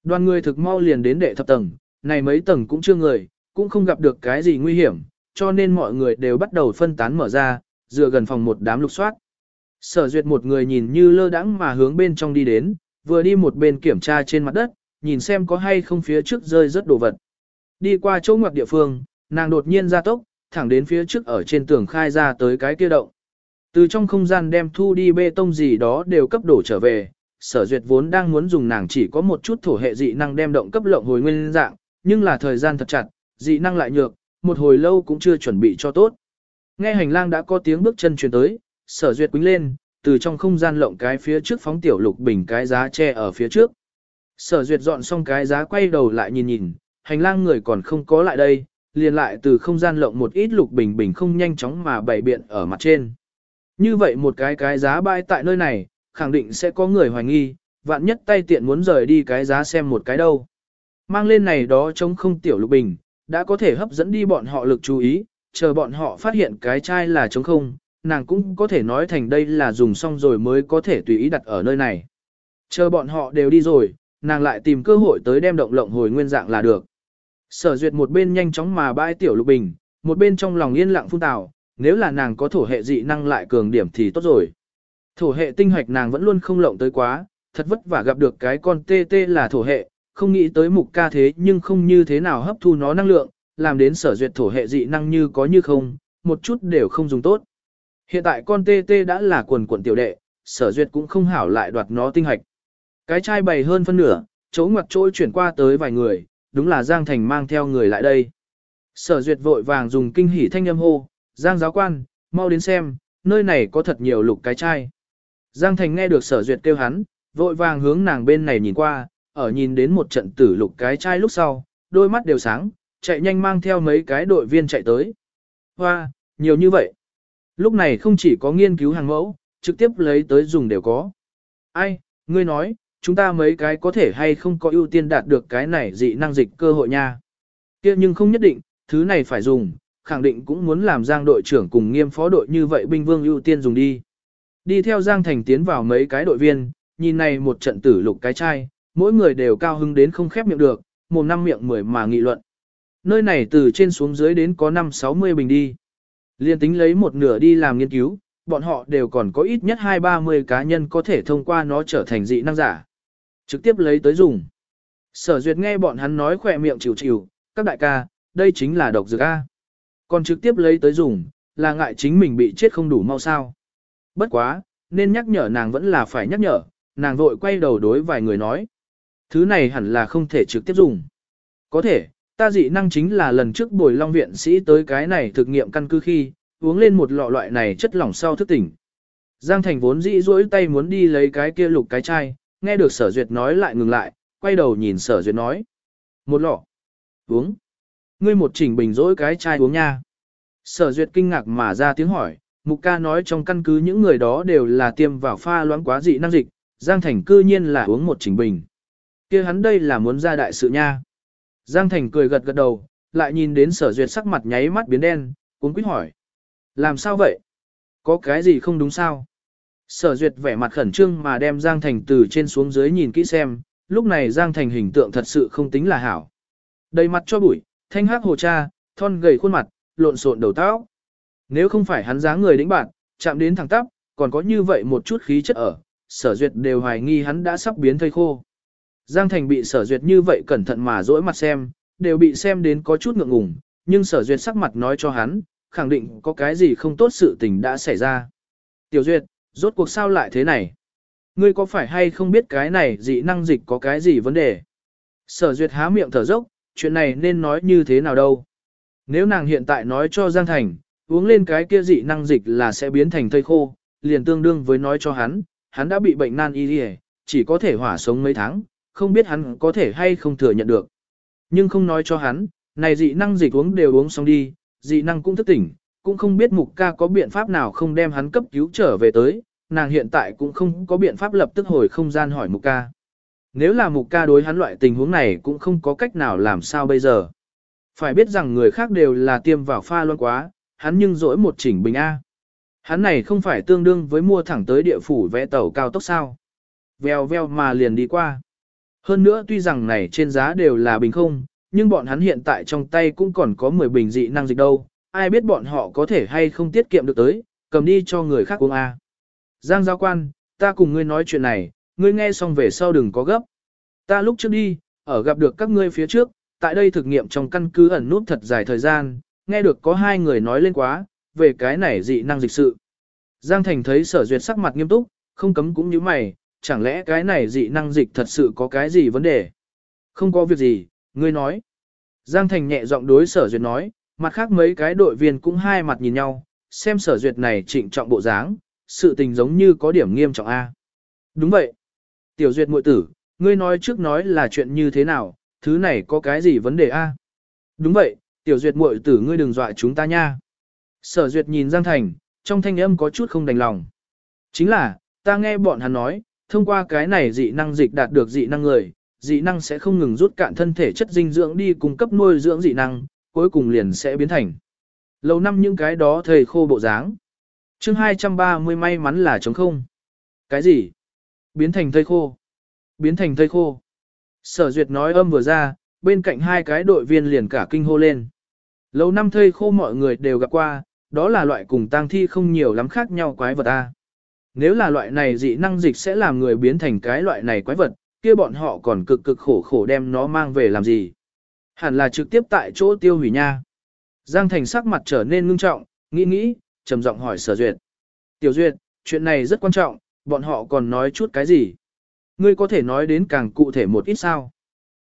Đoàn người thực mau liền đến đệ thập tầng, này mấy tầng cũng chưa người, cũng không gặp được cái gì nguy hiểm, cho nên mọi người đều bắt đầu phân tán mở ra, dựa gần phòng một đám lục soát. Sở duyệt một người nhìn như lơ đãng mà hướng bên trong đi đến, vừa đi một bên kiểm tra trên mặt đất, nhìn xem có hay không phía trước rơi rất đồ vật. Đi qua chỗ ngoặc địa phương, nàng đột nhiên ra tốc, thẳng đến phía trước ở trên tường khai ra tới cái kia động. Từ trong không gian đem thu đi bê tông gì đó đều cấp đổ trở về, sở duyệt vốn đang muốn dùng nàng chỉ có một chút thổ hệ dị năng đem động cấp lộng hồi nguyên dạng, nhưng là thời gian thật chặt, dị năng lại nhược, một hồi lâu cũng chưa chuẩn bị cho tốt. Nghe hành lang đã có tiếng bước chân truyền tới, sở duyệt quính lên, từ trong không gian lộng cái phía trước phóng tiểu lục bình cái giá che ở phía trước. Sở duyệt dọn xong cái giá quay đầu lại nhìn nhìn, hành lang người còn không có lại đây, liền lại từ không gian lộng một ít lục bình bình không nhanh chóng mà bày biện ở mặt trên. Như vậy một cái cái giá bãi tại nơi này, khẳng định sẽ có người hoài nghi, vạn nhất tay tiện muốn rời đi cái giá xem một cái đâu. Mang lên này đó trông không tiểu lục bình, đã có thể hấp dẫn đi bọn họ lực chú ý, chờ bọn họ phát hiện cái chai là trống không, nàng cũng có thể nói thành đây là dùng xong rồi mới có thể tùy ý đặt ở nơi này. Chờ bọn họ đều đi rồi, nàng lại tìm cơ hội tới đem động lộng hồi nguyên dạng là được. Sở duyệt một bên nhanh chóng mà bãi tiểu lục bình, một bên trong lòng yên lặng phun tào, nếu là nàng có thổ hệ dị năng lại cường điểm thì tốt rồi. Thổ hệ tinh hoạch nàng vẫn luôn không lộng tới quá, thật vất vả gặp được cái con tê tê là thổ hệ, không nghĩ tới mục ca thế nhưng không như thế nào hấp thu nó năng lượng, làm đến sở duyệt thổ hệ dị năng như có như không, một chút đều không dùng tốt. Hiện tại con tê tê đã là quần quần tiểu đệ, sở duyệt cũng không hảo lại đoạt nó tinh hoạch. Cái chai bày hơn phân nửa, chỗ ngoặt trôi chuyển qua tới vài người, đúng là Giang Thành mang theo người lại đây. Sở duyệt vội vàng dùng kinh hỉ thanh âm hô, Giang giáo quan, mau đến xem, nơi này có thật nhiều lục cái chai. Giang Thành nghe được sở duyệt kêu hắn, vội vàng hướng nàng bên này nhìn qua, ở nhìn đến một trận tử lục cái chai lúc sau, đôi mắt đều sáng, chạy nhanh mang theo mấy cái đội viên chạy tới. Hoa, nhiều như vậy. Lúc này không chỉ có nghiên cứu hàng mẫu, trực tiếp lấy tới dùng đều có. Ai, ngươi nói, chúng ta mấy cái có thể hay không có ưu tiên đạt được cái này dị năng dịch cơ hội nha. kia nhưng không nhất định, thứ này phải dùng, khẳng định cũng muốn làm giang đội trưởng cùng nghiêm phó đội như vậy binh vương ưu tiên dùng đi. Đi theo giang thành tiến vào mấy cái đội viên, nhìn này một trận tử lục cái chai, mỗi người đều cao hứng đến không khép miệng được, mồm năm miệng mười mà nghị luận. Nơi này từ trên xuống dưới đến có 5-60 bình đi. Liên tính lấy một nửa đi làm nghiên cứu, bọn họ đều còn có ít nhất 2-30 cá nhân có thể thông qua nó trở thành dị năng giả. Trực tiếp lấy tới dùng. Sở duyệt nghe bọn hắn nói khỏe miệng chịu chịu, các đại ca, đây chính là độc dược A. Còn trực tiếp lấy tới dùng, là ngại chính mình bị chết không đủ mau sao. Bất quá, nên nhắc nhở nàng vẫn là phải nhắc nhở, nàng vội quay đầu đối vài người nói. Thứ này hẳn là không thể trực tiếp dùng. Có thể, ta dị năng chính là lần trước bồi long viện sĩ tới cái này thực nghiệm căn cứ khi, uống lên một lọ loại này chất lỏng sau thức tỉnh. Giang Thành vốn dĩ duỗi tay muốn đi lấy cái kia lục cái chai, nghe được sở duyệt nói lại ngừng lại, quay đầu nhìn sở duyệt nói. Một lọ. Uống. Ngươi một chỉnh bình rỗi cái chai uống nha. Sở duyệt kinh ngạc mà ra tiếng hỏi, mục ca nói trong căn cứ những người đó đều là tiêm vào pha loãng quá dị năng dịch, Giang Thành cư nhiên là uống một trình bình. kia hắn đây là muốn ra đại sự nha. Giang Thành cười gật gật đầu, lại nhìn đến sở duyệt sắc mặt nháy mắt biến đen, cuốn quýt hỏi. Làm sao vậy? Có cái gì không đúng sao? Sở duyệt vẻ mặt khẩn trương mà đem Giang Thành từ trên xuống dưới nhìn kỹ xem, lúc này Giang Thành hình tượng thật sự không tính là hảo. Đầy mặt cho bụi, thanh hắc hồ cha, thon gầy khuôn mặt, lộn xộn đầu tóc. Nếu không phải hắn dáng người đĩnh bạn, chạm đến thẳng tắp, còn có như vậy một chút khí chất ở, sở duyệt đều hoài nghi hắn đã sắp biến thây khô. Giang Thành bị sở duyệt như vậy cẩn thận mà dỗi mặt xem, đều bị xem đến có chút ngượng ngùng, nhưng sở duyệt sắc mặt nói cho hắn, khẳng định có cái gì không tốt sự tình đã xảy ra. Tiểu duyệt, rốt cuộc sao lại thế này? Ngươi có phải hay không biết cái này dị năng dịch có cái gì vấn đề? Sở duyệt há miệng thở dốc, chuyện này nên nói như thế nào đâu? Nếu nàng hiện tại nói cho Giang Thành, uống lên cái kia dị năng dịch là sẽ biến thành thây khô, liền tương đương với nói cho hắn, hắn đã bị bệnh nan y đi chỉ có thể hỏa sống mấy tháng, không biết hắn có thể hay không thừa nhận được. Nhưng không nói cho hắn, này dị năng dịch uống đều uống xong đi, dị năng cũng thức tỉnh, cũng không biết mục ca có biện pháp nào không đem hắn cấp cứu trở về tới, nàng hiện tại cũng không có biện pháp lập tức hồi không gian hỏi mục ca. Nếu là mục ca đối hắn loại tình huống này cũng không có cách nào làm sao bây giờ. Phải biết rằng người khác đều là tiêm vào pha loan quá, hắn nhưng dỗi một chỉnh bình A. Hắn này không phải tương đương với mua thẳng tới địa phủ vẽ tàu cao tốc sao. Vèo vèo mà liền đi qua. Hơn nữa tuy rằng này trên giá đều là bình không, nhưng bọn hắn hiện tại trong tay cũng còn có 10 bình dị năng dịch đâu, ai biết bọn họ có thể hay không tiết kiệm được tới, cầm đi cho người khác uống A. Giang giáo quan, ta cùng ngươi nói chuyện này, ngươi nghe xong về sau đừng có gấp. Ta lúc trước đi, ở gặp được các ngươi phía trước, tại đây thực nghiệm trong căn cứ ẩn nút thật dài thời gian, nghe được có hai người nói lên quá, về cái này dị năng dịch sự. Giang Thành thấy sở duyệt sắc mặt nghiêm túc, không cấm cũng như mày, chẳng lẽ cái này dị năng dịch thật sự có cái gì vấn đề? Không có việc gì, ngươi nói. Giang Thành nhẹ giọng đối sở duyệt nói, mặt khác mấy cái đội viên cũng hai mặt nhìn nhau, xem sở duyệt này trịnh trọng bộ dáng, sự tình giống như có điểm nghiêm trọng A. Đúng vậy. Tiểu duyệt muội tử, ngươi nói trước nói là chuyện như thế nào, thứ này có cái gì vấn đề A. Đúng vậy, tiểu duyệt muội tử ngươi đừng dọa chúng ta nha. Sở duyệt nhìn Giang Thành, trong thanh âm có chút không đành lòng. Chính là, ta nghe bọn hắn nói, thông qua cái này dị năng dịch đạt được dị năng người, dị năng sẽ không ngừng rút cạn thân thể chất dinh dưỡng đi cung cấp nuôi dưỡng dị năng, cuối cùng liền sẽ biến thành. Lâu năm những cái đó thầy khô bộ dáng. chương 230 may mắn là chống không. Cái gì? Biến thành thây khô. Biến thành thây khô. Sở duyệt nói âm vừa ra, bên cạnh hai cái đội viên liền cả kinh hô lên. Lâu năm thây khô mọi người đều gặp qua, đó là loại cùng tang thi không nhiều lắm khác nhau quái vật A. Nếu là loại này dị năng dịch sẽ làm người biến thành cái loại này quái vật, kia bọn họ còn cực cực khổ khổ đem nó mang về làm gì. Hẳn là trực tiếp tại chỗ tiêu hủy nha. Giang Thành sắc mặt trở nên ngưng trọng, nghĩ nghĩ, trầm giọng hỏi sở duyệt. Tiểu duyệt, chuyện này rất quan trọng, bọn họ còn nói chút cái gì? Ngươi có thể nói đến càng cụ thể một ít sao?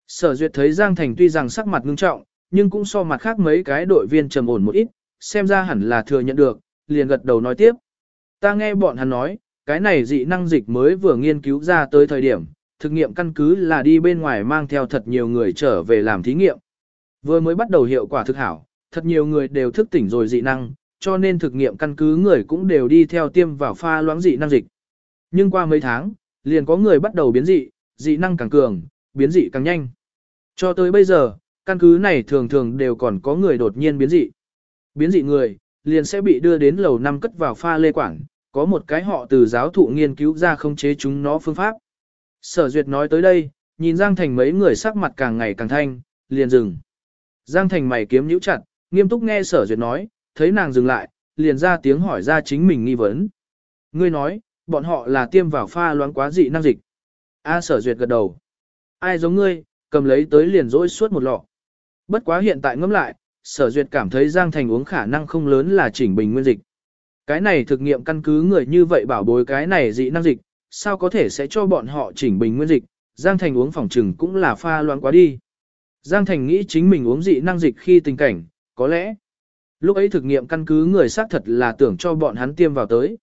Sở duyệt thấy Giang Thành tuy rằng sắc mặt ngưng trọng, nhưng cũng so mặt khác mấy cái đội viên trầm ổn một ít, xem ra hẳn là thừa nhận được, liền gật đầu nói tiếp. Ta nghe bọn hắn nói, cái này dị năng dịch mới vừa nghiên cứu ra tới thời điểm, thực nghiệm căn cứ là đi bên ngoài mang theo thật nhiều người trở về làm thí nghiệm. Vừa mới bắt đầu hiệu quả thực hảo, thật nhiều người đều thức tỉnh rồi dị năng, cho nên thực nghiệm căn cứ người cũng đều đi theo tiêm vào pha loãng dị năng dịch. Nhưng qua mấy tháng, liền có người bắt đầu biến dị, dị năng càng cường, biến dị càng nhanh. Cho tới bây giờ, căn cứ này thường thường đều còn có người đột nhiên biến dị. Biến dị người, liền sẽ bị đưa đến lầu năm cất vào pha lê quảng, có một cái họ từ giáo thụ nghiên cứu ra không chế chúng nó phương pháp. Sở Duyệt nói tới đây, nhìn Giang Thành mấy người sắc mặt càng ngày càng thanh, liền dừng. Giang Thành mày kiếm nhíu chặt, nghiêm túc nghe Sở Duyệt nói, thấy nàng dừng lại, liền ra tiếng hỏi ra chính mình nghi vấn. Ngươi nói, bọn họ là tiêm vào pha loãng quá dị năng dịch. A Sở Duyệt gật đầu. Ai giống ngươi, cầm lấy tới liền rỗi suốt một lọ. Bất quá hiện tại ngẫm lại, Sở Duyệt cảm thấy Giang Thành uống khả năng không lớn là chỉnh bình nguyên dịch. Cái này thực nghiệm căn cứ người như vậy bảo bối cái này dị năng dịch, sao có thể sẽ cho bọn họ chỉnh bình nguyên dịch, Giang Thành uống phòng trừng cũng là pha loãng quá đi. Giang Thành nghĩ chính mình uống dị năng dịch khi tình cảnh, có lẽ. Lúc ấy thực nghiệm căn cứ người xác thật là tưởng cho bọn hắn tiêm vào tới.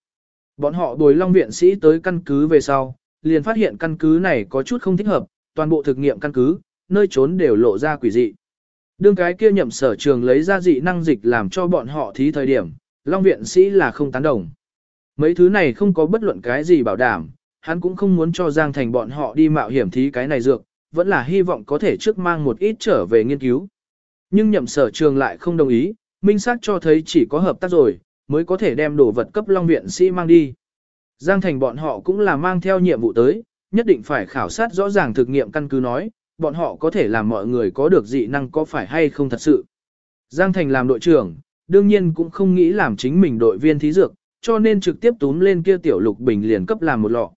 Bọn họ bồi long viện sĩ tới căn cứ về sau, liền phát hiện căn cứ này có chút không thích hợp, toàn bộ thực nghiệm căn cứ, nơi trốn đều lộ ra quỷ dị. Đương cái kia nhậm sở trường lấy ra dị năng dịch làm cho bọn họ thí thời điểm, long viện sĩ là không tán đồng. Mấy thứ này không có bất luận cái gì bảo đảm, hắn cũng không muốn cho Giang Thành bọn họ đi mạo hiểm thí cái này dược, vẫn là hy vọng có thể trước mang một ít trở về nghiên cứu. Nhưng nhậm sở trường lại không đồng ý, minh xác cho thấy chỉ có hợp tác rồi, mới có thể đem đồ vật cấp Long Viện sĩ mang đi. Giang Thành bọn họ cũng là mang theo nhiệm vụ tới, nhất định phải khảo sát rõ ràng thực nghiệm căn cứ nói, bọn họ có thể làm mọi người có được dị năng có phải hay không thật sự. Giang Thành làm đội trưởng, đương nhiên cũng không nghĩ làm chính mình đội viên thí dược, cho nên trực tiếp túm lên kia tiểu lục bình liền cấp làm một lọ.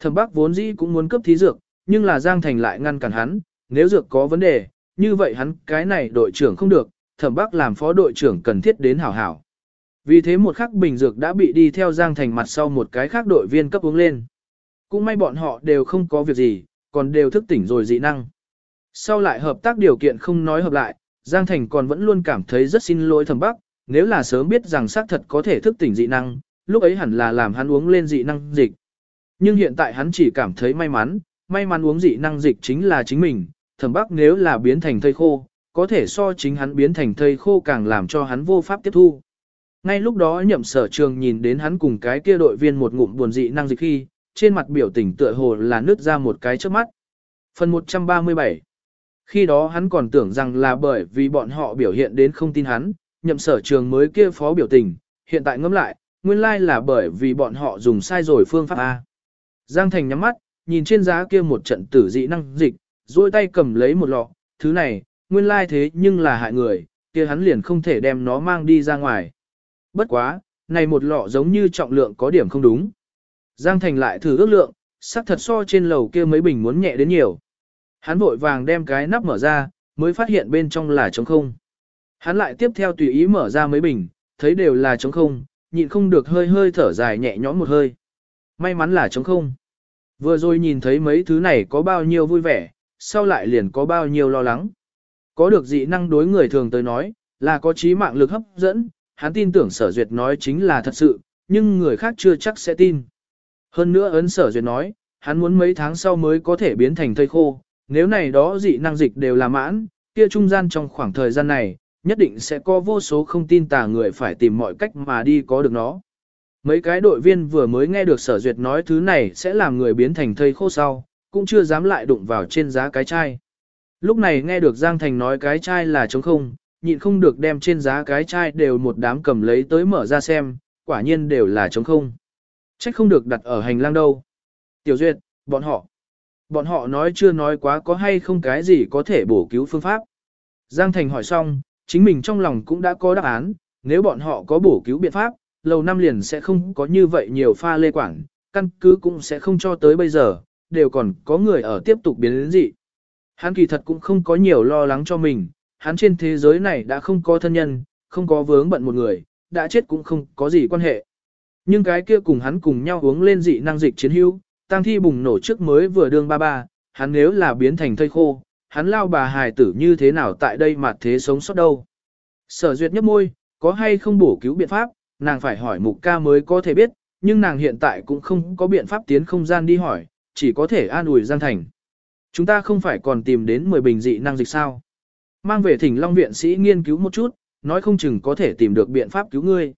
Thẩm Bắc vốn dĩ cũng muốn cấp thí dược, nhưng là Giang Thành lại ngăn cản hắn, nếu dược có vấn đề, như vậy hắn cái này đội trưởng không được, Thẩm Bắc làm phó đội trưởng cần thiết đến hảo hảo. Vì thế một khắc bình dược đã bị đi theo Giang Thành mặt sau một cái khác đội viên cấp uống lên. Cũng may bọn họ đều không có việc gì, còn đều thức tỉnh rồi dị năng. Sau lại hợp tác điều kiện không nói hợp lại, Giang Thành còn vẫn luôn cảm thấy rất xin lỗi Thẩm Bắc, nếu là sớm biết rằng xác thật có thể thức tỉnh dị năng, lúc ấy hẳn là làm hắn uống lên dị năng dịch. Nhưng hiện tại hắn chỉ cảm thấy may mắn, may mắn uống dị năng dịch chính là chính mình, thẩm bắc nếu là biến thành thây khô, có thể so chính hắn biến thành thây khô càng làm cho hắn vô pháp tiếp thu. Ngay lúc đó nhậm sở trường nhìn đến hắn cùng cái kia đội viên một ngụm buồn dị năng dịch khi, trên mặt biểu tình tựa hồ là nứt ra một cái trước mắt. Phần 137 Khi đó hắn còn tưởng rằng là bởi vì bọn họ biểu hiện đến không tin hắn, nhậm sở trường mới kia phó biểu tình, hiện tại ngẫm lại, nguyên lai là bởi vì bọn họ dùng sai rồi phương pháp A. Giang Thành nhắm mắt, nhìn trên giá kia một trận tử dị năng dịch, duỗi tay cầm lấy một lọ, thứ này, nguyên lai thế nhưng là hại người, kia hắn liền không thể đem nó mang đi ra ngoài. Bất quá, này một lọ giống như trọng lượng có điểm không đúng. Giang Thành lại thử ước lượng, sắc thật so trên lầu kia mấy bình muốn nhẹ đến nhiều. Hắn vội vàng đem cái nắp mở ra, mới phát hiện bên trong là trống không. Hắn lại tiếp theo tùy ý mở ra mấy bình, thấy đều là trống không, nhịn không được hơi hơi thở dài nhẹ nhõm một hơi. May mắn là trống không. Vừa rồi nhìn thấy mấy thứ này có bao nhiêu vui vẻ, sau lại liền có bao nhiêu lo lắng. Có được dị năng đối người thường tới nói, là có trí mạng lực hấp dẫn, hắn tin tưởng sở duyệt nói chính là thật sự, nhưng người khác chưa chắc sẽ tin. Hơn nữa ấn sở duyệt nói, hắn muốn mấy tháng sau mới có thể biến thành thây khô, nếu này đó dị năng dịch đều là mãn, kia trung gian trong khoảng thời gian này, nhất định sẽ có vô số không tin tà người phải tìm mọi cách mà đi có được nó. Mấy cái đội viên vừa mới nghe được sở duyệt nói thứ này sẽ làm người biến thành thây khô sau, cũng chưa dám lại đụng vào trên giá cái chai. Lúc này nghe được Giang Thành nói cái chai là trống không, nhịn không được đem trên giá cái chai đều một đám cầm lấy tới mở ra xem, quả nhiên đều là trống không. Trách không được đặt ở hành lang đâu. Tiểu Duyệt, bọn họ. Bọn họ nói chưa nói quá có hay không cái gì có thể bổ cứu phương pháp. Giang Thành hỏi xong, chính mình trong lòng cũng đã có đáp án, nếu bọn họ có bổ cứu biện pháp, lầu năm liền sẽ không có như vậy nhiều pha lê quảng, căn cứ cũng sẽ không cho tới bây giờ, đều còn có người ở tiếp tục biến đến dị. Hắn kỳ thật cũng không có nhiều lo lắng cho mình, hắn trên thế giới này đã không có thân nhân, không có vướng bận một người, đã chết cũng không có gì quan hệ. Nhưng cái kia cùng hắn cùng nhau uống lên dị năng dịch chiến hữu, tăng thi bùng nổ trước mới vừa đương ba ba, hắn nếu là biến thành thây khô, hắn lao bà hài tử như thế nào tại đây mà thế sống sót đâu. Sở duyệt nhấp môi, có hay không bổ cứu biện pháp, nàng phải hỏi mục ca mới có thể biết, nhưng nàng hiện tại cũng không có biện pháp tiến không gian đi hỏi, chỉ có thể an ủi Giang Thành. Chúng ta không phải còn tìm đến 10 bình dị năng dịch sao. Mang về thỉnh Long Viện sĩ nghiên cứu một chút, nói không chừng có thể tìm được biện pháp cứu ngươi.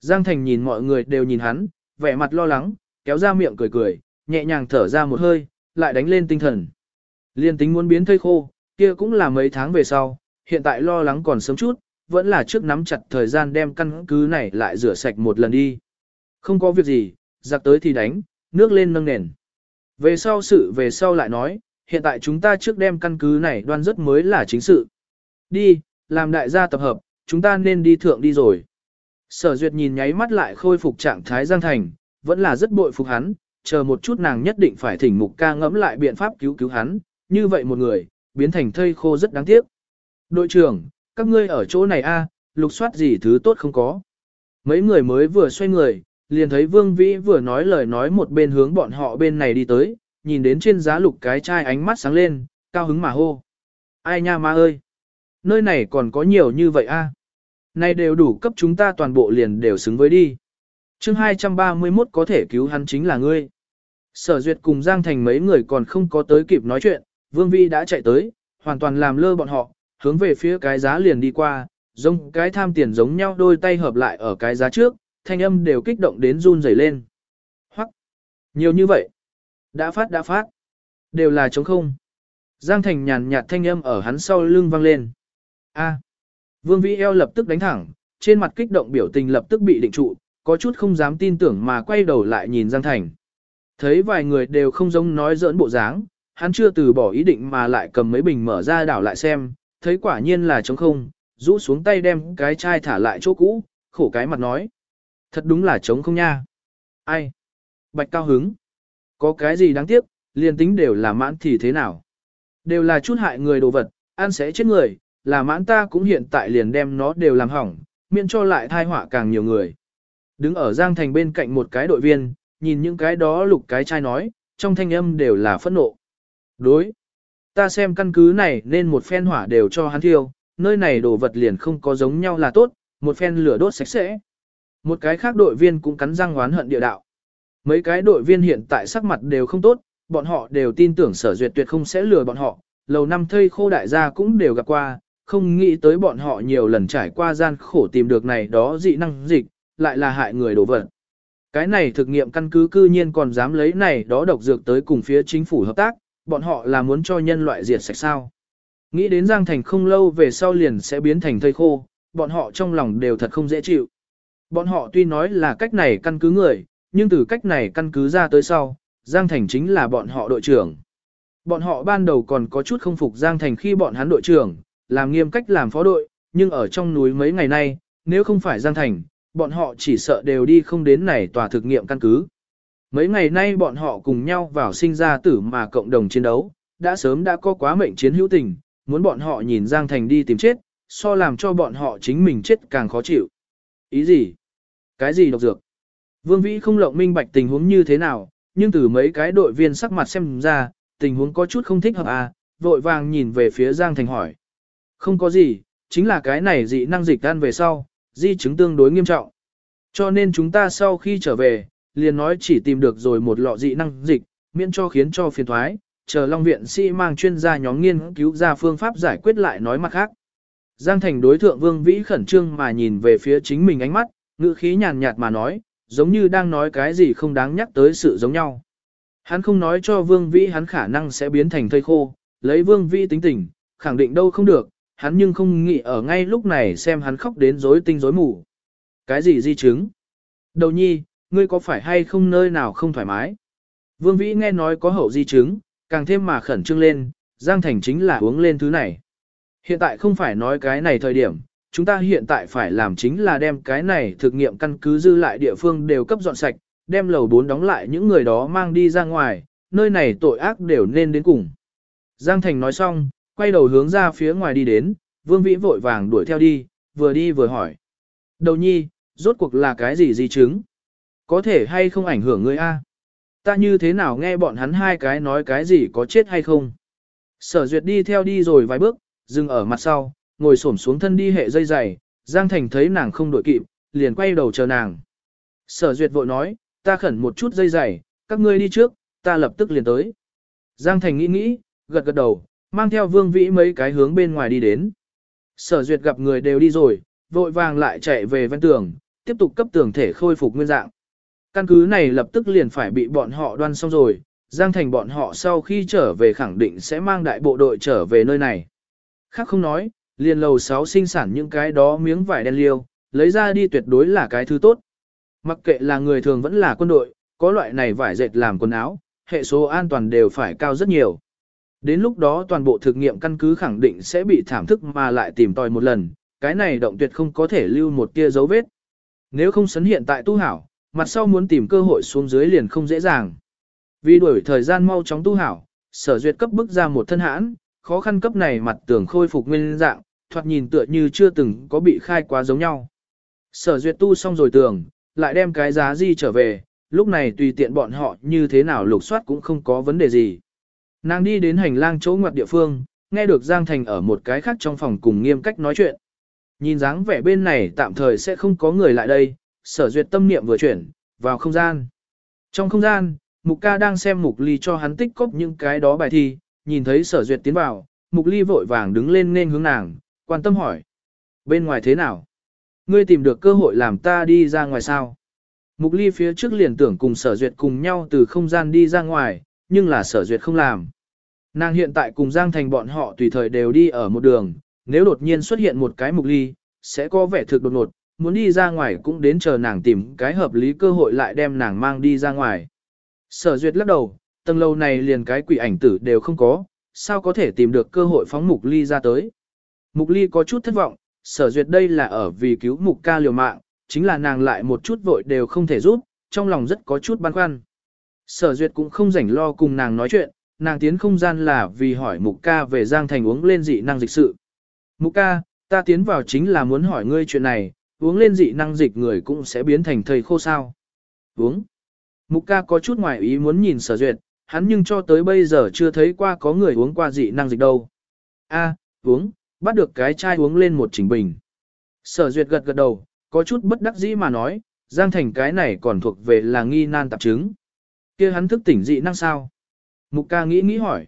Giang Thành nhìn mọi người đều nhìn hắn, vẻ mặt lo lắng, kéo ra miệng cười cười, nhẹ nhàng thở ra một hơi, lại đánh lên tinh thần. Liên tính muốn biến thây khô, kia cũng là mấy tháng về sau, hiện tại lo lắng còn sớm chút, vẫn là trước nắm chặt thời gian đem căn cứ này lại rửa sạch một lần đi. Không có việc gì, giặc tới thì đánh, nước lên nâng nền. Về sau sự về sau lại nói, hiện tại chúng ta trước đem căn cứ này đoan rất mới là chính sự. Đi, làm đại gia tập hợp, chúng ta nên đi thượng đi rồi. Sở duyệt nhìn nháy mắt lại khôi phục trạng thái Giang Thành, vẫn là rất bội phục hắn, chờ một chút nàng nhất định phải thỉnh mục ca ngẫm lại biện pháp cứu cứu hắn, như vậy một người, biến thành thây khô rất đáng tiếc. Đội trưởng, các ngươi ở chỗ này a, lục soát gì thứ tốt không có. Mấy người mới vừa xoay người, liền thấy Vương Vĩ vừa nói lời nói một bên hướng bọn họ bên này đi tới, nhìn đến trên giá lục cái chai ánh mắt sáng lên, cao hứng mà hô. Ai nha ma ơi! Nơi này còn có nhiều như vậy a. Này đều đủ cấp chúng ta toàn bộ liền đều xứng với đi. chương 231 có thể cứu hắn chính là ngươi. Sở duyệt cùng Giang Thành mấy người còn không có tới kịp nói chuyện, Vương Vi đã chạy tới, hoàn toàn làm lơ bọn họ, hướng về phía cái giá liền đi qua, giống cái tham tiền giống nhau đôi tay hợp lại ở cái giá trước, thanh âm đều kích động đến run rẩy lên. Hoặc, nhiều như vậy. Đã phát đã phát. Đều là trống không. Giang Thành nhàn nhạt thanh âm ở hắn sau lưng vang lên. A. Vương Vĩ eo lập tức đánh thẳng, trên mặt kích động biểu tình lập tức bị định trụ, có chút không dám tin tưởng mà quay đầu lại nhìn Giang Thành. Thấy vài người đều không giống nói giỡn bộ dáng, hắn chưa từ bỏ ý định mà lại cầm mấy bình mở ra đảo lại xem, thấy quả nhiên là trống không, rũ xuống tay đem cái chai thả lại chỗ cũ, khổ cái mặt nói. Thật đúng là trống không nha. Ai? Bạch cao hứng. Có cái gì đáng tiếc, liền tính đều là mãn thì thế nào? Đều là chút hại người đồ vật, ăn sẽ chết người, là mãn ta cũng hiện tại liền đem nó đều làm hỏng, miễn cho lại thai họa càng nhiều người. Đứng ở Giang Thành bên cạnh một cái đội viên, nhìn những cái đó lục cái chai nói, trong thanh âm đều là phẫn nộ. Đối. Ta xem căn cứ này nên một phen hỏa đều cho hắn thiêu, nơi này đồ vật liền không có giống nhau là tốt, một phen lửa đốt sạch sẽ. Một cái khác đội viên cũng cắn răng oán hận địa đạo. Mấy cái đội viên hiện tại sắc mặt đều không tốt, bọn họ đều tin tưởng sở duyệt tuyệt không sẽ lừa bọn họ, lầu năm thây khô đại gia cũng đều gặp qua, không nghĩ tới bọn họ nhiều lần trải qua gian khổ tìm được này đó dị năng dịch, lại là hại người đổ vật. Cái này thực nghiệm căn cứ cư nhiên còn dám lấy này đó độc dược tới cùng phía chính phủ hợp tác, bọn họ là muốn cho nhân loại diệt sạch sao. Nghĩ đến Giang Thành không lâu về sau liền sẽ biến thành thây khô, bọn họ trong lòng đều thật không dễ chịu. Bọn họ tuy nói là cách này căn cứ người, nhưng từ cách này căn cứ ra tới sau, Giang Thành chính là bọn họ đội trưởng. Bọn họ ban đầu còn có chút không phục Giang Thành khi bọn hắn đội trưởng, làm nghiêm cách làm phó đội, nhưng ở trong núi mấy ngày nay, nếu không phải Giang Thành, bọn họ chỉ sợ đều đi không đến này tòa thực nghiệm căn cứ. Mấy ngày nay bọn họ cùng nhau vào sinh ra tử mà cộng đồng chiến đấu, đã sớm đã có quá mệnh chiến hữu tình, muốn bọn họ nhìn Giang Thành đi tìm chết, so làm cho bọn họ chính mình chết càng khó chịu. Ý gì? Cái gì độc dược? Vương Vĩ không lộng minh bạch tình huống như thế nào, nhưng từ mấy cái đội viên sắc mặt xem ra, tình huống có chút không thích hợp à, vội vàng nhìn về phía Giang Thành hỏi. Không có gì, chính là cái này dị năng dịch tan về sau, di chứng tương đối nghiêm trọng. Cho nên chúng ta sau khi trở về, liền nói chỉ tìm được rồi một lọ dị năng dịch, miễn cho khiến cho phiền thoái, chờ Long Viện sĩ mang chuyên gia nhóm nghiên cứu ra phương pháp giải quyết lại nói mặt khác. Giang Thành đối thượng Vương Vĩ khẩn trương mà nhìn về phía chính mình ánh mắt, ngữ khí nhàn nhạt mà nói, giống như đang nói cái gì không đáng nhắc tới sự giống nhau. Hắn không nói cho Vương Vĩ hắn khả năng sẽ biến thành thây khô, lấy Vương Vĩ tính tình, khẳng định đâu không được, hắn nhưng không nghĩ ở ngay lúc này xem hắn khóc đến rối tinh rối mù. Cái gì di chứng? Đầu nhi, ngươi có phải hay không nơi nào không thoải mái? Vương Vĩ nghe nói có hậu di chứng, càng thêm mà khẩn trương lên, Giang Thành chính là uống lên thứ này. Hiện tại không phải nói cái này thời điểm, chúng ta hiện tại phải làm chính là đem cái này thực nghiệm căn cứ dư lại địa phương đều cấp dọn sạch, đem lầu 4 đóng lại những người đó mang đi ra ngoài, nơi này tội ác đều nên đến cùng. Giang Thành nói xong, quay đầu hướng ra phía ngoài đi đến, Vương Vĩ vội vàng đuổi theo đi, vừa đi vừa hỏi. Đầu nhi, rốt cuộc là cái gì di chứng? Có thể hay không ảnh hưởng ngươi a? Ta như thế nào nghe bọn hắn hai cái nói cái gì có chết hay không? Sở duyệt đi theo đi rồi vài bước, dừng ở mặt sau, ngồi xổm xuống thân đi hệ dây dày, Giang Thành thấy nàng không đội kịp, liền quay đầu chờ nàng. Sở duyệt vội nói, ta khẩn một chút dây dày, các ngươi đi trước, ta lập tức liền tới. Giang Thành nghĩ nghĩ, gật gật đầu, mang theo vương vĩ mấy cái hướng bên ngoài đi đến. Sở duyệt gặp người đều đi rồi, vội vàng lại chạy về ven tường, tiếp tục cấp tường thể khôi phục nguyên dạng. Căn cứ này lập tức liền phải bị bọn họ đoan xong rồi, Giang Thành bọn họ sau khi trở về khẳng định sẽ mang đại bộ đội trở về nơi này. Khác không nói, liền lầu 6 sinh sản những cái đó miếng vải đen liêu, lấy ra đi tuyệt đối là cái thứ tốt. Mặc kệ là người thường vẫn là quân đội, có loại này vải dệt làm quần áo, hệ số an toàn đều phải cao rất nhiều. Đến lúc đó toàn bộ thực nghiệm căn cứ khẳng định sẽ bị thảm thức mà lại tìm tòi một lần, cái này động tuyệt không có thể lưu một tia dấu vết. Nếu không sấn hiện tại tu hảo, mặt sau muốn tìm cơ hội xuống dưới liền không dễ dàng. Vì đuổi thời gian mau chóng tu hảo, sở duyệt cấp bức ra một thân hãn, khó khăn cấp này mặt tường khôi phục nguyên dạng, thoạt nhìn tựa như chưa từng có bị khai quá giống nhau. Sở duyệt tu xong rồi tường, lại đem cái giá di trở về, lúc này tùy tiện bọn họ như thế nào lục soát cũng không có vấn đề gì. Nàng đi đến hành lang chỗ ngoặt địa phương, nghe được Giang Thành ở một cái khác trong phòng cùng nghiêm cách nói chuyện. Nhìn dáng vẻ bên này tạm thời sẽ không có người lại đây, sở duyệt tâm niệm vừa chuyển, vào không gian. Trong không gian, Mục ca đang xem Mục Ly cho hắn tích cốc những cái đó bài thi, nhìn thấy sở duyệt tiến vào, Mục Ly vội vàng đứng lên nên hướng nàng, quan tâm hỏi. Bên ngoài thế nào? Ngươi tìm được cơ hội làm ta đi ra ngoài sao? Mục Ly phía trước liền tưởng cùng sở duyệt cùng nhau từ không gian đi ra ngoài, nhưng là sở duyệt không làm. Nàng hiện tại cùng Giang Thành bọn họ tùy thời đều đi ở một đường, nếu đột nhiên xuất hiện một cái Mục Ly, sẽ có vẻ thực đột ngột, muốn đi ra ngoài cũng đến chờ nàng tìm cái hợp lý cơ hội lại đem nàng mang đi ra ngoài. Sở duyệt lắc đầu, tầng lâu này liền cái quỷ ảnh tử đều không có, sao có thể tìm được cơ hội phóng mục ly ra tới. Mục ly có chút thất vọng, sở duyệt đây là ở vì cứu mục ca liều mạng, chính là nàng lại một chút vội đều không thể giúp, trong lòng rất có chút băn khoăn. Sở duyệt cũng không rảnh lo cùng nàng nói chuyện, nàng tiến không gian là vì hỏi mục ca về Giang Thành uống lên dị năng dịch sự. Mục ca, ta tiến vào chính là muốn hỏi ngươi chuyện này, uống lên dị năng dịch người cũng sẽ biến thành thầy khô sao. Uống. Mục ca có chút ngoài ý muốn nhìn sở duyệt, hắn nhưng cho tới bây giờ chưa thấy qua có người uống qua dị năng dịch đâu. A, uống, bắt được cái chai uống lên một chỉnh bình. Sở duyệt gật gật đầu, có chút bất đắc dĩ mà nói, Giang Thành cái này còn thuộc về là nghi nan tạp chứng kia hắn thức tỉnh dị năng sao? Mục ca nghĩ nghĩ hỏi.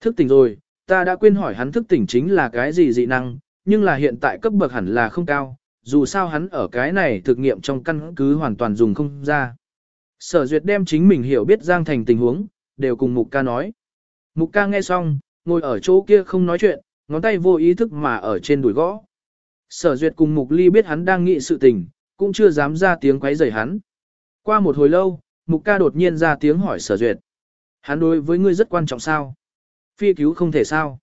Thức tỉnh rồi, ta đã quên hỏi hắn thức tỉnh chính là cái gì dị năng, nhưng là hiện tại cấp bậc hẳn là không cao, dù sao hắn ở cái này thực nghiệm trong căn cứ hoàn toàn dùng không ra. Sở duyệt đem chính mình hiểu biết Giang Thành tình huống, đều cùng Mục ca nói. Mục ca nghe xong, ngồi ở chỗ kia không nói chuyện, ngón tay vô ý thức mà ở trên đùi gõ. Sở duyệt cùng Mục ly biết hắn đang nghĩ sự tình, cũng chưa dám ra tiếng quấy rầy hắn. Qua một hồi lâu, Mục ca đột nhiên ra tiếng hỏi sở duyệt. Hắn đối với ngươi rất quan trọng sao? Phi cứu không thể sao?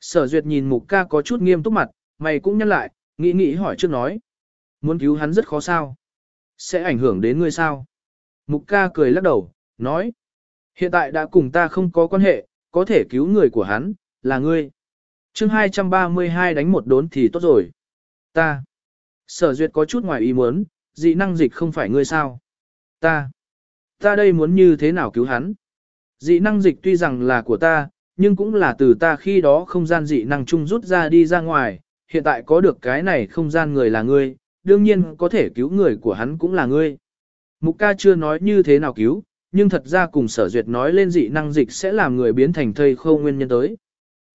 Sở duyệt nhìn Mục ca có chút nghiêm túc mặt, mày cũng nhăn lại, nghĩ nghĩ hỏi trước nói. Muốn cứu hắn rất khó sao? Sẽ ảnh hưởng đến ngươi sao? Mục ca cười lắc đầu, nói. Hiện tại đã cùng ta không có quan hệ, có thể cứu người của hắn, là ngươi. chương 232 đánh một đốn thì tốt rồi. Ta. Sở duyệt có chút ngoài ý muốn, dị năng dịch không phải ngươi sao. Ta. Ta đây muốn như thế nào cứu hắn? Dị năng dịch tuy rằng là của ta, nhưng cũng là từ ta khi đó không gian dị năng chung rút ra đi ra ngoài, hiện tại có được cái này không gian người là ngươi, đương nhiên có thể cứu người của hắn cũng là ngươi. Mục ca chưa nói như thế nào cứu, nhưng thật ra cùng sở duyệt nói lên dị năng dịch sẽ làm người biến thành thây khô nguyên nhân tới.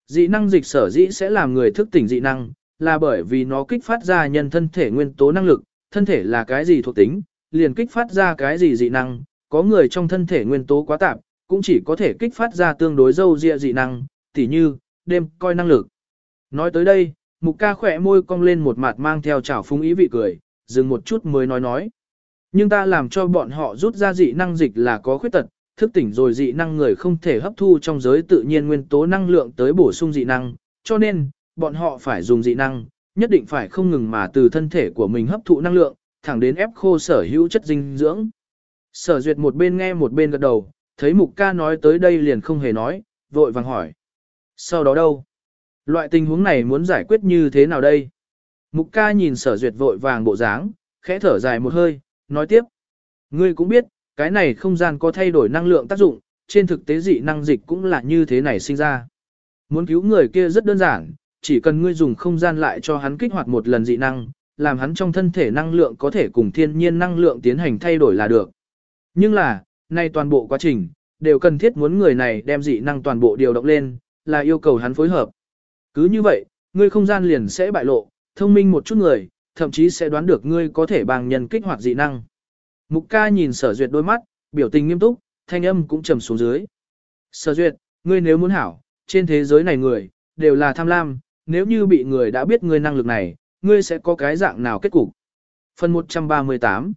Dị năng dịch sở dĩ sẽ làm người thức tỉnh dị năng, là bởi vì nó kích phát ra nhân thân thể nguyên tố năng lực, thân thể là cái gì thuộc tính, liền kích phát ra cái gì dị năng, có người trong thân thể nguyên tố quá tạp, cũng chỉ có thể kích phát ra tương đối dâu dịa dị năng, tỉ như, đêm coi năng lực. Nói tới đây, mục ca khỏe môi cong lên một mặt mang theo chảo phúng ý vị cười, dừng một chút mới nói nói. Nhưng ta làm cho bọn họ rút ra dị năng dịch là có khuyết tật, thức tỉnh rồi dị năng người không thể hấp thu trong giới tự nhiên nguyên tố năng lượng tới bổ sung dị năng, cho nên, bọn họ phải dùng dị năng, nhất định phải không ngừng mà từ thân thể của mình hấp thụ năng lượng, thẳng đến ép khô sở hữu chất dinh dưỡng. Sở duyệt một bên nghe một bên gật đầu, thấy mục ca nói tới đây liền không hề nói, vội vàng hỏi. Sau đó đâu? Loại tình huống này muốn giải quyết như thế nào đây? Mục ca nhìn sở duyệt vội vàng bộ dáng, khẽ thở dài một hơi, nói tiếp. Ngươi cũng biết, cái này không gian có thay đổi năng lượng tác dụng, trên thực tế dị năng dịch cũng là như thế này sinh ra. Muốn cứu người kia rất đơn giản, chỉ cần ngươi dùng không gian lại cho hắn kích hoạt một lần dị năng, làm hắn trong thân thể năng lượng có thể cùng thiên nhiên năng lượng tiến hành thay đổi là được. Nhưng là, nay toàn bộ quá trình, đều cần thiết muốn người này đem dị năng toàn bộ điều động lên, là yêu cầu hắn phối hợp. Cứ như vậy, ngươi không gian liền sẽ bại lộ, thông minh một chút người, thậm chí sẽ đoán được ngươi có thể bằng nhân kích hoạt dị năng. Mục ca nhìn sở duyệt đôi mắt, biểu tình nghiêm túc, thanh âm cũng trầm xuống dưới. Sở duyệt, ngươi nếu muốn hảo, trên thế giới này người, đều là tham lam, nếu như bị người đã biết ngươi năng lực này, ngươi sẽ có cái dạng nào kết cục. Phần 138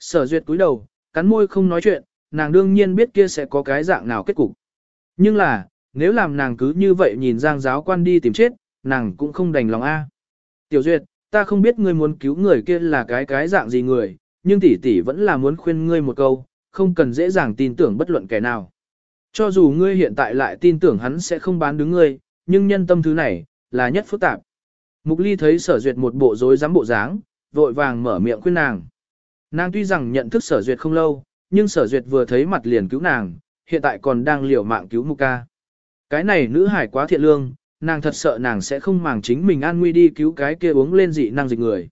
Sở duyệt cúi đầu, cắn môi không nói chuyện, nàng đương nhiên biết kia sẽ có cái dạng nào kết cục. Nhưng là, nếu làm nàng cứ như vậy nhìn Giang giáo quan đi tìm chết, nàng cũng không đành lòng a. Tiểu Duyệt, ta không biết ngươi muốn cứu người kia là cái cái dạng gì người, nhưng tỷ tỷ vẫn là muốn khuyên ngươi một câu, không cần dễ dàng tin tưởng bất luận kẻ nào. Cho dù ngươi hiện tại lại tin tưởng hắn sẽ không bán đứng ngươi, nhưng nhân tâm thứ này, là nhất phức tạp. Mục Ly thấy sở duyệt một bộ rối rắm bộ dáng, vội vàng mở miệng khuyên nàng. Nàng tuy rằng nhận thức sở duyệt không lâu, nhưng sở duyệt vừa thấy mặt liền cứu nàng, hiện tại còn đang liều mạng cứu Mục ca. Cái này nữ hải quá thiện lương, nàng thật sợ nàng sẽ không màng chính mình an nguy đi cứu cái kia uống lên dị năng dịch người.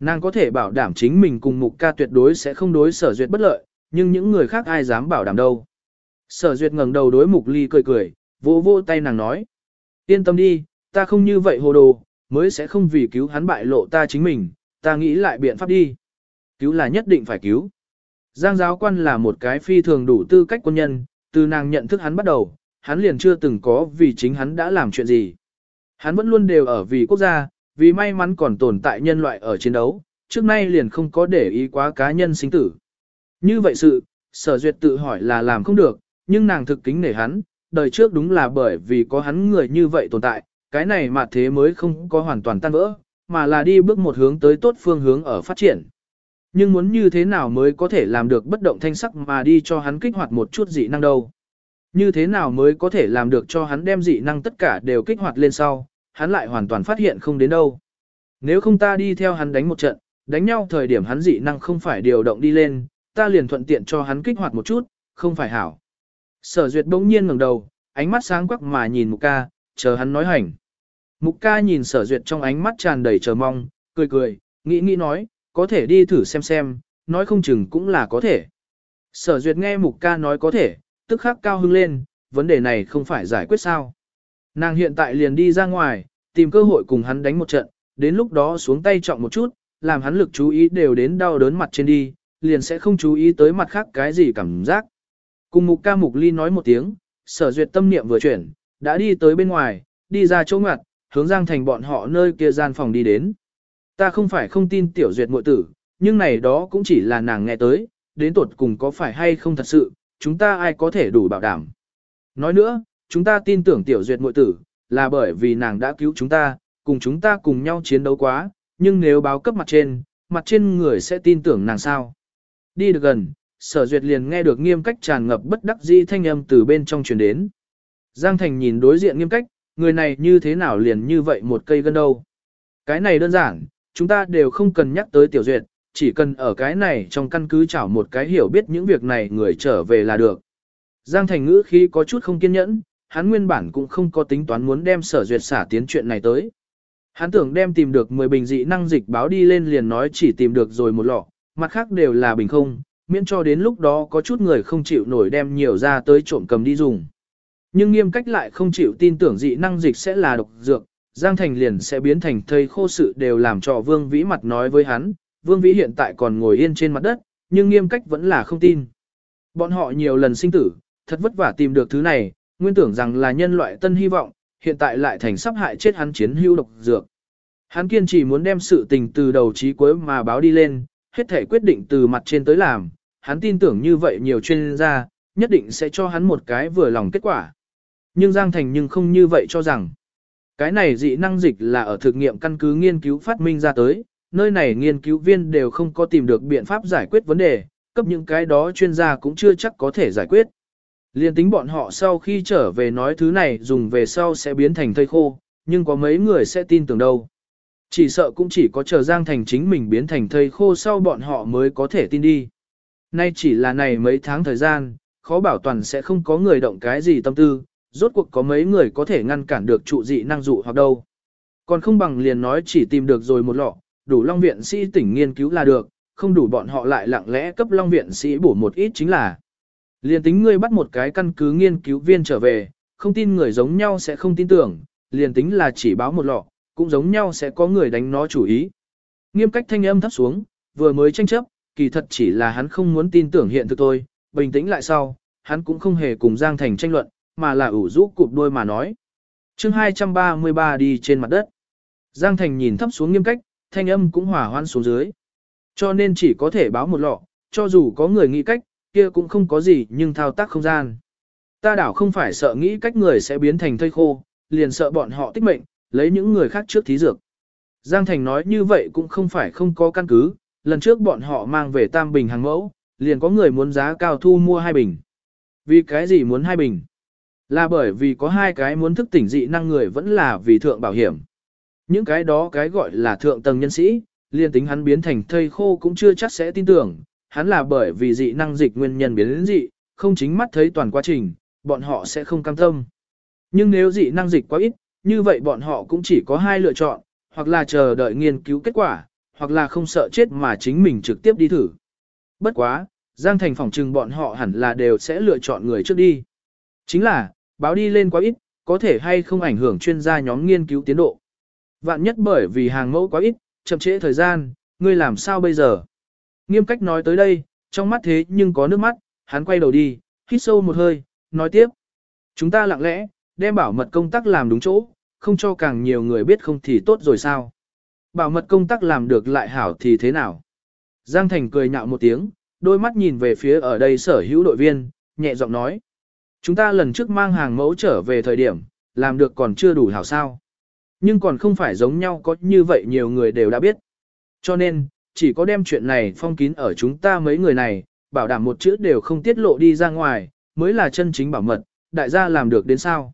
Nàng có thể bảo đảm chính mình cùng Mục ca tuyệt đối sẽ không đối sở duyệt bất lợi, nhưng những người khác ai dám bảo đảm đâu. Sở duyệt ngẩng đầu đối Mục Ly cười cười, vỗ vỗ tay nàng nói. Yên tâm đi, ta không như vậy hồ đồ, mới sẽ không vì cứu hắn bại lộ ta chính mình, ta nghĩ lại biện pháp đi. Cứu là nhất định phải cứu. Giang giáo quan là một cái phi thường đủ tư cách quân nhân, từ nàng nhận thức hắn bắt đầu, hắn liền chưa từng có vì chính hắn đã làm chuyện gì. Hắn vẫn luôn đều ở vì quốc gia, vì may mắn còn tồn tại nhân loại ở chiến đấu, trước nay liền không có để ý quá cá nhân sinh tử. Như vậy sự, sở duyệt tự hỏi là làm không được, nhưng nàng thực kính nể hắn, đời trước đúng là bởi vì có hắn người như vậy tồn tại, cái này mà thế mới không có hoàn toàn tan vỡ, mà là đi bước một hướng tới tốt phương hướng ở phát triển. Nhưng muốn như thế nào mới có thể làm được bất động thanh sắc mà đi cho hắn kích hoạt một chút dị năng đâu. Như thế nào mới có thể làm được cho hắn đem dị năng tất cả đều kích hoạt lên sau, hắn lại hoàn toàn phát hiện không đến đâu. Nếu không ta đi theo hắn đánh một trận, đánh nhau thời điểm hắn dị năng không phải điều động đi lên, ta liền thuận tiện cho hắn kích hoạt một chút, không phải hảo. Sở duyệt bỗng nhiên ngẩng đầu, ánh mắt sáng quắc mà nhìn mục ca, chờ hắn nói hành. Mục ca nhìn sở duyệt trong ánh mắt tràn đầy chờ mong, cười cười, nghĩ nghĩ nói, có thể đi thử xem xem, nói không chừng cũng là có thể. Sở duyệt nghe mục ca nói có thể, tức khắc cao hưng lên, vấn đề này không phải giải quyết sao. Nàng hiện tại liền đi ra ngoài, tìm cơ hội cùng hắn đánh một trận, đến lúc đó xuống tay trọng một chút, làm hắn lực chú ý đều đến đau đớn mặt trên đi, liền sẽ không chú ý tới mặt khác cái gì cảm giác. Cùng mục ca mục ly nói một tiếng, sở duyệt tâm niệm vừa chuyển, đã đi tới bên ngoài, đi ra chỗ ngoặt, hướng Giang Thành bọn họ nơi kia gian phòng đi đến. Ta không phải không tin tiểu duyệt muội tử, nhưng này đó cũng chỉ là nàng nghe tới, đến tột cùng có phải hay không thật sự, chúng ta ai có thể đủ bảo đảm. Nói nữa, chúng ta tin tưởng tiểu duyệt muội tử, là bởi vì nàng đã cứu chúng ta, cùng chúng ta cùng nhau chiến đấu quá, nhưng nếu báo cấp mặt trên, mặt trên người sẽ tin tưởng nàng sao. Đi được gần, sở duyệt liền nghe được nghiêm cách tràn ngập bất đắc di thanh âm từ bên trong truyền đến. Giang Thành nhìn đối diện nghiêm cách, người này như thế nào liền như vậy một cây gân đâu. Cái này đơn giản, chúng ta đều không cần nhắc tới tiểu duyệt, chỉ cần ở cái này trong căn cứ chảo một cái hiểu biết những việc này người trở về là được. Giang Thành ngữ khí có chút không kiên nhẫn, hắn nguyên bản cũng không có tính toán muốn đem sở duyệt xả tiến chuyện này tới. Hắn tưởng đem tìm được 10 bình dị năng dịch báo đi lên liền nói chỉ tìm được rồi một lọ, mặt khác đều là bình không, miễn cho đến lúc đó có chút người không chịu nổi đem nhiều ra tới trộm cầm đi dùng. Nhưng nghiêm cách lại không chịu tin tưởng dị năng dịch sẽ là độc dược, Giang Thành liền sẽ biến thành thây khô sự đều làm cho Vương Vĩ mặt nói với hắn, Vương Vĩ hiện tại còn ngồi yên trên mặt đất, nhưng nghiêm cách vẫn là không tin. Bọn họ nhiều lần sinh tử, thật vất vả tìm được thứ này, nguyên tưởng rằng là nhân loại tân hy vọng, hiện tại lại thành sắp hại chết hắn chiến hưu độc dược. Hắn kiên trì muốn đem sự tình từ đầu chí cuối mà báo đi lên, hết thể quyết định từ mặt trên tới làm, hắn tin tưởng như vậy nhiều chuyên gia, nhất định sẽ cho hắn một cái vừa lòng kết quả. Nhưng Giang Thành nhưng không như vậy cho rằng. Cái này dị năng dịch là ở thực nghiệm căn cứ nghiên cứu phát minh ra tới, nơi này nghiên cứu viên đều không có tìm được biện pháp giải quyết vấn đề, cấp những cái đó chuyên gia cũng chưa chắc có thể giải quyết. Liên tính bọn họ sau khi trở về nói thứ này dùng về sau sẽ biến thành thây khô, nhưng có mấy người sẽ tin tưởng đâu. Chỉ sợ cũng chỉ có chờ Giang Thành chính mình biến thành thây khô sau bọn họ mới có thể tin đi. Nay chỉ là này mấy tháng thời gian, khó bảo toàn sẽ không có người động cái gì tâm tư, rốt cuộc có mấy người có thể ngăn cản được trụ dị năng dụ hoặc đâu. Còn không bằng liền nói chỉ tìm được rồi một lọ, đủ long viện sĩ tỉnh nghiên cứu là được, không đủ bọn họ lại lặng lẽ cấp long viện sĩ bổ một ít chính là. Liền tính ngươi bắt một cái căn cứ nghiên cứu viên trở về, không tin người giống nhau sẽ không tin tưởng, liền tính là chỉ báo một lọ, cũng giống nhau sẽ có người đánh nó chủ ý. Nghiêm cách thanh âm thấp xuống, vừa mới tranh chấp, kỳ thật chỉ là hắn không muốn tin tưởng hiện thực thôi, bình tĩnh lại sau, hắn cũng không hề cùng Giang Thành tranh luận, mà là ủ rũ cụp đôi mà nói. chương 233 đi trên mặt đất. Giang Thành nhìn thấp xuống nghiêm cách, thanh âm cũng hòa hoan xuống dưới. Cho nên chỉ có thể báo một lọ, cho dù có người nghĩ cách, kia cũng không có gì nhưng thao tác không gian. Ta đảo không phải sợ nghĩ cách người sẽ biến thành thây khô, liền sợ bọn họ tích mệnh, lấy những người khác trước thí dược. Giang Thành nói như vậy cũng không phải không có căn cứ, lần trước bọn họ mang về tam bình hàng mẫu, liền có người muốn giá cao thu mua hai bình. Vì cái gì muốn hai bình? Là bởi vì có hai cái muốn thức tỉnh dị năng người vẫn là vì thượng bảo hiểm. Những cái đó cái gọi là thượng tầng nhân sĩ, liên tính hắn biến thành thây khô cũng chưa chắc sẽ tin tưởng, hắn là bởi vì dị năng dịch nguyên nhân biến đến dị, không chính mắt thấy toàn quá trình, bọn họ sẽ không cam tâm. Nhưng nếu dị năng dịch quá ít, như vậy bọn họ cũng chỉ có hai lựa chọn, hoặc là chờ đợi nghiên cứu kết quả, hoặc là không sợ chết mà chính mình trực tiếp đi thử. Bất quá, Giang Thành phỏng trừng bọn họ hẳn là đều sẽ lựa chọn người trước đi. Chính là, báo đi lên quá ít, có thể hay không ảnh hưởng chuyên gia nhóm nghiên cứu tiến độ. Vạn nhất bởi vì hàng mẫu quá ít, chậm trễ thời gian, ngươi làm sao bây giờ? Nghiêm cách nói tới đây, trong mắt thế nhưng có nước mắt, hắn quay đầu đi, hít sâu một hơi, nói tiếp. Chúng ta lặng lẽ, đem bảo mật công tác làm đúng chỗ, không cho càng nhiều người biết không thì tốt rồi sao. Bảo mật công tác làm được lại hảo thì thế nào? Giang Thành cười nhạo một tiếng, đôi mắt nhìn về phía ở đây sở hữu đội viên, nhẹ giọng nói. Chúng ta lần trước mang hàng mẫu trở về thời điểm, làm được còn chưa đủ hảo sao. Nhưng còn không phải giống nhau có như vậy nhiều người đều đã biết. Cho nên, chỉ có đem chuyện này phong kín ở chúng ta mấy người này, bảo đảm một chữ đều không tiết lộ đi ra ngoài, mới là chân chính bảo mật, đại gia làm được đến sao.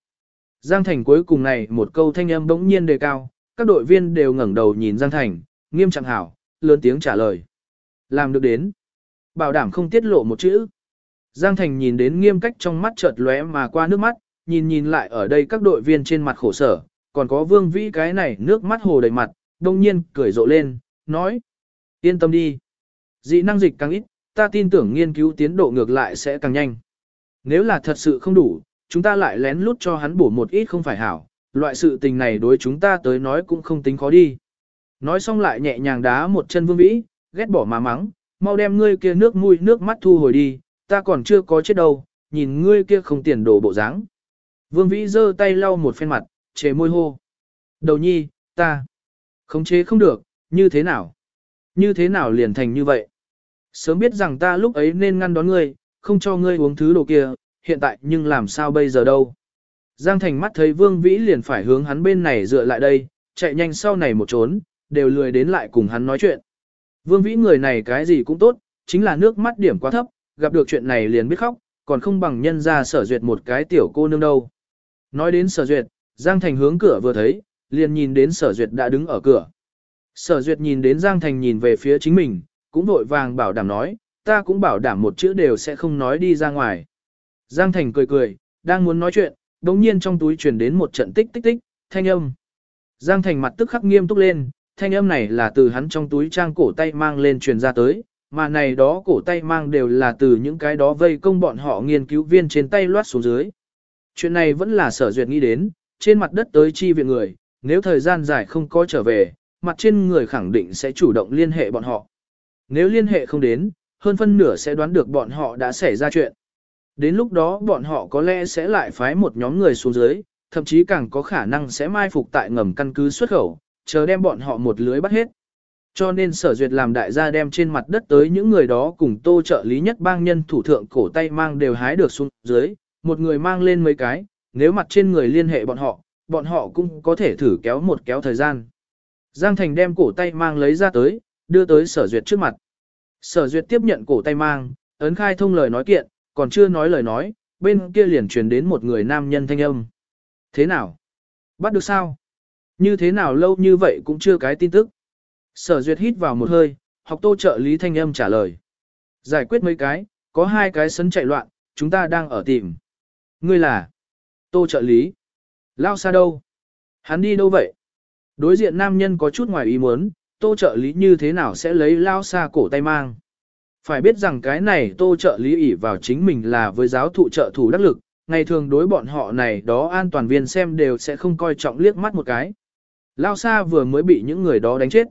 Giang Thành cuối cùng này một câu thanh âm bỗng nhiên đề cao, các đội viên đều ngẩng đầu nhìn Giang Thành, nghiêm trọng hảo, lớn tiếng trả lời. Làm được đến. Bảo đảm không tiết lộ một chữ. Giang Thành nhìn đến nghiêm cách trong mắt chợt lóe mà qua nước mắt, nhìn nhìn lại ở đây các đội viên trên mặt khổ sở, còn có vương vĩ cái này nước mắt hồ đầy mặt, đông nhiên cười rộ lên, nói. Yên tâm đi. Dị năng dịch càng ít, ta tin tưởng nghiên cứu tiến độ ngược lại sẽ càng nhanh. Nếu là thật sự không đủ, chúng ta lại lén lút cho hắn bổ một ít không phải hảo, loại sự tình này đối chúng ta tới nói cũng không tính khó đi. Nói xong lại nhẹ nhàng đá một chân vương vĩ, ghét bỏ mà mắng, mau đem ngươi kia nước mũi nước mắt thu hồi đi, ta còn chưa có chết đâu, nhìn ngươi kia không tiền đồ bộ dáng. Vương vĩ giơ tay lau một phen mặt, chế môi hô. Đầu nhi, ta, khống chế không được, như thế nào? Như thế nào liền thành như vậy? Sớm biết rằng ta lúc ấy nên ngăn đón ngươi, không cho ngươi uống thứ đồ kia, hiện tại nhưng làm sao bây giờ đâu? Giang Thành mắt thấy Vương Vĩ liền phải hướng hắn bên này dựa lại đây, chạy nhanh sau này một trốn, đều lười đến lại cùng hắn nói chuyện. Vương Vĩ người này cái gì cũng tốt, chính là nước mắt điểm quá thấp, gặp được chuyện này liền biết khóc, còn không bằng nhân ra sở duyệt một cái tiểu cô nương đâu. Nói đến sở duyệt, Giang Thành hướng cửa vừa thấy, liền nhìn đến sở duyệt đã đứng ở cửa. Sở duyệt nhìn đến Giang Thành nhìn về phía chính mình, cũng vội vàng bảo đảm nói, ta cũng bảo đảm một chữ đều sẽ không nói đi ra ngoài. Giang Thành cười cười, đang muốn nói chuyện, đồng nhiên trong túi truyền đến một trận tích tích tích, thanh âm. Giang Thành mặt tức khắc nghiêm túc lên, thanh âm này là từ hắn trong túi trang cổ tay mang lên truyền ra tới, mà này đó cổ tay mang đều là từ những cái đó vây công bọn họ nghiên cứu viên trên tay loát xuống dưới. Chuyện này vẫn là sở duyệt nghĩ đến, trên mặt đất tới chi viện người, nếu thời gian dài không có trở về, mặt trên người khẳng định sẽ chủ động liên hệ bọn họ. Nếu liên hệ không đến, hơn phân nửa sẽ đoán được bọn họ đã xảy ra chuyện. Đến lúc đó bọn họ có lẽ sẽ lại phái một nhóm người xuống dưới, thậm chí càng có khả năng sẽ mai phục tại ngầm căn cứ xuất khẩu, chờ đem bọn họ một lưới bắt hết. Cho nên sở duyệt làm đại gia đem trên mặt đất tới những người đó cùng tô trợ lý nhất bang nhân thủ thượng cổ tay mang đều hái được xuống dưới, một người mang lên mấy cái, nếu mặt trên người liên hệ bọn họ, bọn họ cũng có thể thử kéo một kéo thời gian. Giang Thành đem cổ tay mang lấy ra tới, đưa tới sở duyệt trước mặt. Sở duyệt tiếp nhận cổ tay mang, ấn khai thông lời nói kiện, còn chưa nói lời nói, bên kia liền truyền đến một người nam nhân thanh âm. Thế nào? Bắt được sao? Như thế nào lâu như vậy cũng chưa cái tin tức. Sở duyệt hít vào một hơi, học tô trợ lý thanh âm trả lời. Giải quyết mấy cái, có hai cái sấn chạy loạn, chúng ta đang ở tìm. Ngươi là? Tô trợ lý. Lao xa đâu? Hắn đi đâu vậy? Đối diện nam nhân có chút ngoài ý muốn, tô trợ lý như thế nào sẽ lấy lao xa cổ tay mang. Phải biết rằng cái này tô trợ lý ỷ vào chính mình là với giáo thụ trợ thủ đắc lực, ngày thường đối bọn họ này đó an toàn viên xem đều sẽ không coi trọng liếc mắt một cái. Lao xa vừa mới bị những người đó đánh chết.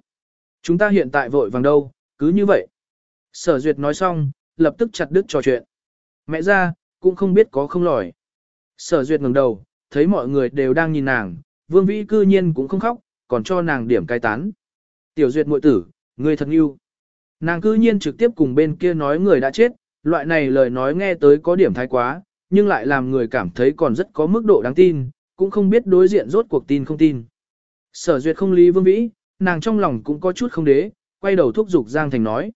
Chúng ta hiện tại vội vàng đâu, cứ như vậy. Sở duyệt nói xong, lập tức chặt đứt trò chuyện. Mẹ ra, cũng không biết có không lòi. Sở duyệt ngẩng đầu, thấy mọi người đều đang nhìn nàng, vương vĩ cư nhiên cũng không khóc, còn cho nàng điểm cai tán. Tiểu duyệt muội tử, người thật yêu. Nàng cư nhiên trực tiếp cùng bên kia nói người đã chết, loại này lời nói nghe tới có điểm thái quá, nhưng lại làm người cảm thấy còn rất có mức độ đáng tin, cũng không biết đối diện rốt cuộc tin không tin. Sở duyệt không lý vương vĩ, nàng trong lòng cũng có chút không đế, quay đầu thúc giục Giang Thành nói.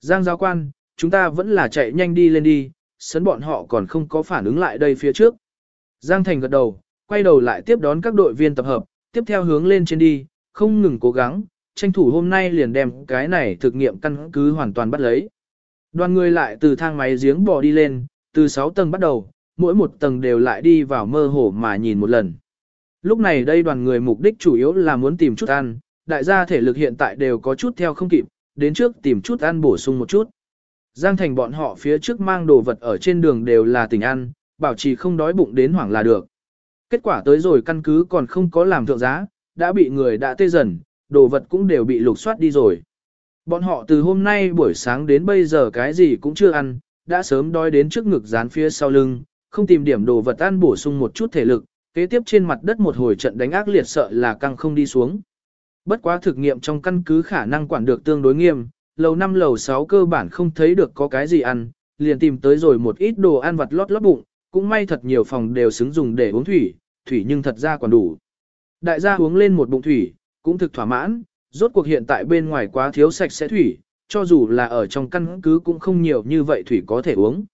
Giang giáo quan, chúng ta vẫn là chạy nhanh đi lên đi, sấn bọn họ còn không có phản ứng lại đây phía trước. Giang Thành gật đầu, quay đầu lại tiếp đón các đội viên tập hợp, tiếp theo hướng lên trên đi, không ngừng cố gắng, tranh thủ hôm nay liền đem cái này thực nghiệm căn cứ hoàn toàn bắt lấy. Đoàn người lại từ thang máy giếng bò đi lên, từ 6 tầng bắt đầu, mỗi một tầng đều lại đi vào mơ hồ mà nhìn một lần. Lúc này đây đoàn người mục đích chủ yếu là muốn tìm chút ăn, đại gia thể lực hiện tại đều có chút theo không kịp, đến trước tìm chút ăn bổ sung một chút. Giang thành bọn họ phía trước mang đồ vật ở trên đường đều là tỉnh ăn, bảo trì không đói bụng đến hoảng là được. Kết quả tới rồi căn cứ còn không có làm thượng giá, đã bị người đã tê dần, đồ vật cũng đều bị lục soát đi rồi. Bọn họ từ hôm nay buổi sáng đến bây giờ cái gì cũng chưa ăn, đã sớm đói đến trước ngực dán phía sau lưng, không tìm điểm đồ vật ăn bổ sung một chút thể lực, kế tiếp trên mặt đất một hồi trận đánh ác liệt sợ là căng không đi xuống. Bất quá thực nghiệm trong căn cứ khả năng quản được tương đối nghiêm, lầu 5 lầu 6 cơ bản không thấy được có cái gì ăn, liền tìm tới rồi một ít đồ ăn vặt lót lót bụng, cũng may thật nhiều phòng đều xứng dùng để uống thủy, thủy nhưng thật ra còn đủ. Đại gia uống lên một bụng thủy, cũng thực thỏa mãn, rốt cuộc hiện tại bên ngoài quá thiếu sạch sẽ thủy, cho dù là ở trong căn cứ cũng không nhiều như vậy thủy có thể uống.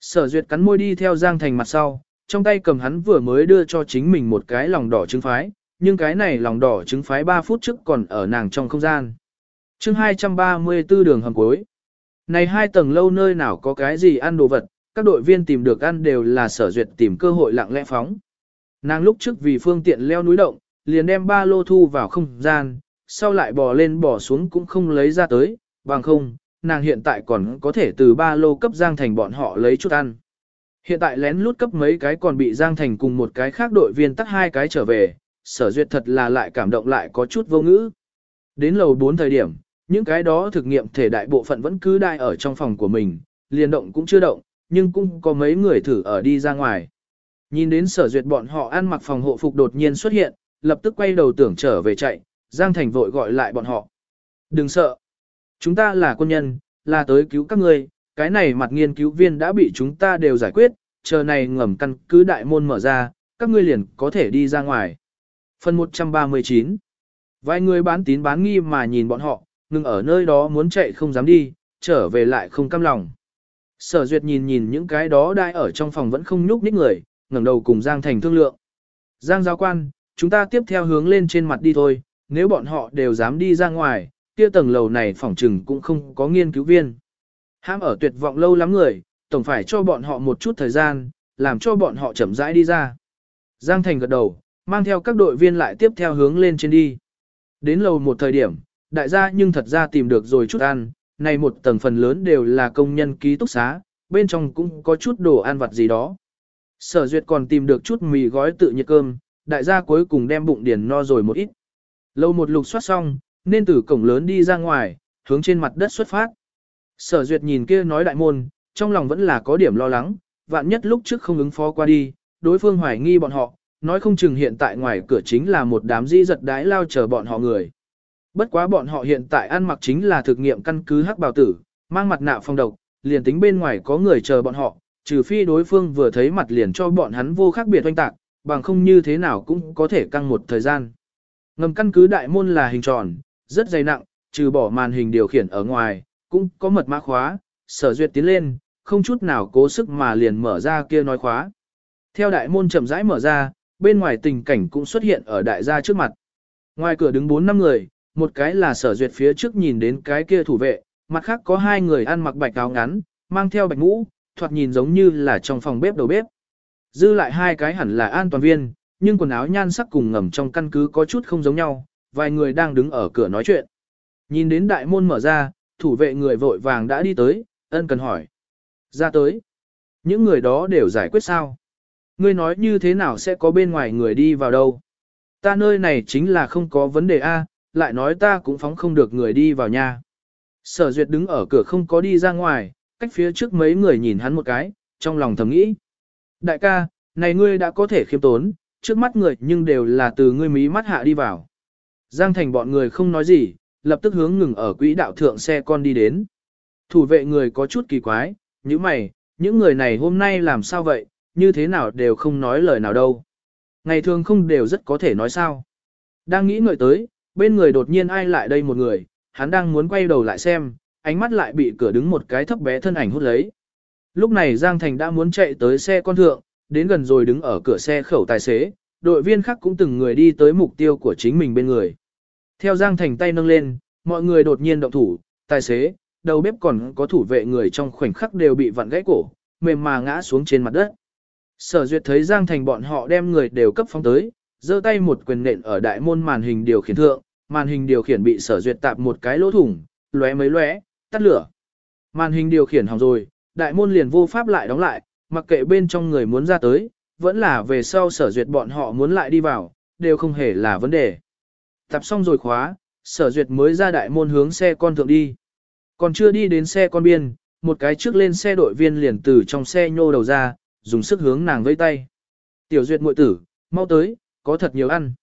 Sở duyệt cắn môi đi theo Giang Thành mặt sau, trong tay cầm hắn vừa mới đưa cho chính mình một cái lòng đỏ trứng phái, nhưng cái này lòng đỏ trứng phái 3 phút trước còn ở nàng trong không gian. chương 234 đường hầm cuối. Này hai tầng lâu nơi nào có cái gì ăn đồ vật, các đội viên tìm được ăn đều là sở duyệt tìm cơ hội lặng lẽ phóng. Nàng lúc trước vì phương tiện leo núi động, liền đem ba lô thu vào không gian, sau lại bò lên bò xuống cũng không lấy ra tới, bằng không, nàng hiện tại còn có thể từ ba lô cấp Giang Thành bọn họ lấy chút ăn. Hiện tại lén lút cấp mấy cái còn bị Giang Thành cùng một cái khác đội viên tắt hai cái trở về, sở duyệt thật là lại cảm động lại có chút vô ngữ. Đến lầu 4 thời điểm, những cái đó thực nghiệm thể đại bộ phận vẫn cứ đai ở trong phòng của mình, liền động cũng chưa động, nhưng cũng có mấy người thử ở đi ra ngoài. Nhìn đến sở duyệt bọn họ ăn mặc phòng hộ phục đột nhiên xuất hiện, lập tức quay đầu tưởng trở về chạy, Giang Thành vội gọi lại bọn họ. Đừng sợ. Chúng ta là quân nhân, là tới cứu các ngươi, cái này mặt nghiên cứu viên đã bị chúng ta đều giải quyết, chờ này ngầm căn cứ đại môn mở ra, các ngươi liền có thể đi ra ngoài. Phần 139 Vài người bán tín bán nghi mà nhìn bọn họ, ngừng ở nơi đó muốn chạy không dám đi, trở về lại không cam lòng. Sở duyệt nhìn nhìn những cái đó đai ở trong phòng vẫn không nhúc nhích người, ngẩng đầu cùng Giang Thành thương lượng. Giang giáo quan, chúng ta tiếp theo hướng lên trên mặt đi thôi, nếu bọn họ đều dám đi ra ngoài, kia tầng lầu này phỏng trừng cũng không có nghiên cứu viên. Ham ở tuyệt vọng lâu lắm người, tổng phải cho bọn họ một chút thời gian, làm cho bọn họ chậm rãi đi ra. Giang Thành gật đầu, mang theo các đội viên lại tiếp theo hướng lên trên đi. Đến lầu một thời điểm, đại gia nhưng thật ra tìm được rồi chút ăn, này một tầng phần lớn đều là công nhân ký túc xá, bên trong cũng có chút đồ ăn vặt gì đó. Sở duyệt còn tìm được chút mì gói tự nhiệt cơm, đại gia cuối cùng đem bụng điền no rồi một ít. Lâu một lục soát xong, nên từ cổng lớn đi ra ngoài, hướng trên mặt đất xuất phát. Sở duyệt nhìn kia nói đại môn, trong lòng vẫn là có điểm lo lắng, vạn nhất lúc trước không ứng phó qua đi, đối phương hoài nghi bọn họ, nói không chừng hiện tại ngoài cửa chính là một đám di giật đái lao chờ bọn họ người. Bất quá bọn họ hiện tại ăn mặc chính là thực nghiệm căn cứ hắc bào tử, mang mặt nạ phong độc, liền tính bên ngoài có người chờ bọn họ, trừ phi đối phương vừa thấy mặt liền cho bọn hắn vô khác biệt oanh tạc, bằng không như thế nào cũng có thể căng một thời gian. Ngầm căn cứ đại môn là hình tròn, rất dày nặng, trừ bỏ màn hình điều khiển ở ngoài, cũng có mật mã khóa, sở duyệt tiến lên, không chút nào cố sức mà liền mở ra kia nói khóa. Theo đại môn chậm rãi mở ra, bên ngoài tình cảnh cũng xuất hiện ở đại gia trước mặt. Ngoài cửa đứng 4 năm người, một cái là sở duyệt phía trước nhìn đến cái kia thủ vệ, mặt khác có hai người ăn mặc bạch áo ngắn, mang theo bạch mũ, thoạt nhìn giống như là trong phòng bếp đầu bếp. Dư lại hai cái hẳn là an toàn viên, nhưng quần áo nhan sắc cùng ngầm trong căn cứ có chút không giống nhau, vài người đang đứng ở cửa nói chuyện. Nhìn đến đại môn mở ra, thủ vệ người vội vàng đã đi tới, ân cần hỏi. Ra tới. Những người đó đều giải quyết sao? Ngươi nói như thế nào sẽ có bên ngoài người đi vào đâu? Ta nơi này chính là không có vấn đề A, lại nói ta cũng phóng không được người đi vào nhà. Sở duyệt đứng ở cửa không có đi ra ngoài, cách phía trước mấy người nhìn hắn một cái, trong lòng thầm nghĩ. Đại ca, này ngươi đã có thể khiêm tốn, trước mắt người nhưng đều là từ ngươi mí mắt hạ đi vào. Giang thành bọn người không nói gì, lập tức hướng ngừng ở quỹ đạo thượng xe con đi đến. Thủ vệ người có chút kỳ quái, như mày, những người này hôm nay làm sao vậy, như thế nào đều không nói lời nào đâu. Ngày thường không đều rất có thể nói sao. Đang nghĩ ngợi tới, bên người đột nhiên ai lại đây một người, hắn đang muốn quay đầu lại xem, ánh mắt lại bị cửa đứng một cái thấp bé thân ảnh hút lấy. Lúc này Giang Thành đã muốn chạy tới xe con thượng, đến gần rồi đứng ở cửa xe khẩu tài xế, đội viên khác cũng từng người đi tới mục tiêu của chính mình bên người. Theo Giang Thành tay nâng lên, mọi người đột nhiên động thủ, tài xế, đầu bếp còn có thủ vệ người trong khoảnh khắc đều bị vặn gãy cổ, mềm mà ngã xuống trên mặt đất. Sở duyệt thấy Giang Thành bọn họ đem người đều cấp phóng tới, giơ tay một quyền nện ở đại môn màn hình điều khiển thượng, màn hình điều khiển bị sở duyệt tạp một cái lỗ thủng, lóe mấy lóe, tắt lửa. Màn hình điều khiển hỏng rồi, đại môn liền vô pháp lại đóng lại, mặc kệ bên trong người muốn ra tới, vẫn là về sau sở duyệt bọn họ muốn lại đi vào, đều không hề là vấn đề. Tạp xong rồi khóa, sở duyệt mới ra đại môn hướng xe con thượng đi. Còn chưa đi đến xe con biên, một cái trước lên xe đội viên liền từ trong xe nhô đầu ra, dùng sức hướng nàng vây tay. Tiểu duyệt muội tử, mau tới, có thật nhiều ăn.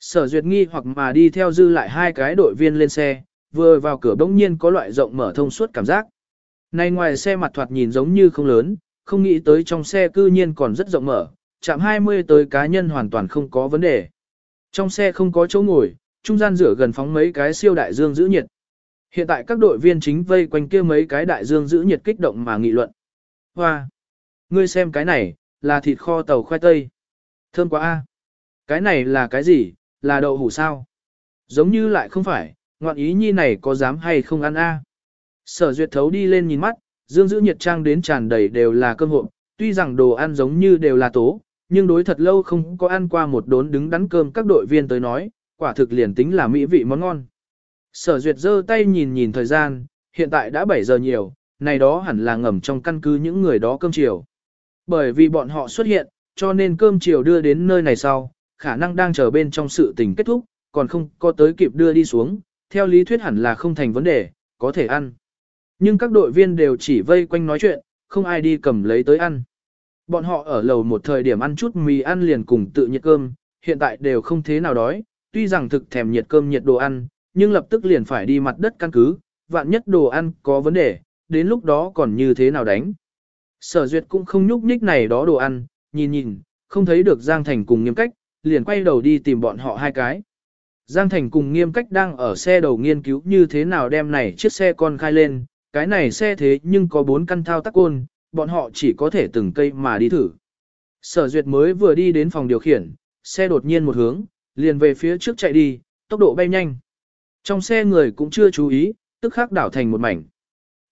Sở duyệt nghi hoặc mà đi theo dư lại hai cái đội viên lên xe, vừa vào cửa bỗng nhiên có loại rộng mở thông suốt cảm giác. Này ngoài xe mặt thoạt nhìn giống như không lớn, không nghĩ tới trong xe cư nhiên còn rất rộng mở, chạm 20 tới cá nhân hoàn toàn không có vấn đề. Trong xe không có chỗ ngồi, trung gian rửa gần phóng mấy cái siêu đại dương giữ nhiệt. Hiện tại các đội viên chính vây quanh kia mấy cái đại dương giữ nhiệt kích động mà nghị luận. Hoa! Ngươi xem cái này, là thịt kho tàu khoai tây. Thơm quá a. Cái này là cái gì, là đậu hủ sao? Giống như lại không phải, ngoạn ý nhi này có dám hay không ăn a? Sở duyệt thấu đi lên nhìn mắt, dương giữ nhiệt trang đến tràn đầy đều là cơm hộp, tuy rằng đồ ăn giống như đều là tố, nhưng đối thật lâu không có ăn qua một đốn đứng đắn cơm các đội viên tới nói, quả thực liền tính là mỹ vị món ngon. Sở duyệt giơ tay nhìn nhìn thời gian, hiện tại đã 7 giờ nhiều, này đó hẳn là ngầm trong căn cứ những người đó cơm chiều. Bởi vì bọn họ xuất hiện, cho nên cơm chiều đưa đến nơi này sau, khả năng đang chờ bên trong sự tình kết thúc, còn không có tới kịp đưa đi xuống, theo lý thuyết hẳn là không thành vấn đề, có thể ăn. Nhưng các đội viên đều chỉ vây quanh nói chuyện, không ai đi cầm lấy tới ăn. Bọn họ ở lầu một thời điểm ăn chút mì ăn liền cùng tự nhiệt cơm, hiện tại đều không thế nào đói, tuy rằng thực thèm nhiệt cơm nhiệt đồ ăn, nhưng lập tức liền phải đi mặt đất căn cứ, vạn nhất đồ ăn có vấn đề, đến lúc đó còn như thế nào đánh. Sở duyệt cũng không nhúc nhích này đó đồ ăn, nhìn nhìn, không thấy được Giang Thành cùng nghiêm cách, liền quay đầu đi tìm bọn họ hai cái. Giang Thành cùng nghiêm cách đang ở xe đầu nghiên cứu như thế nào đem này chiếc xe con khai lên, cái này xe thế nhưng có bốn căn thao tác côn, bọn họ chỉ có thể từng cây mà đi thử. Sở duyệt mới vừa đi đến phòng điều khiển, xe đột nhiên một hướng, liền về phía trước chạy đi, tốc độ bay nhanh. Trong xe người cũng chưa chú ý, tức khắc đảo thành một mảnh.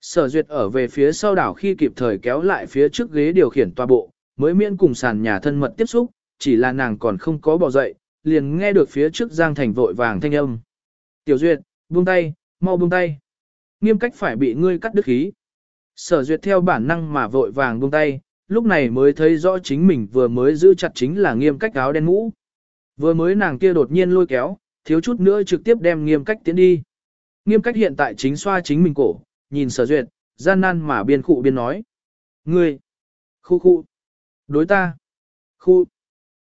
Sở duyệt ở về phía sau đảo khi kịp thời kéo lại phía trước ghế điều khiển toa bộ, mới miễn cùng sàn nhà thân mật tiếp xúc, chỉ là nàng còn không có bỏ dậy, liền nghe được phía trước Giang Thành vội vàng thanh âm. Tiểu duyệt, buông tay, mau buông tay. Nghiêm cách phải bị ngươi cắt đứt khí. Sở duyệt theo bản năng mà vội vàng buông tay, lúc này mới thấy rõ chính mình vừa mới giữ chặt chính là nghiêm cách áo đen mũ. Vừa mới nàng kia đột nhiên lôi kéo, thiếu chút nữa trực tiếp đem nghiêm cách tiến đi. Nghiêm cách hiện tại chính xoa chính mình cổ, nhìn sở duyệt, gian nan mà biên khụ biên nói. Ngươi! Khu khu! Đối ta! Khu!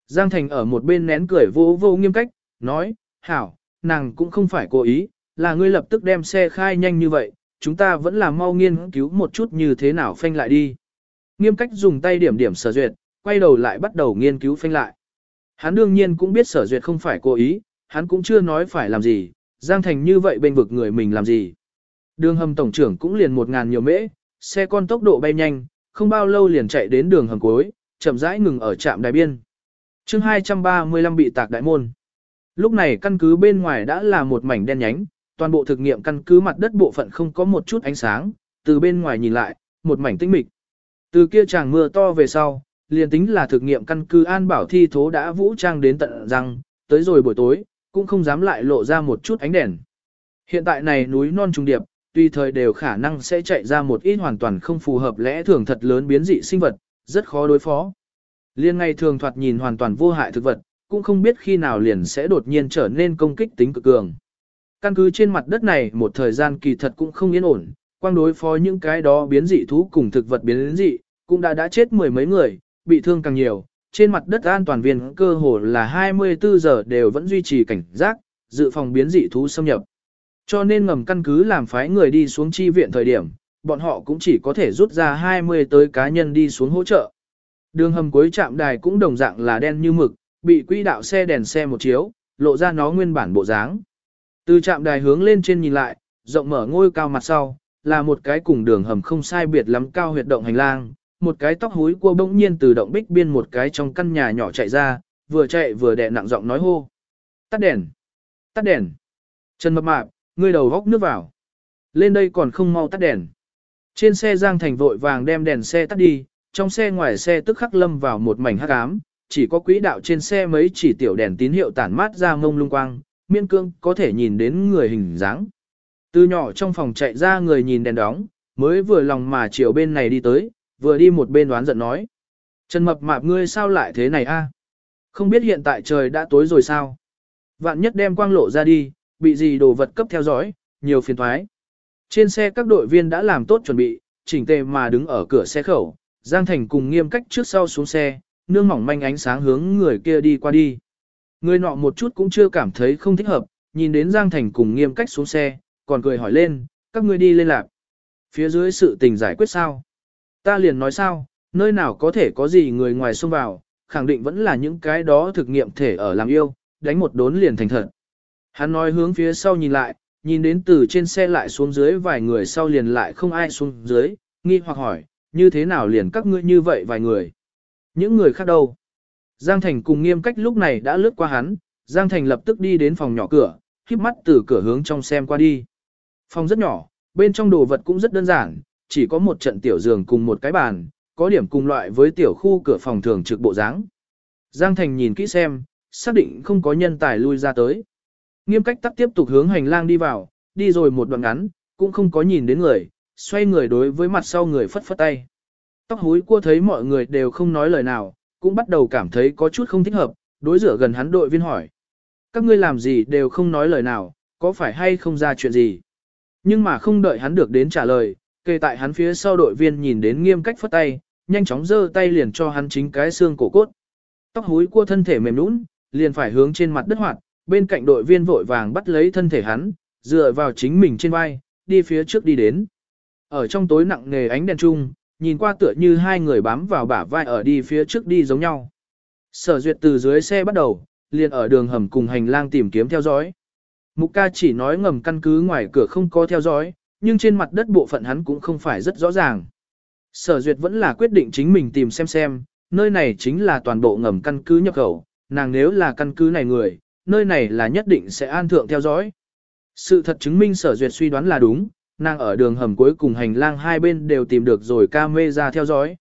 Giang Thành ở một bên nén cười vô vô nghiêm cách, nói, hảo, nàng cũng không phải cố ý, là ngươi lập tức đem xe khai nhanh như vậy, chúng ta vẫn là mau nghiên cứu một chút như thế nào phanh lại đi. Nghiêm cách dùng tay điểm điểm sở duyệt, quay đầu lại bắt đầu nghiên cứu phanh lại. Hắn đương nhiên cũng biết sở duyệt không phải cố ý, hắn cũng chưa nói phải làm gì, Giang Thành như vậy bên vực người mình làm gì. Đường hầm tổng trưởng cũng liền một ngàn nhiều mễ, xe con tốc độ bay nhanh, không bao lâu liền chạy đến đường hầm cuối, chậm rãi ngừng ở trạm đài biên. chương 235 bị tạc đại môn. Lúc này căn cứ bên ngoài đã là một mảnh đen nhánh, toàn bộ thực nghiệm căn cứ mặt đất bộ phận không có một chút ánh sáng, từ bên ngoài nhìn lại, một mảnh tĩnh mịch. Từ kia chàng mưa to về sau, liền tính là thực nghiệm căn cứ an bảo thi thố đã vũ trang đến tận răng, tới rồi buổi tối, cũng không dám lại lộ ra một chút ánh đèn. Hiện tại này núi non trùng điệp, tùy thời đều khả năng sẽ chạy ra một ít hoàn toàn không phù hợp lẽ thường thật lớn biến dị sinh vật, rất khó đối phó. Liên ngay thường thoạt nhìn hoàn toàn vô hại thực vật, cũng không biết khi nào liền sẽ đột nhiên trở nên công kích tính cực cường. Căn cứ trên mặt đất này một thời gian kỳ thật cũng không yên ổn, quang đối phó những cái đó biến dị thú cùng thực vật biến dị, cũng đã đã chết mười mấy người, bị thương càng nhiều. Trên mặt đất an toàn viên cơ hồ là 24 giờ đều vẫn duy trì cảnh giác, dự phòng biến dị thú xâm nhập. Cho nên ngầm căn cứ làm phái người đi xuống chi viện thời điểm, bọn họ cũng chỉ có thể rút ra 20 tới cá nhân đi xuống hỗ trợ. Đường hầm cuối trạm đài cũng đồng dạng là đen như mực, bị quỹ đạo xe đèn xe một chiếu, lộ ra nó nguyên bản bộ dáng. Từ trạm đài hướng lên trên nhìn lại, rộng mở ngôi cao mặt sau, là một cái cùng đường hầm không sai biệt lắm cao huyệt động hành lang, một cái tóc húi cua bỗng nhiên từ động bích biên một cái trong căn nhà nhỏ chạy ra, vừa chạy vừa đè nặng giọng nói hô. Tắt đèn! Tắt đèn! Trần mập mạp, ngươi đầu góc nước vào. Lên đây còn không mau tắt đèn. Trên xe Giang Thành vội vàng đem đèn xe tắt đi, trong xe ngoài xe tức khắc lâm vào một mảnh hắc ám, chỉ có quỹ đạo trên xe mấy chỉ tiểu đèn tín hiệu tản mát ra mông lung quang, miên cương có thể nhìn đến người hình dáng. Từ nhỏ trong phòng chạy ra người nhìn đèn đóng, mới vừa lòng mà chiều bên này đi tới, vừa đi một bên đoán giận nói. Trần mập mạp ngươi sao lại thế này a? Không biết hiện tại trời đã tối rồi sao? Vạn nhất đem quang lộ ra đi, bị gì đồ vật cấp theo dõi, nhiều phiền thoái. Trên xe các đội viên đã làm tốt chuẩn bị, chỉnh tề mà đứng ở cửa xe khẩu, Giang Thành cùng nghiêm cách trước sau xuống xe, nương mỏng manh ánh sáng hướng người kia đi qua đi. Người nọ một chút cũng chưa cảm thấy không thích hợp, nhìn đến Giang Thành cùng nghiêm cách xuống xe, còn cười hỏi lên, các ngươi đi lên lạc. Phía dưới sự tình giải quyết sao? Ta liền nói sao, nơi nào có thể có gì người ngoài xông vào, khẳng định vẫn là những cái đó thực nghiệm thể ở làm yêu, đánh một đốn liền thành thật. Hắn nói hướng phía sau nhìn lại, nhìn đến từ trên xe lại xuống dưới vài người sau liền lại không ai xuống dưới, nghi hoặc hỏi, như thế nào liền các ngươi như vậy vài người? Những người khác đâu? Giang Thành cùng nghiêm cách lúc này đã lướt qua hắn, Giang Thành lập tức đi đến phòng nhỏ cửa, khiếp mắt từ cửa hướng trong xem qua đi. Phòng rất nhỏ, bên trong đồ vật cũng rất đơn giản, chỉ có một trận tiểu giường cùng một cái bàn, có điểm cùng loại với tiểu khu cửa phòng thường trực bộ dáng. Giang Thành nhìn kỹ xem, xác định không có nhân tài lui ra tới. Nghiêm cách tắc tiếp tục hướng hành lang đi vào, đi rồi một đoạn ngắn, cũng không có nhìn đến người, xoay người đối với mặt sau người phất phất tay. Tóc húi cua thấy mọi người đều không nói lời nào, cũng bắt đầu cảm thấy có chút không thích hợp, đối rửa gần hắn đội viên hỏi. Các ngươi làm gì đều không nói lời nào, có phải hay không ra chuyện gì? Nhưng mà không đợi hắn được đến trả lời, kề tại hắn phía sau đội viên nhìn đến nghiêm cách phất tay, nhanh chóng giơ tay liền cho hắn chính cái xương cổ cốt. Tóc húi cua thân thể mềm nũng, liền phải hướng trên mặt đất hoạt, bên cạnh đội viên vội vàng bắt lấy thân thể hắn, dựa vào chính mình trên vai, đi phía trước đi đến. Ở trong tối nặng nề ánh đèn chung, nhìn qua tựa như hai người bám vào bả vai ở đi phía trước đi giống nhau. Sở duyệt từ dưới xe bắt đầu, liền ở đường hầm cùng hành lang tìm kiếm theo dõi. Mục ca chỉ nói ngầm căn cứ ngoài cửa không có theo dõi, nhưng trên mặt đất bộ phận hắn cũng không phải rất rõ ràng. Sở duyệt vẫn là quyết định chính mình tìm xem xem, nơi này chính là toàn bộ ngầm căn cứ nhập khẩu, nàng nếu là căn cứ này người, nơi này là nhất định sẽ an thượng theo dõi. Sự thật chứng minh sở duyệt suy đoán là đúng, nàng ở đường hầm cuối cùng hành lang hai bên đều tìm được rồi camera theo dõi.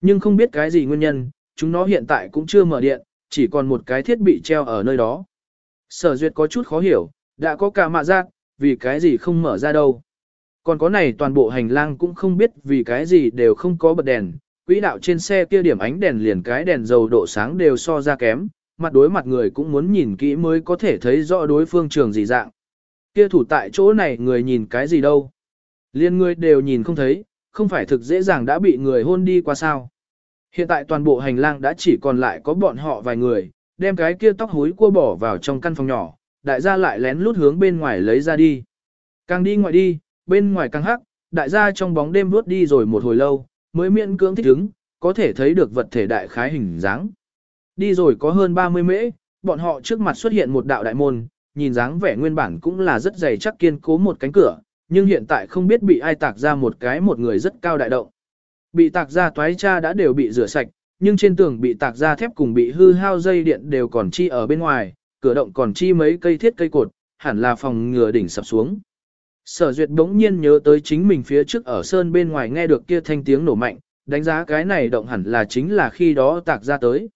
Nhưng không biết cái gì nguyên nhân, chúng nó hiện tại cũng chưa mở điện, chỉ còn một cái thiết bị treo ở nơi đó. Sở duyệt có chút khó hiểu, đã có cả mạ giác, vì cái gì không mở ra đâu. Còn có này toàn bộ hành lang cũng không biết vì cái gì đều không có bật đèn, quỹ đạo trên xe kia điểm ánh đèn liền cái đèn dầu độ sáng đều so ra kém, mặt đối mặt người cũng muốn nhìn kỹ mới có thể thấy rõ đối phương trường gì dạng. Kia thủ tại chỗ này người nhìn cái gì đâu. Liên người đều nhìn không thấy, không phải thực dễ dàng đã bị người hôn đi qua sao. Hiện tại toàn bộ hành lang đã chỉ còn lại có bọn họ vài người, đem cái kia tóc hối cua bỏ vào trong căn phòng nhỏ, đại gia lại lén lút hướng bên ngoài lấy ra đi. Càng đi ngoài đi, bên ngoài càng hắc, đại gia trong bóng đêm vuốt đi rồi một hồi lâu, mới miễn cưỡng thích ứng, có thể thấy được vật thể đại khái hình dáng. Đi rồi có hơn 30 mễ, bọn họ trước mặt xuất hiện một đạo đại môn, nhìn dáng vẻ nguyên bản cũng là rất dày chắc kiên cố một cánh cửa, nhưng hiện tại không biết bị ai tạc ra một cái một người rất cao đại động. Bị tạc ra toái cha đã đều bị rửa sạch, nhưng trên tường bị tạc ra thép cùng bị hư hao dây điện đều còn chi ở bên ngoài, cửa động còn chi mấy cây thiết cây cột, hẳn là phòng ngừa đỉnh sập xuống. Sở duyệt đống nhiên nhớ tới chính mình phía trước ở sơn bên ngoài nghe được kia thanh tiếng nổ mạnh, đánh giá cái này động hẳn là chính là khi đó tạc ra tới.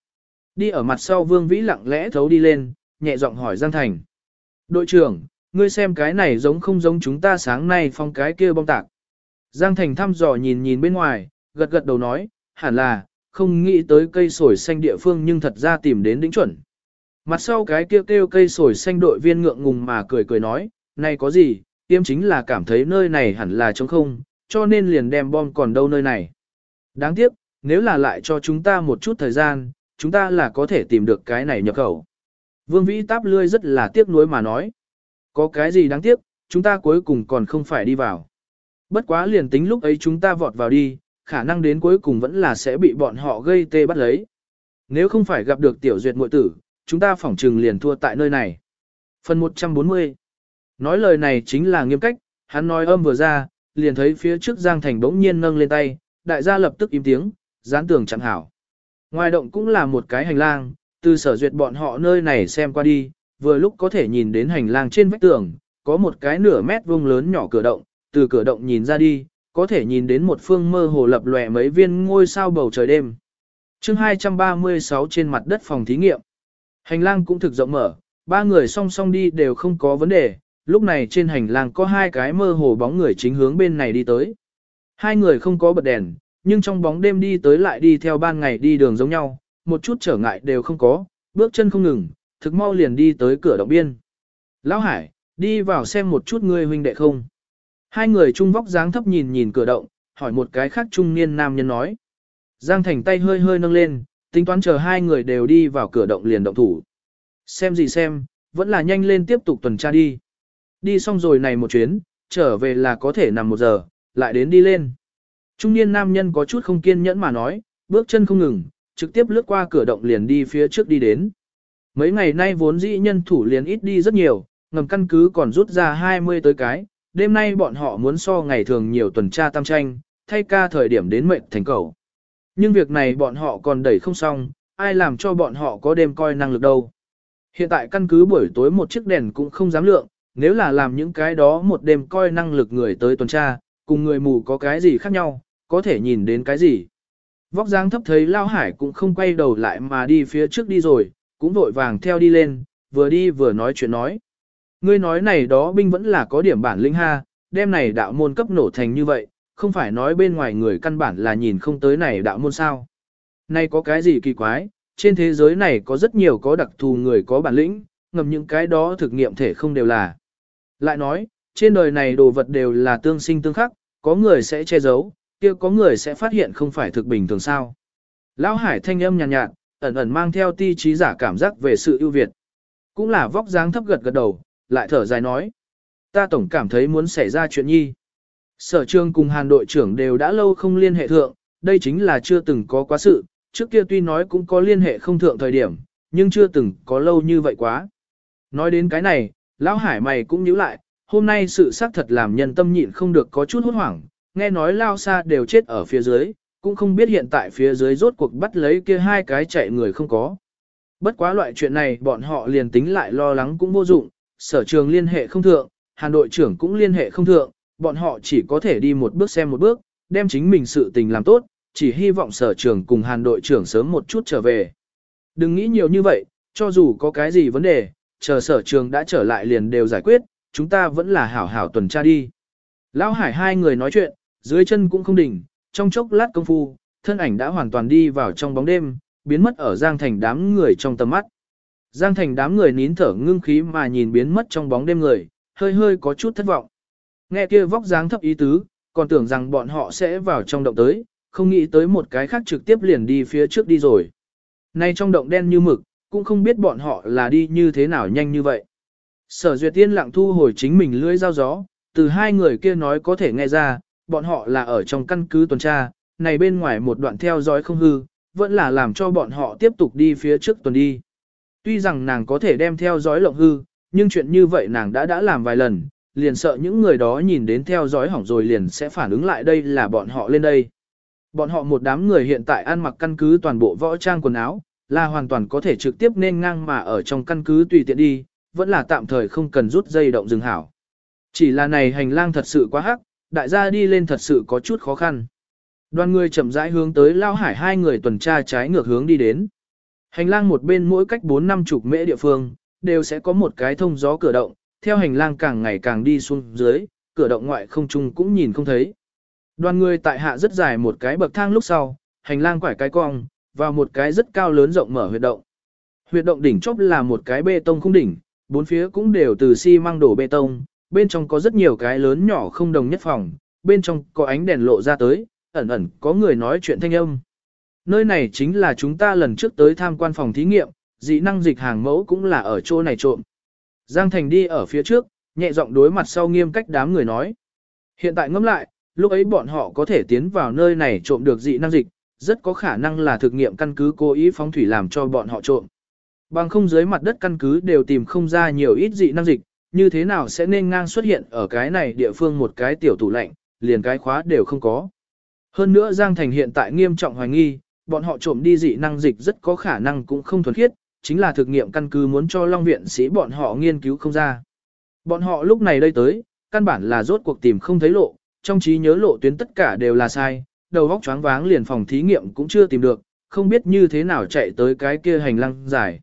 Đi ở mặt sau Vương Vĩ lặng lẽ thấu đi lên, nhẹ giọng hỏi Giang Thành. Đội trưởng, Ngươi xem cái này giống không giống chúng ta sáng nay phong cái kia bom tạc. Giang Thành thăm dò nhìn nhìn bên ngoài, gật gật đầu nói, hẳn là, không nghĩ tới cây sồi xanh địa phương nhưng thật ra tìm đến đỉnh chuẩn. Mặt sau cái kia kêu, kêu cây sồi xanh đội viên ngượng ngùng mà cười cười nói, này có gì, tiêm chính là cảm thấy nơi này hẳn là trống không, cho nên liền đem bom còn đâu nơi này. Đáng tiếc, nếu là lại cho chúng ta một chút thời gian, chúng ta là có thể tìm được cái này nhập khẩu. Vương Vĩ táp lươi rất là tiếc nuối mà nói. Có cái gì đáng tiếc, chúng ta cuối cùng còn không phải đi vào. Bất quá liền tính lúc ấy chúng ta vọt vào đi, khả năng đến cuối cùng vẫn là sẽ bị bọn họ gây tê bắt lấy. Nếu không phải gặp được tiểu duyệt muội tử, chúng ta phỏng trừng liền thua tại nơi này. Phần 140 Nói lời này chính là nghiêm cách, hắn nói âm vừa ra, liền thấy phía trước Giang Thành bỗng nhiên nâng lên tay, đại gia lập tức im tiếng, dán tường chẳng hảo. Ngoài động cũng là một cái hành lang, từ sở duyệt bọn họ nơi này xem qua đi, vừa lúc có thể nhìn đến hành lang trên vách tường, có một cái nửa mét vuông lớn nhỏ cửa động, từ cửa động nhìn ra đi, có thể nhìn đến một phương mơ hồ lập lòe mấy viên ngôi sao bầu trời đêm. chương 236 trên mặt đất phòng thí nghiệm. Hành lang cũng thực rộng mở, ba người song song đi đều không có vấn đề, lúc này trên hành lang có hai cái mơ hồ bóng người chính hướng bên này đi tới. Hai người không có bật đèn, nhưng trong bóng đêm đi tới lại đi theo ban ngày đi đường giống nhau, một chút trở ngại đều không có, bước chân không ngừng, thực mau liền đi tới cửa động biên. Lão Hải, đi vào xem một chút ngươi huynh đệ không. Hai người trung vóc dáng thấp nhìn nhìn cửa động, hỏi một cái khác trung niên nam nhân nói. Giang Thành tay hơi hơi nâng lên, tính toán chờ hai người đều đi vào cửa động liền động thủ. Xem gì xem, vẫn là nhanh lên tiếp tục tuần tra đi. Đi xong rồi này một chuyến, trở về là có thể nằm một giờ, lại đến đi lên. Trung niên nam nhân có chút không kiên nhẫn mà nói, bước chân không ngừng, trực tiếp lướt qua cửa động liền đi phía trước đi đến. Mấy ngày nay vốn dĩ nhân thủ liền ít đi rất nhiều, ngầm căn cứ còn rút ra 20 tới cái, đêm nay bọn họ muốn so ngày thường nhiều tuần tra tam tranh, thay ca thời điểm đến mệnh thành cầu. Nhưng việc này bọn họ còn đẩy không xong, ai làm cho bọn họ có đêm coi năng lực đâu. Hiện tại căn cứ buổi tối một chiếc đèn cũng không dám lượng, nếu là làm những cái đó một đêm coi năng lực người tới tuần tra, cùng người mù có cái gì khác nhau, có thể nhìn đến cái gì. Vóc dáng thấp thấy Lao Hải cũng không quay đầu lại mà đi phía trước đi rồi, cũng vội vàng theo đi lên, vừa đi vừa nói chuyện nói. Ngươi nói này đó binh vẫn là có điểm bản lĩnh ha, đem này đạo môn cấp nổ thành như vậy, không phải nói bên ngoài người căn bản là nhìn không tới này đạo môn sao. Này có cái gì kỳ quái, trên thế giới này có rất nhiều có đặc thù người có bản lĩnh, ngầm những cái đó thực nghiệm thể không đều là. Lại nói, trên đời này đồ vật đều là tương sinh tương khắc, có người sẽ che giấu, kia có người sẽ phát hiện không phải thực bình thường sao. Lão Hải thanh âm nhàn nhạt, nhạt, ẩn ẩn mang theo ti trí giả cảm giác về sự ưu việt. Cũng là vóc dáng thấp gật gật đầu, lại thở dài nói. Ta tổng cảm thấy muốn xảy ra chuyện nhi. Sở trương cùng hàn đội trưởng đều đã lâu không liên hệ thượng, đây chính là chưa từng có quá sự, trước kia tuy nói cũng có liên hệ không thượng thời điểm, nhưng chưa từng có lâu như vậy quá. Nói đến cái này, Lão Hải mày cũng nhíu lại, hôm nay sự xác thật làm nhân tâm nhịn không được có chút hốt hoảng, nghe nói Lao Sa đều chết ở phía dưới, cũng không biết hiện tại phía dưới rốt cuộc bắt lấy kia hai cái chạy người không có. Bất quá loại chuyện này bọn họ liền tính lại lo lắng cũng vô dụng, sở trường liên hệ không thượng, hàn đội trưởng cũng liên hệ không thượng, bọn họ chỉ có thể đi một bước xem một bước, đem chính mình sự tình làm tốt, chỉ hy vọng sở trường cùng hàn đội trưởng sớm một chút trở về. Đừng nghĩ nhiều như vậy, cho dù có cái gì vấn đề, chờ sở trường đã trở lại liền đều giải quyết, chúng ta vẫn là hảo hảo tuần tra đi. Lão Hải hai người nói chuyện, dưới chân cũng không đỉnh, trong chốc lát công phu, thân ảnh đã hoàn toàn đi vào trong bóng đêm, biến mất ở Giang Thành đám người trong tầm mắt. Giang Thành đám người nín thở ngưng khí mà nhìn biến mất trong bóng đêm người, hơi hơi có chút thất vọng. Nghe kia vóc dáng thấp ý tứ, còn tưởng rằng bọn họ sẽ vào trong động tới, không nghĩ tới một cái khác trực tiếp liền đi phía trước đi rồi. Nay trong động đen như mực, cũng không biết bọn họ là đi như thế nào nhanh như vậy. Sở duyệt tiên lặng thu hồi chính mình lưỡi dao gió, từ hai người kia nói có thể nghe ra, bọn họ là ở trong căn cứ tuần tra, này bên ngoài một đoạn theo dõi không hư, vẫn là làm cho bọn họ tiếp tục đi phía trước tuần đi. Tuy rằng nàng có thể đem theo dõi lộng hư, nhưng chuyện như vậy nàng đã đã làm vài lần, liền sợ những người đó nhìn đến theo dõi hỏng rồi liền sẽ phản ứng lại đây là bọn họ lên đây. Bọn họ một đám người hiện tại ăn mặc căn cứ toàn bộ võ trang quần áo, là hoàn toàn có thể trực tiếp nên ngang mà ở trong căn cứ tùy tiện đi, vẫn là tạm thời không cần rút dây động dừng hảo. Chỉ là này hành lang thật sự quá hắc, đại gia đi lên thật sự có chút khó khăn. Đoàn người chậm rãi hướng tới Lao Hải hai người tuần tra trái ngược hướng đi đến. Hành lang một bên mỗi cách 4 năm chục mễ địa phương, đều sẽ có một cái thông gió cửa động, theo hành lang càng ngày càng đi xuống dưới, cửa động ngoại không trung cũng nhìn không thấy. Đoàn người tại hạ rất dài một cái bậc thang lúc sau, hành lang quải cái cong, vào một cái rất cao lớn rộng mở huyệt động. Huyệt động đỉnh chóp là một cái bê tông không đỉnh, bốn phía cũng đều từ xi măng đổ bê tông, bên trong có rất nhiều cái lớn nhỏ không đồng nhất phòng, bên trong có ánh đèn lộ ra tới, ẩn ẩn có người nói chuyện thanh âm. Nơi này chính là chúng ta lần trước tới tham quan phòng thí nghiệm, dị năng dịch hàng mẫu cũng là ở chỗ này trộm. Giang Thành đi ở phía trước, nhẹ giọng đối mặt sau nghiêm cách đám người nói. Hiện tại ngẫm lại, lúc ấy bọn họ có thể tiến vào nơi này trộm được dị năng dịch, rất có khả năng là thực nghiệm căn cứ cố ý phóng thủy làm cho bọn họ trộm. Bằng không dưới mặt đất căn cứ đều tìm không ra nhiều ít dị năng dịch, như thế nào sẽ nên ngang xuất hiện ở cái này địa phương một cái tiểu tủ lạnh, liền cái khóa đều không có. Hơn nữa Giang Thành hiện tại nghiêm trọng hoài nghi, bọn họ trộm đi dị năng dịch rất có khả năng cũng không thuần khiết, chính là thực nghiệm căn cứ muốn cho Long Viện sĩ bọn họ nghiên cứu không ra. Bọn họ lúc này đây tới, căn bản là rốt cuộc tìm không thấy lộ, trong trí nhớ lộ tuyến tất cả đều là sai, đầu óc choáng váng liền phòng thí nghiệm cũng chưa tìm được, không biết như thế nào chạy tới cái kia hành lang dài.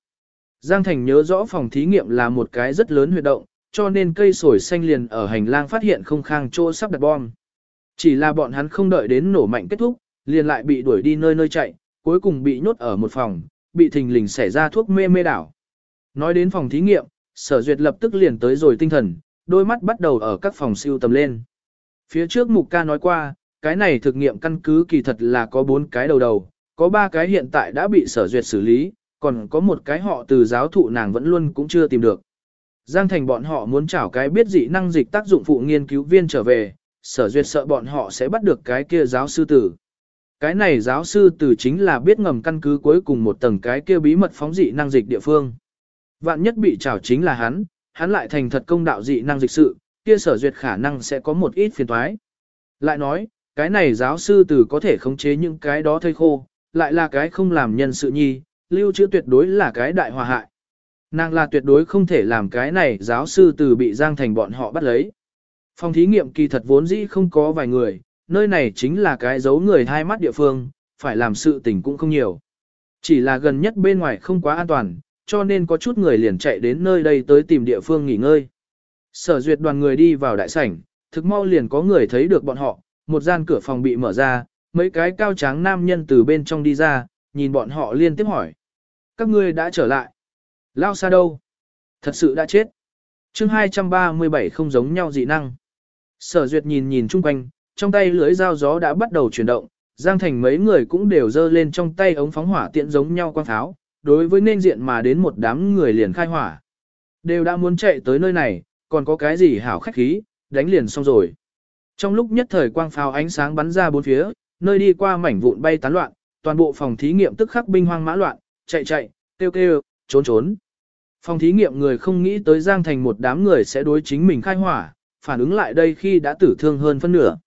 Giang Thành nhớ rõ phòng thí nghiệm là một cái rất lớn huyệt động, cho nên cây sồi xanh liền ở hành lang phát hiện không khang chỗ sắp đặt bom. Chỉ là bọn hắn không đợi đến nổ mạnh kết thúc, liền lại bị đuổi đi nơi nơi chạy, cuối cùng bị nhốt ở một phòng, bị thình lình xảy ra thuốc mê mê đảo. Nói đến phòng thí nghiệm, sở duyệt lập tức liền tới rồi tinh thần, đôi mắt bắt đầu ở các phòng siêu tầm lên. Phía trước mục ca nói qua, cái này thực nghiệm căn cứ kỳ thật là có bốn cái đầu đầu, có ba cái hiện tại đã bị sở duyệt xử lý, còn có một cái họ từ giáo thụ nàng vẫn luôn cũng chưa tìm được. Giang thành bọn họ muốn chảo cái biết dị năng dịch tác dụng phụ nghiên cứu viên trở về, sở duyệt sợ bọn họ sẽ bắt được cái kia giáo sư tử. Cái này giáo sư tử chính là biết ngầm căn cứ cuối cùng một tầng cái kia bí mật phóng dị năng dịch địa phương. Vạn nhất bị chảo chính là hắn, hắn lại thành thật công đạo dị năng dịch sự, kia sở duyệt khả năng sẽ có một ít phiền toái. Lại nói, cái này giáo sư tử có thể khống chế những cái đó thây khô, lại là cái không làm nhân sự nhi, lưu trữ tuyệt đối là cái đại hòa hại. Nàng là tuyệt đối không thể làm cái này giáo sư tử bị giang thành bọn họ bắt lấy. Phòng thí nghiệm kỳ thật vốn dĩ không có vài người, nơi này chính là cái giấu người hai mắt địa phương, phải làm sự tình cũng không nhiều. Chỉ là gần nhất bên ngoài không quá an toàn, cho nên có chút người liền chạy đến nơi đây tới tìm địa phương nghỉ ngơi. Sở duyệt đoàn người đi vào đại sảnh, thực mau liền có người thấy được bọn họ, một gian cửa phòng bị mở ra, mấy cái cao tráng nam nhân từ bên trong đi ra, nhìn bọn họ liên tiếp hỏi. Các ngươi đã trở lại. Lao xa đâu? Thật sự đã chết. chương 237 không giống nhau dị năng. Sở duyệt nhìn nhìn chung quanh, trong tay lưới dao gió đã bắt đầu chuyển động, Giang Thành mấy người cũng đều dơ lên trong tay ống phóng hỏa tiện giống nhau quang tháo. đối với nên diện mà đến một đám người liền khai hỏa. Đều đã muốn chạy tới nơi này, còn có cái gì hảo khách khí, đánh liền xong rồi. Trong lúc nhất thời quang pháo ánh sáng bắn ra bốn phía, nơi đi qua mảnh vụn bay tán loạn, toàn bộ phòng thí nghiệm tức khắc binh hoang mã loạn, chạy chạy, kêu kêu, trốn trốn. Phòng thí nghiệm người không nghĩ tới Giang Thành một đám người sẽ đối chính mình khai hỏa, phản ứng lại đây khi đã tử thương hơn phân nửa.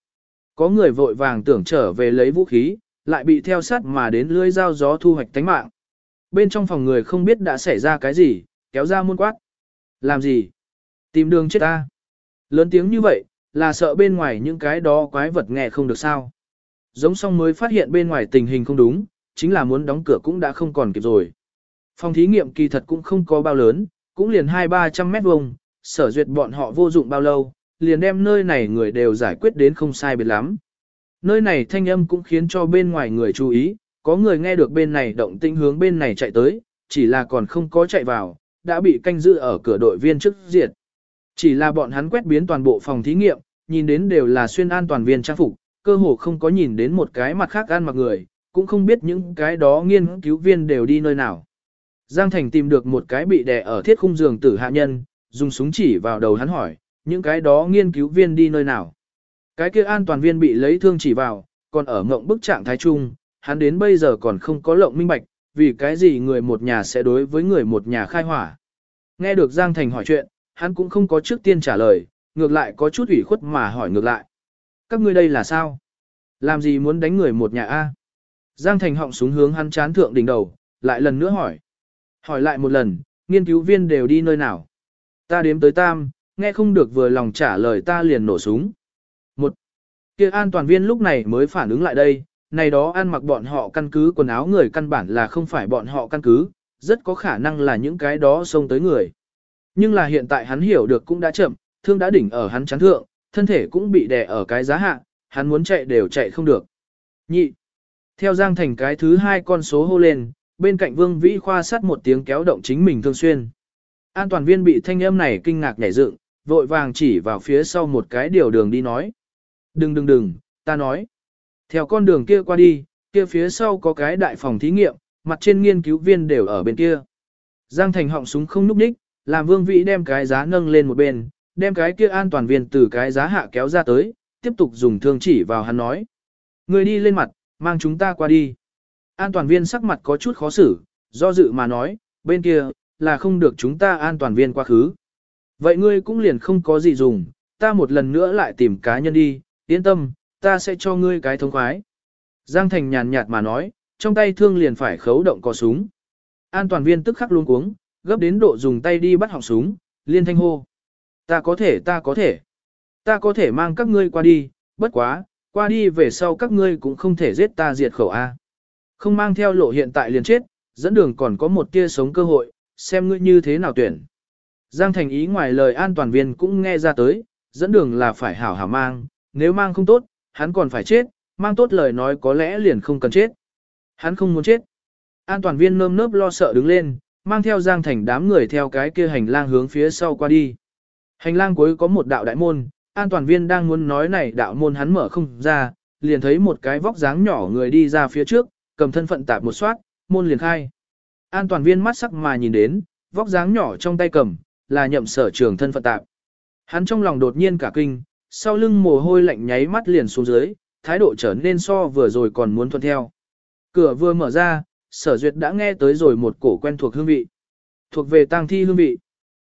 Có người vội vàng tưởng trở về lấy vũ khí, lại bị theo sát mà đến lưới dao gió thu hoạch tánh mạng. Bên trong phòng người không biết đã xảy ra cái gì, kéo ra muôn quát. Làm gì? Tìm đường chết ta. Lớn tiếng như vậy, là sợ bên ngoài những cái đó quái vật nghe không được sao. Giống xong mới phát hiện bên ngoài tình hình không đúng, chính là muốn đóng cửa cũng đã không còn kịp rồi. Phòng thí nghiệm kỳ thật cũng không có bao lớn, cũng liền 2-300 mét vuông, sở duyệt bọn họ vô dụng bao lâu, liền đem nơi này người đều giải quyết đến không sai biệt lắm. Nơi này thanh âm cũng khiến cho bên ngoài người chú ý, có người nghe được bên này động tĩnh hướng bên này chạy tới, chỉ là còn không có chạy vào, đã bị canh giữ ở cửa đội viên trước diệt. Chỉ là bọn hắn quét biến toàn bộ phòng thí nghiệm, nhìn đến đều là xuyên an toàn viên trang phục, cơ hồ không có nhìn đến một cái mặt khác ăn mặc người, cũng không biết những cái đó nghiên cứu viên đều đi nơi nào. Giang Thành tìm được một cái bị đè ở thiết khung giường tử hạ nhân, dùng súng chỉ vào đầu hắn hỏi, những cái đó nghiên cứu viên đi nơi nào. Cái kia an toàn viên bị lấy thương chỉ vào, còn ở ngộng bức trạng thái chung, hắn đến bây giờ còn không có lộng minh bạch, vì cái gì người một nhà sẽ đối với người một nhà khai hỏa. Nghe được Giang Thành hỏi chuyện, hắn cũng không có trước tiên trả lời, ngược lại có chút ủy khuất mà hỏi ngược lại. Các ngươi đây là sao? Làm gì muốn đánh người một nhà A? Giang Thành họng súng hướng hắn chán thượng đỉnh đầu, lại lần nữa hỏi. Hỏi lại một lần, nghiên cứu viên đều đi nơi nào? Ta đếm tới tam, nghe không được vừa lòng trả lời ta liền nổ súng. Một, kia an toàn viên lúc này mới phản ứng lại đây, này đó ăn mặc bọn họ căn cứ quần áo người căn bản là không phải bọn họ căn cứ, rất có khả năng là những cái đó xông tới người. Nhưng là hiện tại hắn hiểu được cũng đã chậm, thương đã đỉnh ở hắn chán thượng, thân thể cũng bị đè ở cái giá hạ, hắn muốn chạy đều chạy không được. Nhị. Theo Giang Thành cái thứ hai con số hô lên, bên cạnh Vương Vĩ Khoa sắt một tiếng kéo động chính mình thương xuyên. An toàn viên bị thanh âm này kinh ngạc nhảy dựng, vội vàng chỉ vào phía sau một cái điều đường đi nói. Đừng đừng đừng, ta nói. Theo con đường kia qua đi, kia phía sau có cái đại phòng thí nghiệm, mặt trên nghiên cứu viên đều ở bên kia. Giang Thành họng súng không núp đích, làm Vương Vĩ đem cái giá nâng lên một bên, đem cái kia an toàn viên từ cái giá hạ kéo ra tới, tiếp tục dùng thương chỉ vào hắn nói. Người đi lên mặt, mang chúng ta qua đi. An toàn viên sắc mặt có chút khó xử, do dự mà nói, bên kia, là không được chúng ta an toàn viên quá khứ. Vậy ngươi cũng liền không có gì dùng, ta một lần nữa lại tìm cá nhân đi, yên tâm, ta sẽ cho ngươi cái thông khoái. Giang Thành nhàn nhạt mà nói, trong tay thương liền phải khấu động cò súng. An toàn viên tức khắc luôn cuống, gấp đến độ dùng tay đi bắt họng súng, liên thanh hô. Ta có thể, ta có thể. Ta có thể mang các ngươi qua đi, bất quá, qua đi về sau các ngươi cũng không thể giết ta diệt khẩu A. Không mang theo lộ hiện tại liền chết, dẫn đường còn có một tia sống cơ hội, xem ngươi như thế nào tuyển. Giang Thành ý ngoài lời an toàn viên cũng nghe ra tới, dẫn đường là phải hảo hảo mang, nếu mang không tốt, hắn còn phải chết, mang tốt lời nói có lẽ liền không cần chết. Hắn không muốn chết. An toàn viên nơm nớp lo sợ đứng lên, mang theo Giang Thành đám người theo cái kia hành lang hướng phía sau qua đi. Hành lang cuối có một đạo đại môn, an toàn viên đang muốn nói này đạo môn hắn mở không ra, liền thấy một cái vóc dáng nhỏ người đi ra phía trước, cầm thân phận tạp một soát, môn liền khai. An toàn viên mắt sắc mà nhìn đến, vóc dáng nhỏ trong tay cầm, là nhậm sở trường thân phận tạp. Hắn trong lòng đột nhiên cả kinh, sau lưng mồ hôi lạnh nháy mắt liền xuống dưới, thái độ trở nên so vừa rồi còn muốn thuận theo. Cửa vừa mở ra, sở duyệt đã nghe tới rồi một cổ quen thuộc hương vị. Thuộc về tang thi hương vị.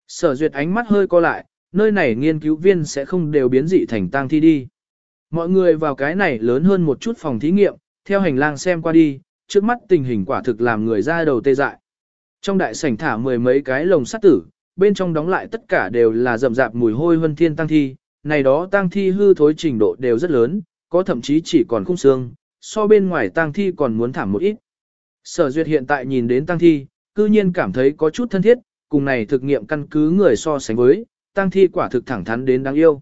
Sở duyệt ánh mắt hơi co lại, nơi này nghiên cứu viên sẽ không đều biến dị thành tang thi đi. Mọi người vào cái này lớn hơn một chút phòng thí nghiệm, theo hành lang xem qua đi, trước mắt tình hình quả thực làm người ra đầu tê dại. Trong đại sảnh thả mười mấy cái lồng sắt tử, bên trong đóng lại tất cả đều là rậm rạp mùi hôi vân thiên tang thi, này đó tang thi hư thối trình độ đều rất lớn, có thậm chí chỉ còn khung xương, so bên ngoài tang thi còn muốn thảm một ít. Sở duyệt hiện tại nhìn đến tang thi, cư nhiên cảm thấy có chút thân thiết, cùng này thực nghiệm căn cứ người so sánh với, tăng thi quả thực thẳng thắn đến đáng yêu.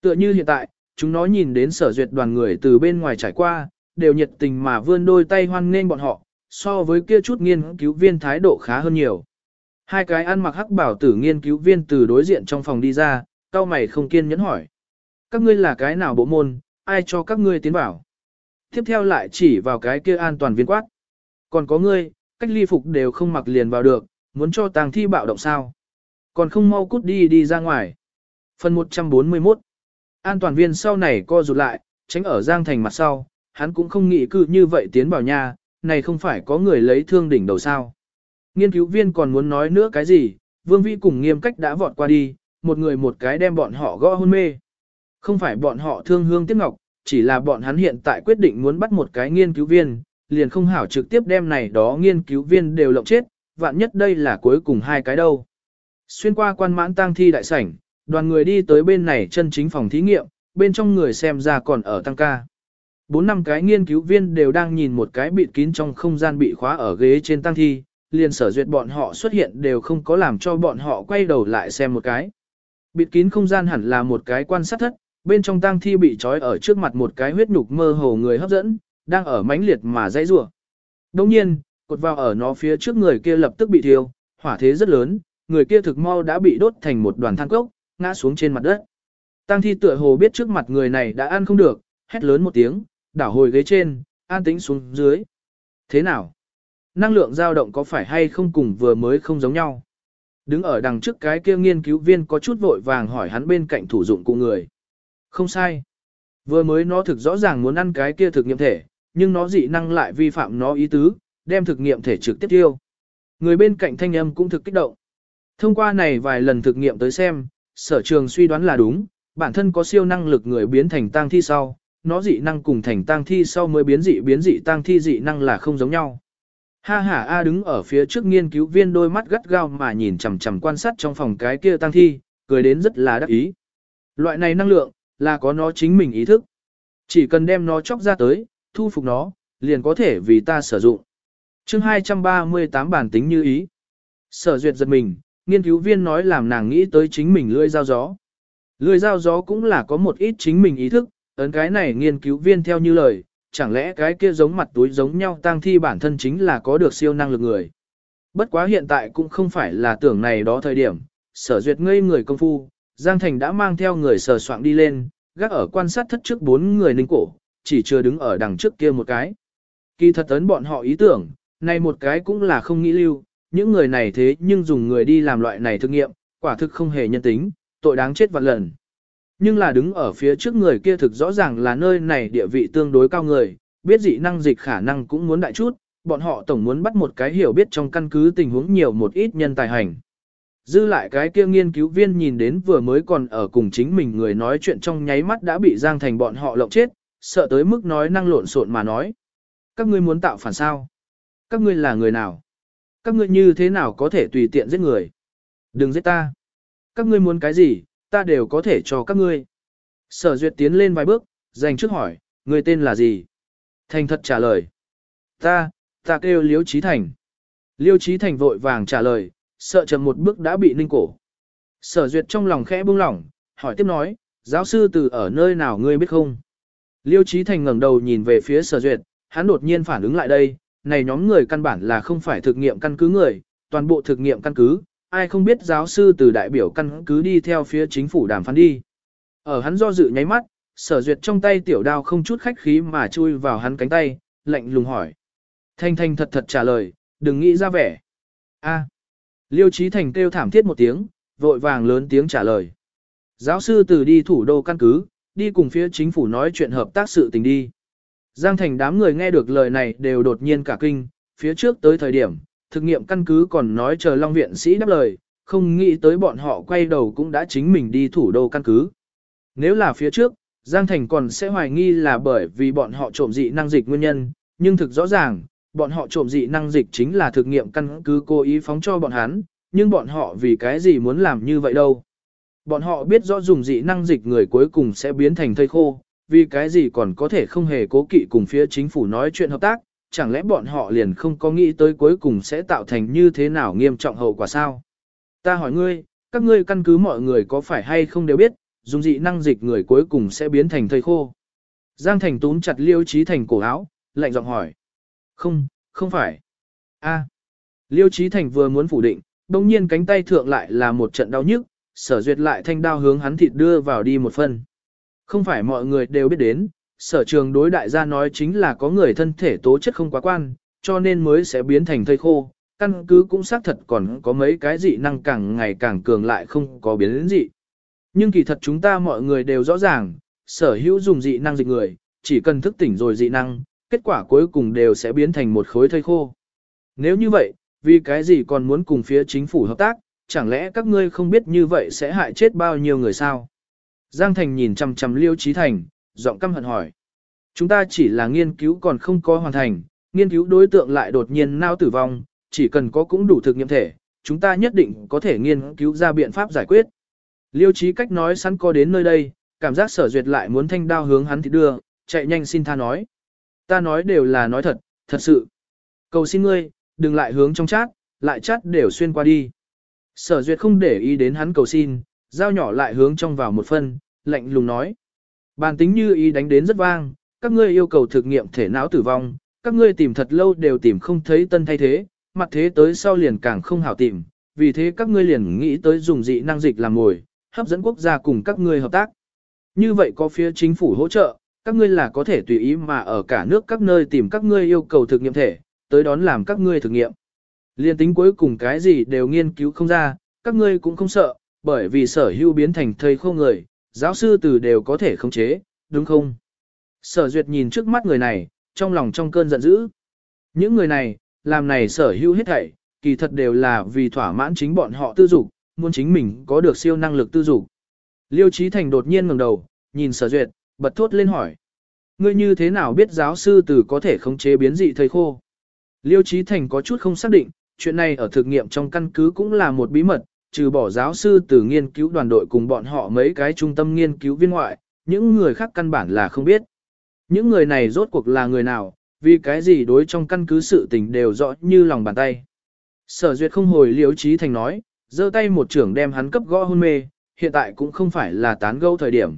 Tựa như hiện tại, chúng nó nhìn đến sở duyệt đoàn người từ bên ngoài trải qua, đều nhiệt tình mà vươn đôi tay hoan nghênh bọn họ, so với kia chút nghiên cứu viên thái độ khá hơn nhiều. Hai cái ăn mặc hắc bảo tử nghiên cứu viên từ đối diện trong phòng đi ra, cao mày không kiên nhẫn hỏi. Các ngươi là cái nào bộ môn, ai cho các ngươi tiến vào? Tiếp theo lại chỉ vào cái kia an toàn viên quát. Còn có ngươi, cách ly phục đều không mặc liền vào được, muốn cho tàng thi bạo động sao? Còn không mau cút đi đi ra ngoài. Phần 141 An toàn viên sau này co rụt lại, tránh ở Giang Thành mặt sau, hắn cũng không nghĩ cứ như vậy tiến vào nhà, này không phải có người lấy thương đỉnh đầu sao. Nghiên cứu viên còn muốn nói nữa cái gì, Vương Vĩ cùng nghiêm cách đã vọt qua đi, một người một cái đem bọn họ gõ hôn mê. Không phải bọn họ thương hương tiếc ngọc, chỉ là bọn hắn hiện tại quyết định muốn bắt một cái nghiên cứu viên, liền không hảo trực tiếp đem này đó nghiên cứu viên đều lộng chết, vạn nhất đây là cuối cùng hai cái đâu. Xuyên qua quan mãn tang thi đại sảnh, đoàn người đi tới bên này chân chính phòng thí nghiệm, bên trong người xem ra còn ở tăng ca. Bốn năm cái nghiên cứu viên đều đang nhìn một cái bịt kín trong không gian bị khóa ở ghế trên tăng thi, liền sở duyệt bọn họ xuất hiện đều không có làm cho bọn họ quay đầu lại xem một cái. Bịt kín không gian hẳn là một cái quan sát thất, bên trong tang thi bị trói ở trước mặt một cái huyết nhục mơ hồ người hấp dẫn, đang ở mãnh liệt mà dãy rủa. Đồng nhiên, cột vào ở nó phía trước người kia lập tức bị thiêu, hỏa thế rất lớn, người kia thực mau đã bị đốt thành một đoàn than cốc, ngã xuống trên mặt đất. Tang thi tựa hồ biết trước mặt người này đã ăn không được, hét lớn một tiếng, đảo hồi ghế trên, an tĩnh xuống dưới. Thế nào? Năng lượng dao động có phải hay không cùng vừa mới không giống nhau? Đứng ở đằng trước cái kia nghiên cứu viên có chút vội vàng hỏi hắn bên cạnh thủ dụng cụ người. Không sai. Vừa mới nó thực rõ ràng muốn ăn cái kia thực nghiệm thể, nhưng nó dị năng lại vi phạm nó ý tứ, đem thực nghiệm thể trực tiếp tiêu. Người bên cạnh thanh âm cũng thực kích động. Thông qua này vài lần thực nghiệm tới xem, sở trường suy đoán là đúng, bản thân có siêu năng lực người biến thành tang thi sau, nó dị năng cùng thành tang thi sau mới biến dị biến dị tang thi dị năng là không giống nhau. Ha ha A đứng ở phía trước nghiên cứu viên đôi mắt gắt gao mà nhìn chằm chằm quan sát trong phòng cái kia tang thi, cười đến rất là đắc ý. Loại này năng lượng, là có nó chính mình ý thức. Chỉ cần đem nó chóc ra tới, thu phục nó, liền có thể vì ta sử dụng. chương 238 bản tính như ý. Sở duyệt giật mình, nghiên cứu viên nói làm nàng nghĩ tới chính mình lưỡi dao gió. Lưỡi dao gió cũng là có một ít chính mình ý thức, ấn cái này nghiên cứu viên theo như lời, chẳng lẽ cái kia giống mặt túi giống nhau tang thi bản thân chính là có được siêu năng lực người. Bất quá hiện tại cũng không phải là tưởng này đó thời điểm, sở duyệt ngây người công phu, Giang Thành đã mang theo người sờ soạn đi lên, gác ở quan sát thất trước bốn người ninh cổ, chỉ chưa đứng ở đằng trước kia một cái. Kỳ thật ấn bọn họ ý tưởng, này một cái cũng là không nghĩ lưu, những người này thế nhưng dùng người đi làm loại này thực nghiệm, quả thực không hề nhân tính, tội đáng chết vạn lần. Nhưng là đứng ở phía trước người kia thực rõ ràng là nơi này địa vị tương đối cao người, biết dị năng dịch khả năng cũng muốn đại chút, bọn họ tổng muốn bắt một cái hiểu biết trong căn cứ tình huống nhiều một ít nhân tài hành. Dư lại cái kia nghiên cứu viên nhìn đến vừa mới còn ở cùng chính mình người nói chuyện trong nháy mắt đã bị giang thành bọn họ lộng chết, sợ tới mức nói năng lộn xộn mà nói. Các ngươi muốn tạo phản sao? Các ngươi là người nào? Các ngươi như thế nào có thể tùy tiện giết người? Đừng giết ta. Các ngươi muốn cái gì, ta đều có thể cho các ngươi. Sở duyệt tiến lên vài bước, dành trước hỏi, người tên là gì? Thành thật trả lời. Ta, ta kêu Liêu Trí Thành. Liêu Trí Thành vội vàng trả lời, sợ chậm một bước đã bị ninh cổ. Sở duyệt trong lòng khẽ buông lỏng, hỏi tiếp nói, giáo sư từ ở nơi nào ngươi biết không? Liêu Trí Thành ngẩng đầu nhìn về phía sở duyệt, hắn đột nhiên phản ứng lại đây, này nhóm người căn bản là không phải thực nghiệm căn cứ người, toàn bộ thực nghiệm căn cứ, ai không biết giáo sư từ đại biểu căn cứ đi theo phía chính phủ đàm phán đi. Ở hắn do dự nháy mắt, sở duyệt trong tay tiểu đao không chút khách khí mà chui vào hắn cánh tay, lạnh lùng hỏi. Thanh thanh thật thật trả lời, đừng nghĩ ra vẻ. A. Liêu Trí Thành kêu thảm thiết một tiếng, vội vàng lớn tiếng trả lời. Giáo sư từ đi thủ đô căn cứ, đi cùng phía chính phủ nói chuyện hợp tác sự tình đi. Giang Thành đám người nghe được lời này đều đột nhiên cả kinh, phía trước tới thời điểm, thực nghiệm căn cứ còn nói chờ Long Viện sĩ đáp lời, không nghĩ tới bọn họ quay đầu cũng đã chính mình đi thủ đô căn cứ. Nếu là phía trước, Giang Thành còn sẽ hoài nghi là bởi vì bọn họ trộm dị năng dịch nguyên nhân, nhưng thực rõ ràng, bọn họ trộm dị năng dịch chính là thực nghiệm căn cứ cố ý phóng cho bọn hắn, nhưng bọn họ vì cái gì muốn làm như vậy đâu. Bọn họ biết rõ dùng dị năng dịch người cuối cùng sẽ biến thành thây khô, vì cái gì còn có thể không hề cố kỵ cùng phía chính phủ nói chuyện hợp tác, chẳng lẽ bọn họ liền không có nghĩ tới cuối cùng sẽ tạo thành như thế nào nghiêm trọng hậu quả sao? Ta hỏi ngươi, các ngươi căn cứ mọi người có phải hay không đều biết, dùng dị năng dịch người cuối cùng sẽ biến thành thây khô. Giang Thành túm chặt Liêu Trí Thành cổ áo, lạnh giọng hỏi. Không, không phải. A. Liêu Trí Thành vừa muốn phủ định, đồng nhiên cánh tay thượng lại là một trận đau nhức, sở duyệt lại thanh đao hướng hắn thịt đưa vào đi một phần. Không phải mọi người đều biết đến, sở trường đối đại gia nói chính là có người thân thể tố chất không quá quan, cho nên mới sẽ biến thành thây khô. Căn cứ cũng xác thật còn có mấy cái dị năng càng ngày càng cường lại không có biến đến dị. Nhưng kỳ thật chúng ta mọi người đều rõ ràng, sở hữu dùng dị năng dịch người, chỉ cần thức tỉnh rồi dị năng, kết quả cuối cùng đều sẽ biến thành một khối thây khô. Nếu như vậy, vì cái gì còn muốn cùng phía chính phủ hợp tác, chẳng lẽ các ngươi không biết như vậy sẽ hại chết bao nhiêu người sao? Giang Thành nhìn chằm chằm Liêu Trí Thành, giọng căm hận hỏi. Chúng ta chỉ là nghiên cứu còn không có hoàn thành, nghiên cứu đối tượng lại đột nhiên nao tử vong, chỉ cần có cũng đủ thực nghiệm thể, chúng ta nhất định có thể nghiên cứu ra biện pháp giải quyết. Liêu Trí cách nói sẵn có đến nơi đây, cảm giác sở duyệt lại muốn thanh đao hướng hắn thì đưa, chạy nhanh xin tha nói. Ta nói đều là nói thật, thật sự. Cầu xin ngươi, đừng lại hướng trong chát, lại chát đều xuyên qua đi. Sở duyệt không để ý đến hắn cầu xin, dao nhỏ lại hướng trong vào một phân, lạnh lùng nói. Bàn tính như ý đánh đến rất vang, các ngươi yêu cầu thực nghiệm thể não tử vong, các ngươi tìm thật lâu đều tìm không thấy tân thay thế, mặt thế tới sau liền càng không hảo tìm, vì thế các ngươi liền nghĩ tới dùng dị năng dịch làm mồi, hấp dẫn quốc gia cùng các ngươi hợp tác. Như vậy có phía chính phủ hỗ trợ, các ngươi là có thể tùy ý mà ở cả nước các nơi tìm các ngươi yêu cầu thực nghiệm thể, tới đón làm các ngươi thực nghiệm. Liên tính cuối cùng cái gì đều nghiên cứu không ra, các ngươi cũng không sợ, bởi vì sở hữu biến thành thầy khô người, giáo sư từ đều có thể khống chế, đúng không? Sở duyệt nhìn trước mắt người này, trong lòng trong cơn giận dữ. Những người này, làm này sở hữu hết thảy, kỳ thật đều là vì thỏa mãn chính bọn họ tư dục, muốn chính mình có được siêu năng lực tư dục. Liêu Trí Thành đột nhiên ngẩng đầu, nhìn sở duyệt, bật thốt lên hỏi. Ngươi như thế nào biết giáo sư từ có thể khống chế biến dị thầy khô? Liêu Trí Thành có chút không xác định, chuyện này ở thực nghiệm trong căn cứ cũng là một bí mật, trừ bỏ giáo sư từ nghiên cứu đoàn đội cùng bọn họ mấy cái trung tâm nghiên cứu viên ngoại, những người khác căn bản là không biết. Những người này rốt cuộc là người nào, vì cái gì đối trong căn cứ sự tình đều rõ như lòng bàn tay. Sở duyệt không hồi liếu trí thành nói, giơ tay một trưởng đem hắn cấp gõ hôn mê, hiện tại cũng không phải là tán gẫu thời điểm.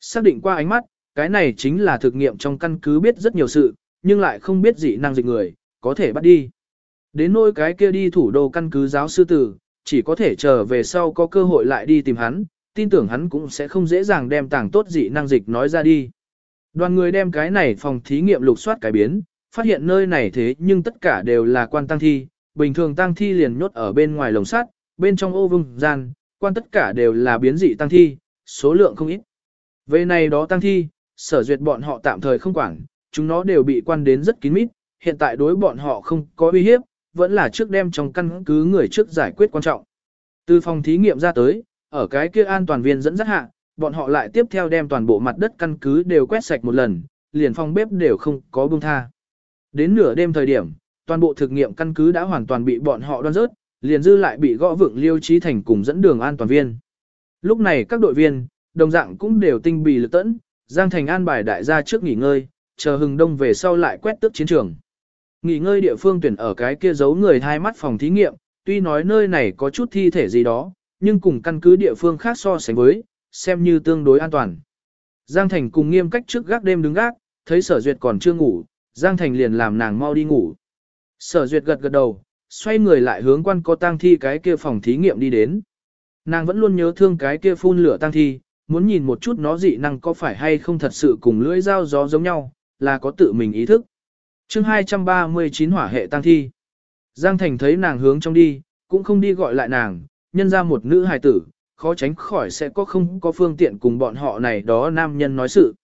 Xác định qua ánh mắt, cái này chính là thực nghiệm trong căn cứ biết rất nhiều sự, nhưng lại không biết dị năng dịch người, có thể bắt đi. Đến nỗi cái kia đi thủ đô căn cứ giáo sư tử, chỉ có thể chờ về sau có cơ hội lại đi tìm hắn, tin tưởng hắn cũng sẽ không dễ dàng đem tàng tốt dị năng dịch nói ra đi. Đoàn người đem cái này phòng thí nghiệm lục soát cải biến, phát hiện nơi này thế nhưng tất cả đều là quan tăng thi, bình thường tăng thi liền nhốt ở bên ngoài lồng sắt, bên trong ô vương gian, quan tất cả đều là biến dị tăng thi, số lượng không ít. Về này đó tăng thi, sở duyệt bọn họ tạm thời không quản, chúng nó đều bị quan đến rất kín mít, hiện tại đối bọn họ không có uy hiếp, vẫn là trước đem trong căn cứ người trước giải quyết quan trọng. Từ phòng thí nghiệm ra tới, ở cái kia an toàn viên dẫn dắt hạ, bọn họ lại tiếp theo đem toàn bộ mặt đất căn cứ đều quét sạch một lần, liền phòng bếp đều không có buông tha. Đến nửa đêm thời điểm, toàn bộ thực nghiệm căn cứ đã hoàn toàn bị bọn họ đoan rớt, liền dư lại bị gõ vượng liêu trí thành cùng dẫn đường an toàn viên. Lúc này các đội viên, đồng dạng cũng đều tinh bì lực tẫn, Giang Thành an bài đại gia trước nghỉ ngơi, chờ hừng đông về sau lại quét tước chiến trường. Nghỉ ngơi địa phương tuyển ở cái kia giấu người hai mắt phòng thí nghiệm, tuy nói nơi này có chút thi thể gì đó, nhưng cùng căn cứ địa phương khác so sánh với, xem như tương đối an toàn. Giang Thành cùng nghiêm cách trước gác đêm đứng gác, thấy sở duyệt còn chưa ngủ, Giang Thành liền làm nàng mau đi ngủ. Sở duyệt gật gật đầu, xoay người lại hướng quan có tang thi cái kia phòng thí nghiệm đi đến. Nàng vẫn luôn nhớ thương cái kia phun lửa tang thi, muốn nhìn một chút nó dị năng có phải hay không thật sự cùng lưỡi dao gió giống nhau, là có tự mình ý thức chương 239 hỏa hệ tang thi. Giang Thành thấy nàng hướng trong đi, cũng không đi gọi lại nàng, nhân ra một nữ hài tử, khó tránh khỏi sẽ có không có phương tiện cùng bọn họ này đó nam nhân nói sự.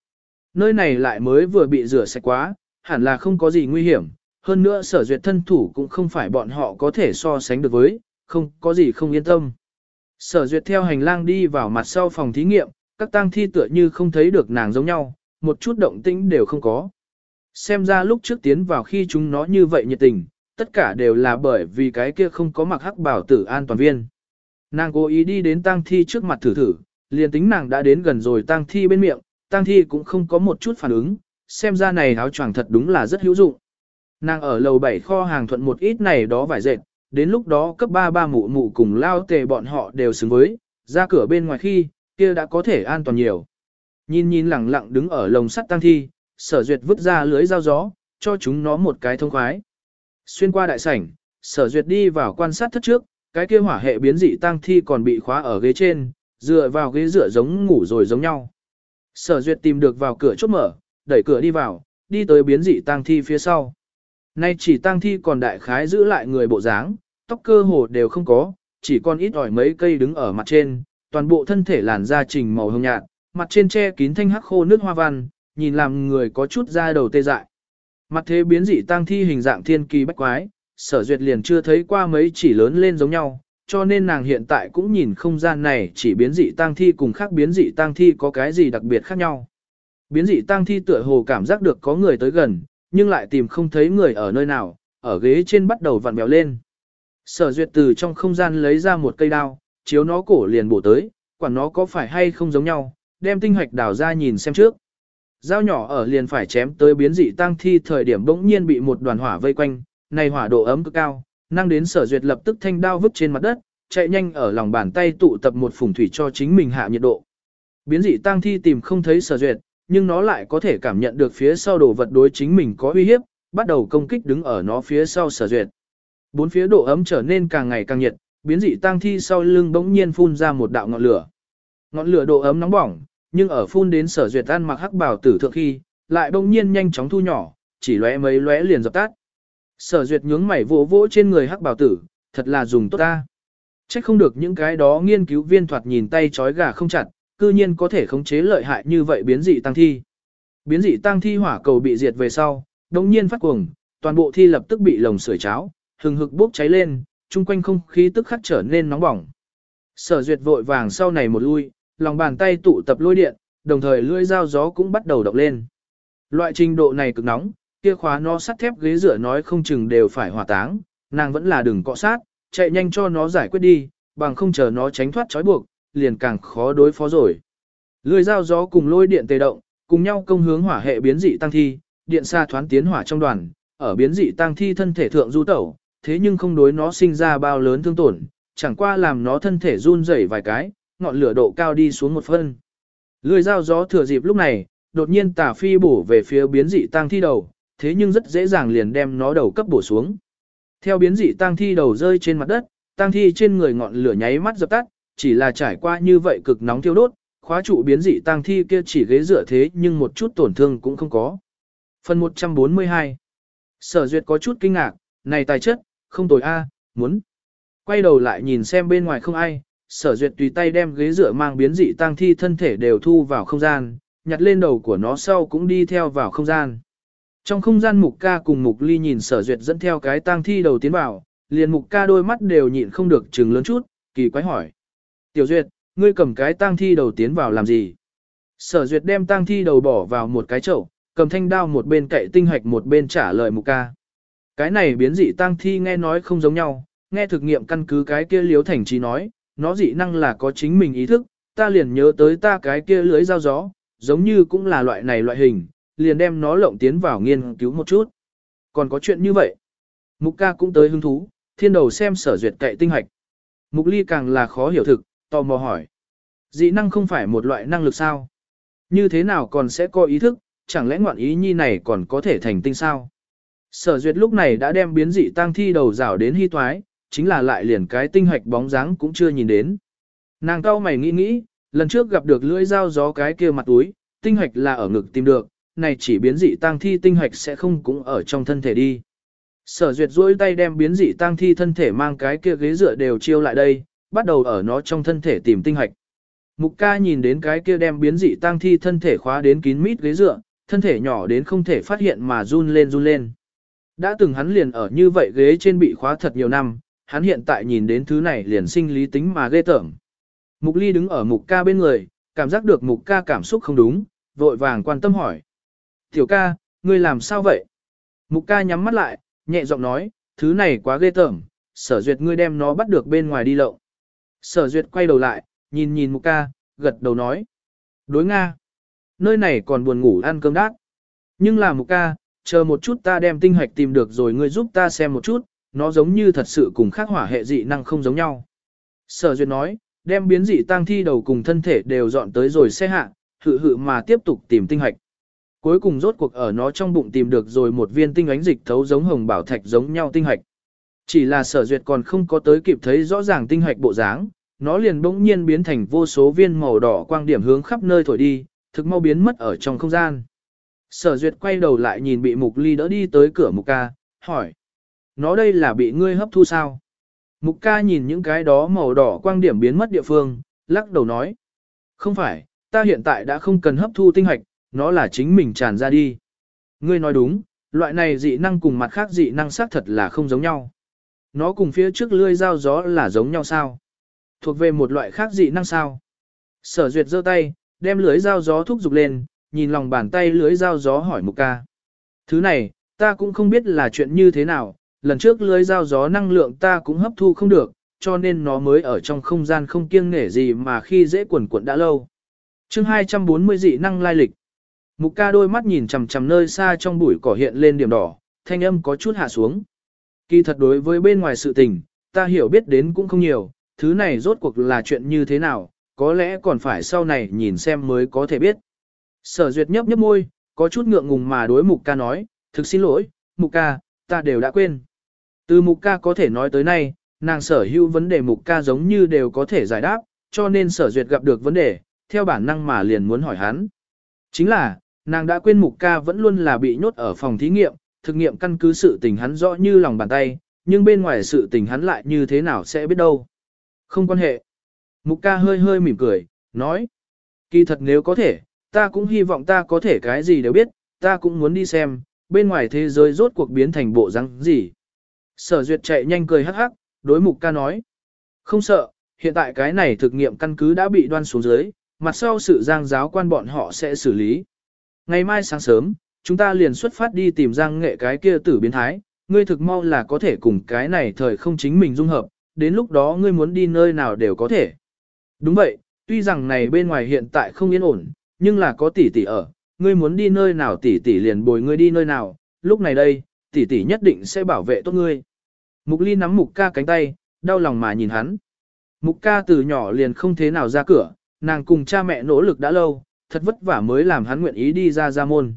Nơi này lại mới vừa bị rửa sạch quá, hẳn là không có gì nguy hiểm, hơn nữa sở duyệt thân thủ cũng không phải bọn họ có thể so sánh được với, không có gì không yên tâm. Sở duyệt theo hành lang đi vào mặt sau phòng thí nghiệm, các tang thi tựa như không thấy được nàng giống nhau, một chút động tĩnh đều không có. Xem ra lúc trước tiến vào khi chúng nó như vậy nhiệt tình, tất cả đều là bởi vì cái kia không có mặc hắc bảo tử an toàn viên. Nàng cố ý đi đến tang thi trước mặt thử thử, liền tính nàng đã đến gần rồi tang thi bên miệng, tang thi cũng không có một chút phản ứng, xem ra này áo choàng thật đúng là rất hữu dụng. Nàng ở lầu 7 kho hàng thuận một ít này đó vải dệt, đến lúc đó cấp 3 ba mụ mụ cùng lao tề bọn họ đều xứng với, ra cửa bên ngoài khi, kia đã có thể an toàn nhiều. Nhìn nhìn lẳng lặng đứng ở lồng sắt tang thi, sở duyệt vứt ra lưới dao gió, cho chúng nó một cái thông khoái. Xuyên qua đại sảnh, sở duyệt đi vào quan sát thất trước, cái kia hỏa hệ biến dị tăng thi còn bị khóa ở ghế trên, dựa vào ghế dựa giống ngủ rồi giống nhau. Sở duyệt tìm được vào cửa chốt mở, đẩy cửa đi vào, đi tới biến dị tăng thi phía sau. Nay chỉ tăng thi còn đại khái giữ lại người bộ dáng, tóc cơ hồ đều không có, chỉ còn ít ỏi mấy cây đứng ở mặt trên, toàn bộ thân thể làn da trình màu hồng nhạt, mặt trên che kín thanh hắc khô nước hoa văn, nhìn làm người có chút da đầu tê dại. Mặt thế biến dị tăng thi hình dạng thiên kỳ bách quái, sở duyệt liền chưa thấy qua mấy chỉ lớn lên giống nhau, cho nên nàng hiện tại cũng nhìn không gian này chỉ biến dị tăng thi cùng khác biến dị tăng thi có cái gì đặc biệt khác nhau. Biến dị tăng thi tựa hồ cảm giác được có người tới gần, nhưng lại tìm không thấy người ở nơi nào, ở ghế trên bắt đầu vặn bèo lên. Sở duyệt từ trong không gian lấy ra một cây đao, chiếu nó cổ liền bổ tới, quản nó có phải hay không giống nhau, đem tinh hoạch đào ra nhìn xem trước. Dao nhỏ ở liền phải chém tới biến dị tăng thi thời điểm bỗng nhiên bị một đoàn hỏa vây quanh, này hỏa độ ấm cực cao, năng đến sở duyệt lập tức thanh đao vứt trên mặt đất, chạy nhanh ở lòng bàn tay tụ tập một phùng thủy cho chính mình hạ nhiệt độ. Biến dị tăng thi tìm không thấy sở duyệt, nhưng nó lại có thể cảm nhận được phía sau đồ vật đối chính mình có uy hiếp, bắt đầu công kích đứng ở nó phía sau sở duyệt. Bốn phía độ ấm trở nên càng ngày càng nhiệt, biến dị tăng thi sau lưng bỗng nhiên phun ra một đạo ngọn lửa. Ngọn lửa độ ấm nóng bỏng, nhưng ở phun đến sở duyệt ăn mặc hắc bảo tử thượng khi, lại bỗng nhiên nhanh chóng thu nhỏ, chỉ lóe mấy lóe liền dập tắt. Sở duyệt nhướng mày vỗ vỗ trên người hắc bảo tử, thật là dùng tốt ta. Chắc không được những cái đó nghiên cứu viên thoạt nhìn tay chói gà không chặt, cư nhiên có thể khống chế lợi hại như vậy biến dị tăng thi. Biến dị tăng thi hỏa cầu bị diệt về sau, đồng nhiên phát cuồng, toàn bộ thi lập tức bị lồng sưởi cháo, hừng hực bốc cháy lên, chung quanh không khí tức khắc trở nên nóng bỏng. Sở duyệt vội vàng sau này một lui, lòng bàn tay tụ tập lôi điện, đồng thời lưỡi dao gió cũng bắt đầu động lên. Loại trình độ này cực nóng, kia khóa nó sắt thép ghế rửa nói không chừng đều phải hỏa táng, nàng vẫn là đừng cọ sát, chạy nhanh cho nó giải quyết đi, bằng không chờ nó tránh thoát trói buộc, liền càng khó đối phó rồi. Lưỡi dao gió cùng lôi điện tê động, cùng nhau công hướng hỏa hệ biến dị tăng thi, điện xa thoán tiến hỏa trong đoàn, ở biến dị tăng thi thân thể thượng du tẩu, thế nhưng không đối nó sinh ra bao lớn thương tổn, chẳng qua làm nó thân thể run rẩy vài cái, ngọn lửa độ cao đi xuống một phân. Lưỡi dao gió thừa dịp lúc này, đột nhiên tả phi bổ về phía biến dị tăng thi đầu, thế nhưng rất dễ dàng liền đem nó đầu cấp bổ xuống. Theo biến dị tăng thi đầu rơi trên mặt đất, tăng thi trên người ngọn lửa nháy mắt dập tắt, chỉ là trải qua như vậy cực nóng thiêu đốt, khóa trụ biến dị tăng thi kia chỉ ghế dựa thế nhưng một chút tổn thương cũng không có. Phần 142 Sở duyệt có chút kinh ngạc, này tài chất, không tồi a, muốn. Quay đầu lại nhìn xem bên ngoài không ai, sở duyệt tùy tay đem ghế dựa mang biến dị tang thi thân thể đều thu vào không gian, nhặt lên đầu của nó sau cũng đi theo vào không gian. Trong không gian mục ca cùng mục ly nhìn sở duyệt dẫn theo cái tang thi đầu tiến vào, liền mục ca đôi mắt đều nhịn không được chừng lớn chút, kỳ quái hỏi. Tiểu duyệt, ngươi cầm cái tang thi đầu tiến vào làm gì? Sở duyệt đem tang thi đầu bỏ vào một cái chậu, cầm thanh đao một bên cậy tinh hạch một bên trả lời mục ca. Cái này biến dị tang thi nghe nói không giống nhau, nghe thực nghiệm căn cứ cái kia liếu thành trí nói, nó dị năng là có chính mình ý thức, ta liền nhớ tới ta cái kia lưới dao gió, giống như cũng là loại này loại hình, liền đem nó lộng tiến vào nghiên cứu một chút. Còn có chuyện như vậy. Mục ca cũng tới hứng thú, thiên đầu xem sở duyệt cậy tinh hạch. Mục ly càng là khó hiểu thực, tò mò hỏi. Dị năng không phải một loại năng lực sao? Như thế nào còn sẽ có ý thức, chẳng lẽ ngoạn ý nhi này còn có thể thành tinh sao? Sở duyệt lúc này đã đem biến dị tăng thi đầu rảo đến hy toái, chính là lại liền cái tinh hoạch bóng dáng cũng chưa nhìn đến. Nàng cao mày nghĩ nghĩ, lần trước gặp được lưỡi dao gió cái kia mặt túi, tinh hoạch là ở ngực tìm được, này chỉ biến dị tăng thi tinh hoạch sẽ không cũng ở trong thân thể đi. Sở duyệt duỗi tay đem biến dị tăng thi thân thể mang cái kia ghế dựa đều chiêu lại đây, bắt đầu ở nó trong thân thể tìm tinh hoạch. Mục ca nhìn đến cái kia đem biến dị tăng thi thân thể khóa đến kín mít ghế dựa, thân thể nhỏ đến không thể phát hiện mà run lên run lên. Đã từng hắn liền ở như vậy ghế trên bị khóa thật nhiều năm, hắn hiện tại nhìn đến thứ này liền sinh lý tính mà ghê tởm. Mục ly đứng ở mục ca bên người, cảm giác được mục ca cảm xúc không đúng, vội vàng quan tâm hỏi. Tiểu ca, ngươi làm sao vậy? Mục ca nhắm mắt lại, nhẹ giọng nói, thứ này quá ghê tởm, sở duyệt ngươi đem nó bắt được bên ngoài đi lậu. Sở duyệt quay đầu lại, nhìn nhìn mục ca, gật đầu nói. Đối Nga. Nơi này còn buồn ngủ ăn cơm đát. Nhưng là mục ca, chờ một chút ta đem tinh hoạch tìm được rồi ngươi giúp ta xem một chút, nó giống như thật sự cùng khác hỏa hệ dị năng không giống nhau. Sở duyệt nói, đem biến dị tăng thi đầu cùng thân thể đều dọn tới rồi xe hạ, hự hự mà tiếp tục tìm tinh hạch. Cuối cùng rốt cuộc ở nó trong bụng tìm được rồi một viên tinh ánh dịch thấu giống hồng bảo thạch giống nhau tinh hạch. Chỉ là sở duyệt còn không có tới kịp thấy rõ ràng tinh hạch bộ dáng, nó liền bỗng nhiên biến thành vô số viên màu đỏ quang điểm hướng khắp nơi thổi đi, thực mau biến mất ở trong không gian. Sở duyệt quay đầu lại nhìn bị mục ly đỡ đi tới cửa mục ca, hỏi. Nó đây là bị ngươi hấp thu sao? Mục ca nhìn những cái đó màu đỏ quang điểm biến mất địa phương, lắc đầu nói. Không phải, ta hiện tại đã không cần hấp thu tinh hoạch, nó là chính mình tràn ra đi. Ngươi nói đúng, loại này dị năng cùng mặt khác dị năng xác thật là không giống nhau. Nó cùng phía trước lươi dao gió là giống nhau sao? Thuộc về một loại khác dị năng sao? Sở duyệt giơ tay, đem lưới dao gió thúc giục lên, nhìn lòng bàn tay lưới dao gió hỏi mục ca. Thứ này, ta cũng không biết là chuyện như thế nào, lần trước lưới dao gió năng lượng ta cũng hấp thu không được, cho nên nó mới ở trong không gian không kiêng nể gì mà khi dễ quẩn quẩn đã lâu. chương 240 dị năng lai lịch. Mục ca đôi mắt nhìn chằm chằm nơi xa trong bụi cỏ hiện lên điểm đỏ, thanh âm có chút hạ xuống. Kỳ thật đối với bên ngoài sự tình, ta hiểu biết đến cũng không nhiều, thứ này rốt cuộc là chuyện như thế nào, có lẽ còn phải sau này nhìn xem mới có thể biết. Sở duyệt nhấp nhấp môi, có chút ngượng ngùng mà đối mục ca nói, thực xin lỗi, mục ca, ta đều đã quên. Từ mục ca có thể nói tới nay, nàng sở hữu vấn đề mục ca giống như đều có thể giải đáp, cho nên sở duyệt gặp được vấn đề, theo bản năng mà liền muốn hỏi hắn. Chính là, nàng đã quên mục ca vẫn luôn là bị nhốt ở phòng thí nghiệm, thực nghiệm căn cứ sự tình hắn rõ như lòng bàn tay, nhưng bên ngoài sự tình hắn lại như thế nào sẽ biết đâu. Không quan hệ. Mục ca hơi hơi mỉm cười, nói. Kỳ thật nếu có thể, ta cũng hy vọng ta có thể cái gì đều biết, ta cũng muốn đi xem, bên ngoài thế giới rốt cuộc biến thành bộ răng gì. Sở duyệt chạy nhanh cười hắc hắc, đối mục ca nói. Không sợ, hiện tại cái này thực nghiệm căn cứ đã bị đoan xuống dưới, mặt sau sự giang giáo quan bọn họ sẽ xử lý. Ngày mai sáng sớm, chúng ta liền xuất phát đi tìm giang nghệ cái kia tử biến thái, ngươi thực mau là có thể cùng cái này thời không chính mình dung hợp, đến lúc đó ngươi muốn đi nơi nào đều có thể. Đúng vậy, tuy rằng này bên ngoài hiện tại không yên ổn, nhưng là có tỷ tỷ ở, ngươi muốn đi nơi nào tỷ tỷ liền bồi ngươi đi nơi nào, lúc này đây, tỷ tỷ nhất định sẽ bảo vệ tốt ngươi. Mục ly nắm mục ca cánh tay, đau lòng mà nhìn hắn. Mục ca từ nhỏ liền không thế nào ra cửa, nàng cùng cha mẹ nỗ lực đã lâu, thật vất vả mới làm hắn nguyện ý đi ra ra môn.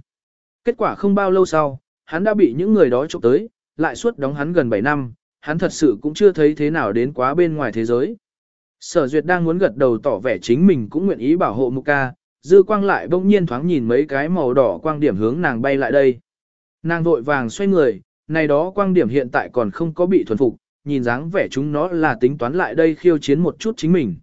Kết quả không bao lâu sau, hắn đã bị những người đó trộm tới, lại suốt đóng hắn gần 7 năm, hắn thật sự cũng chưa thấy thế nào đến quá bên ngoài thế giới. Sở Duyệt đang muốn gật đầu tỏ vẻ chính mình cũng nguyện ý bảo hộ Mục ca, dư quang lại bỗng nhiên thoáng nhìn mấy cái màu đỏ quang điểm hướng nàng bay lại đây. Nàng vội vàng xoay người, này đó quang điểm hiện tại còn không có bị thuần phục, nhìn dáng vẻ chúng nó là tính toán lại đây khiêu chiến một chút chính mình.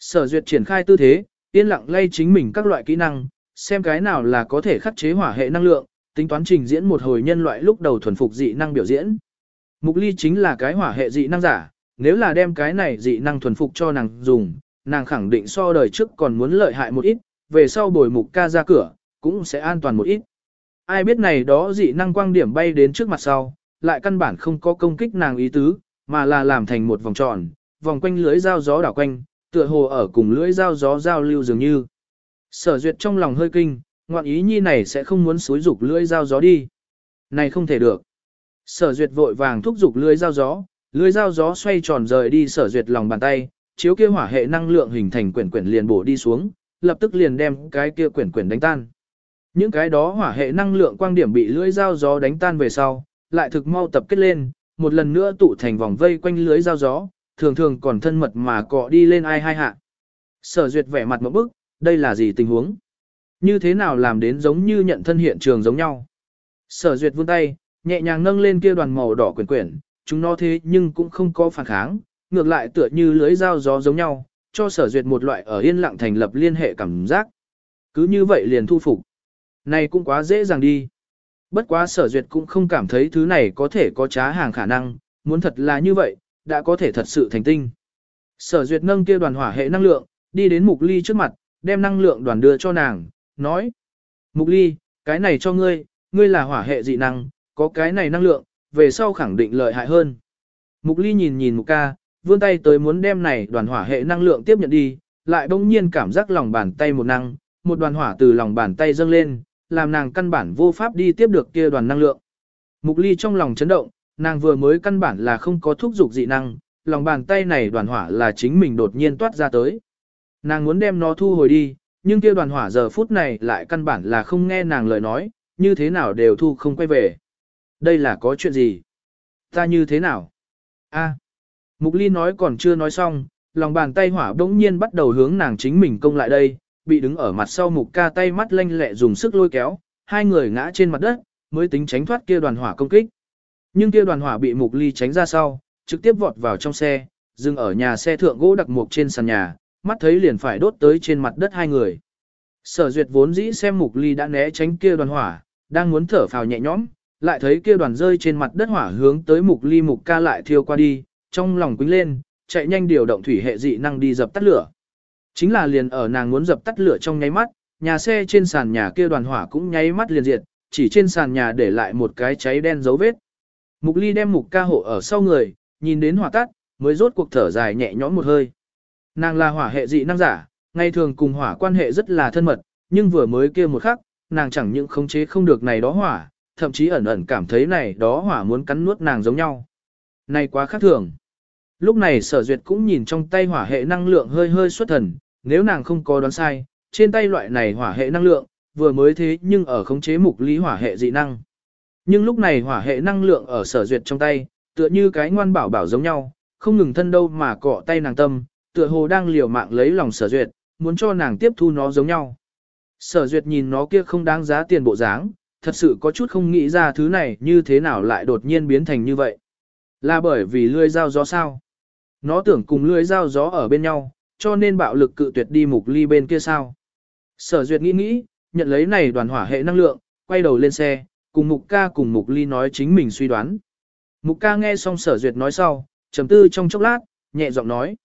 Sở duyệt triển khai tư thế, yên lặng lay chính mình các loại kỹ năng, xem cái nào là có thể khắc chế hỏa hệ năng lượng, tính toán trình diễn một hồi nhân loại lúc đầu thuần phục dị năng biểu diễn. Mục ly chính là cái hỏa hệ dị năng giả, nếu là đem cái này dị năng thuần phục cho nàng dùng, nàng khẳng định so đời trước còn muốn lợi hại một ít, về sau bồi mục ca ra cửa, cũng sẽ an toàn một ít. Ai biết này đó dị năng quang điểm bay đến trước mặt sau, lại căn bản không có công kích nàng ý tứ, mà là làm thành một vòng tròn, vòng quanh lưới dao gió đảo quanh, tựa hồ ở cùng lưới dao gió giao lưu dường như. Sở duyệt trong lòng hơi kinh, ngoạn ý nhi này sẽ không muốn xúi dục lưới dao gió đi. Này không thể được. Sở duyệt vội vàng thúc dục lưới dao gió, lưới dao gió xoay tròn rời đi sở duyệt lòng bàn tay, chiếu kia hỏa hệ năng lượng hình thành quyển quyển liền bổ đi xuống, lập tức liền đem cái kia quyển quyển đánh tan. Những cái đó hỏa hệ năng lượng quang điểm bị lưỡi dao gió đánh tan về sau, lại thực mau tập kết lên, một lần nữa tụ thành vòng vây quanh lưới dao gió, thường thường còn thân mật mà cọ đi lên ai hai hạ. Sở duyệt vẻ mặt một bức, đây là gì tình huống? Như thế nào làm đến giống như nhận thân hiện trường giống nhau? Sở duyệt vươn tay, nhẹ nhàng nâng lên kia đoàn màu đỏ quyển quyển, chúng nó thế nhưng cũng không có phản kháng, ngược lại tựa như lưới dao gió giống nhau, cho sở duyệt một loại ở yên lặng thành lập liên hệ cảm giác. Cứ như vậy liền thu phục. Này cũng quá dễ dàng đi. Bất quá sở duyệt cũng không cảm thấy thứ này có thể có trá hàng khả năng, muốn thật là như vậy, đã có thể thật sự thành tinh. Sở duyệt nâng kia đoàn hỏa hệ năng lượng, đi đến mục ly trước mặt, đem năng lượng đoàn đưa cho nàng, nói. Mục ly, cái này cho ngươi, ngươi là hỏa hệ dị năng, có cái này năng lượng, về sau khẳng định lợi hại hơn. Mục ly nhìn nhìn mục ca, vươn tay tới muốn đem này đoàn hỏa hệ năng lượng tiếp nhận đi, lại bỗng nhiên cảm giác lòng bàn tay một năng, một đoàn hỏa từ lòng bàn tay dâng lên, làm nàng căn bản vô pháp đi tiếp được kia đoàn năng lượng. Mục ly trong lòng chấn động, nàng vừa mới căn bản là không có thúc dục dị năng, lòng bàn tay này đoàn hỏa là chính mình đột nhiên toát ra tới. Nàng muốn đem nó thu hồi đi, nhưng kia đoàn hỏa giờ phút này lại căn bản là không nghe nàng lời nói, như thế nào đều thu không quay về. Đây là có chuyện gì? Ta như thế nào? A. Mục ly nói còn chưa nói xong, lòng bàn tay hỏa bỗng nhiên bắt đầu hướng nàng chính mình công lại đây, bị đứng ở mặt sau mục ca tay mắt lanh lẹ dùng sức lôi kéo, hai người ngã trên mặt đất, mới tính tránh thoát kia đoàn hỏa công kích. Nhưng kia đoàn hỏa bị mục ly tránh ra sau, trực tiếp vọt vào trong xe, dừng ở nhà xe thượng gỗ đặc mục trên sàn nhà, mắt thấy liền phải đốt tới trên mặt đất hai người. Sở duyệt vốn dĩ xem mục ly đã né tránh kia đoàn hỏa, đang muốn thở phào nhẹ nhõm, lại thấy kia đoàn rơi trên mặt đất hỏa hướng tới mục ly mục ca lại thiêu qua đi, trong lòng quính lên, chạy nhanh điều động thủy hệ dị năng đi dập tắt lửa. Chính là liền ở nàng muốn dập tắt lửa trong nháy mắt, nhà xe trên sàn nhà kia đoàn hỏa cũng nháy mắt liền diệt, chỉ trên sàn nhà để lại một cái cháy đen dấu vết. Mục ly đem mục ca hộ ở sau người, nhìn đến hỏa tắt, mới rốt cuộc thở dài nhẹ nhõm một hơi. Nàng là hỏa hệ dị năng giả, ngày thường cùng hỏa quan hệ rất là thân mật, nhưng vừa mới kia một khắc, nàng chẳng những khống chế không được này đó hỏa, thậm chí ẩn ẩn cảm thấy này đó hỏa muốn cắn nuốt nàng giống nhau. Này quá khác thường. Lúc này sở duyệt cũng nhìn trong tay hỏa hệ năng lượng hơi hơi xuất thần, nếu nàng không có đoán sai, trên tay loại này hỏa hệ năng lượng, vừa mới thế nhưng ở khống chế mục lý hỏa hệ dị năng. Nhưng lúc này hỏa hệ năng lượng ở sở duyệt trong tay, tựa như cái ngoan bảo bảo giống nhau, không ngừng thân đâu mà cọ tay nàng tâm, tựa hồ đang liều mạng lấy lòng sở duyệt, muốn cho nàng tiếp thu nó giống nhau. Sở duyệt nhìn nó kia không đáng giá tiền bộ dáng, thật sự có chút không nghĩ ra thứ này như thế nào lại đột nhiên biến thành như vậy. Là bởi vì lưỡi dao gió sao? Nó tưởng cùng lưỡi dao gió ở bên nhau, cho nên bạo lực cự tuyệt đi mục ly bên kia sao. Sở duyệt nghĩ nghĩ, nhận lấy này đoàn hỏa hệ năng lượng, quay đầu lên xe, cùng mục ca cùng mục ly nói chính mình suy đoán. Mục ca nghe xong sở duyệt nói sau, trầm tư trong chốc lát, nhẹ giọng nói.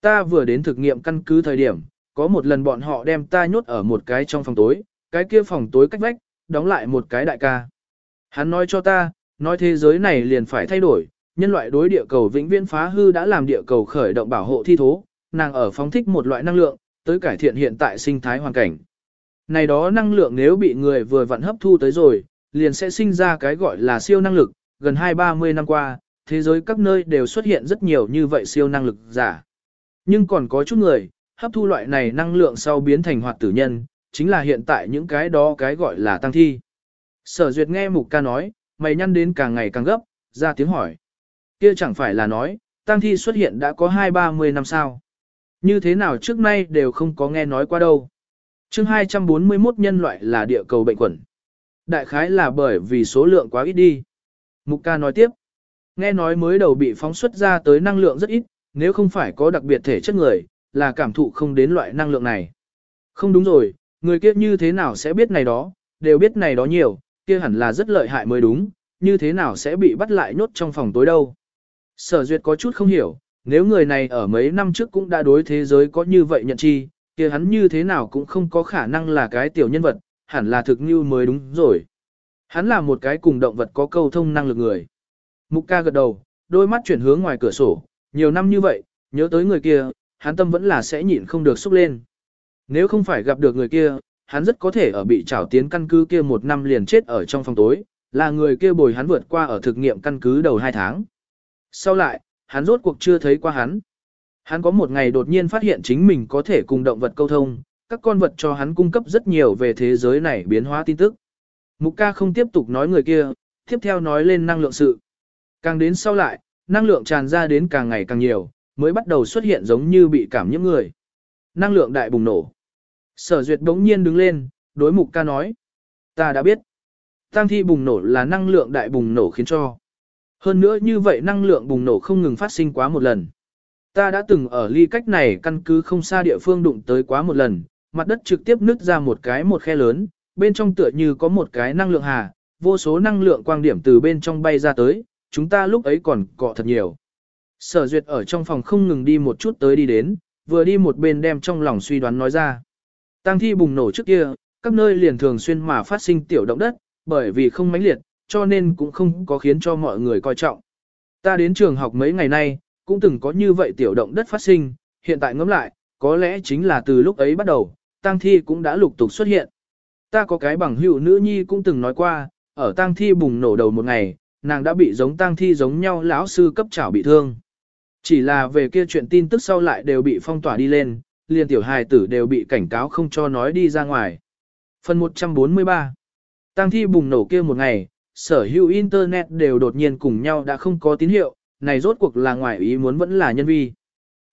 Ta vừa đến thực nghiệm căn cứ thời điểm, có một lần bọn họ đem ta nhốt ở một cái trong phòng tối, cái kia phòng tối cách vách, đóng lại một cái đại ca. Hắn nói cho ta, nói thế giới này liền phải thay đổi, nhân loại đối địa cầu vĩnh viễn phá hư đã làm địa cầu khởi động bảo hộ thi thố, nàng ở phóng thích một loại năng lượng, tới cải thiện hiện tại sinh thái hoàn cảnh. Này đó năng lượng nếu bị người vừa vặn hấp thu tới rồi, liền sẽ sinh ra cái gọi là siêu năng lực, gần 2-30 năm qua, thế giới các nơi đều xuất hiện rất nhiều như vậy siêu năng lực giả. Nhưng còn có chút người, hấp thu loại này năng lượng sau biến thành hoạt tử nhân, chính là hiện tại những cái đó cái gọi là tăng thi. Sở duyệt nghe mục ca nói, mày nhăn đến càng ngày càng gấp, ra tiếng hỏi. Kia chẳng phải là nói, tăng thi xuất hiện đã có hai ba mươi năm sao. Như thế nào trước nay đều không có nghe nói qua đâu. chương 241 nhân loại là địa cầu bệnh quẩn. Đại khái là bởi vì số lượng quá ít đi. Mục ca nói tiếp. Nghe nói mới đầu bị phóng xuất ra tới năng lượng rất ít, nếu không phải có đặc biệt thể chất người, là cảm thụ không đến loại năng lượng này. Không đúng rồi, người kia như thế nào sẽ biết này đó, đều biết này đó nhiều, kia hẳn là rất lợi hại mới đúng, như thế nào sẽ bị bắt lại nhốt trong phòng tối đâu. Sở duyệt có chút không hiểu, nếu người này ở mấy năm trước cũng đã đối thế giới có như vậy nhận chi, kia hắn như thế nào cũng không có khả năng là cái tiểu nhân vật, hẳn là thực như mới đúng rồi. Hắn là một cái cùng động vật có câu thông năng lực người. Mục ca gật đầu, đôi mắt chuyển hướng ngoài cửa sổ, nhiều năm như vậy, nhớ tới người kia, hắn tâm vẫn là sẽ nhịn không được xúc lên. Nếu không phải gặp được người kia, hắn rất có thể ở bị trảo tiến căn cứ kia một năm liền chết ở trong phòng tối, là người kia bồi hắn vượt qua ở thực nghiệm căn cứ đầu hai tháng. Sau lại, hắn rốt cuộc chưa thấy qua hắn. Hắn có một ngày đột nhiên phát hiện chính mình có thể cùng động vật câu thông, các con vật cho hắn cung cấp rất nhiều về thế giới này biến hóa tin tức. Mục ca không tiếp tục nói người kia, tiếp theo nói lên năng lượng sự. Càng đến sau lại, năng lượng tràn ra đến càng ngày càng nhiều, mới bắt đầu xuất hiện giống như bị cảm nhiễm người. Năng lượng đại bùng nổ. Sở duyệt đống nhiên đứng lên, đối mục ca nói. Ta đã biết. Tăng thi bùng nổ là năng lượng đại bùng nổ khiến cho. Hơn nữa như vậy năng lượng bùng nổ không ngừng phát sinh quá một lần. Ta đã từng ở ly cách này căn cứ không xa địa phương đụng tới quá một lần, mặt đất trực tiếp nứt ra một cái một khe lớn, bên trong tựa như có một cái năng lượng hà, vô số năng lượng quang điểm từ bên trong bay ra tới, chúng ta lúc ấy còn cọ thật nhiều. Sở duyệt ở trong phòng không ngừng đi một chút tới đi đến, vừa đi một bên đem trong lòng suy đoán nói ra. Tăng thi bùng nổ trước kia, các nơi liền thường xuyên mà phát sinh tiểu động đất, bởi vì không mãnh liệt, cho nên cũng không có khiến cho mọi người coi trọng. Ta đến trường học mấy ngày nay, cũng từng có như vậy tiểu động đất phát sinh, hiện tại ngẫm lại, có lẽ chính là từ lúc ấy bắt đầu, tang thi cũng đã lục tục xuất hiện. Ta có cái bằng hữu nữ nhi cũng từng nói qua, ở tang thi bùng nổ đầu một ngày, nàng đã bị giống tang thi giống nhau lão sư cấp trảo bị thương. Chỉ là về kia chuyện tin tức sau lại đều bị phong tỏa đi lên, liền tiểu hài tử đều bị cảnh cáo không cho nói đi ra ngoài. Phần 143 Tang thi bùng nổ kia một ngày, sở hữu Internet đều đột nhiên cùng nhau đã không có tín hiệu, này rốt cuộc là ngoài ý muốn vẫn là nhân vi.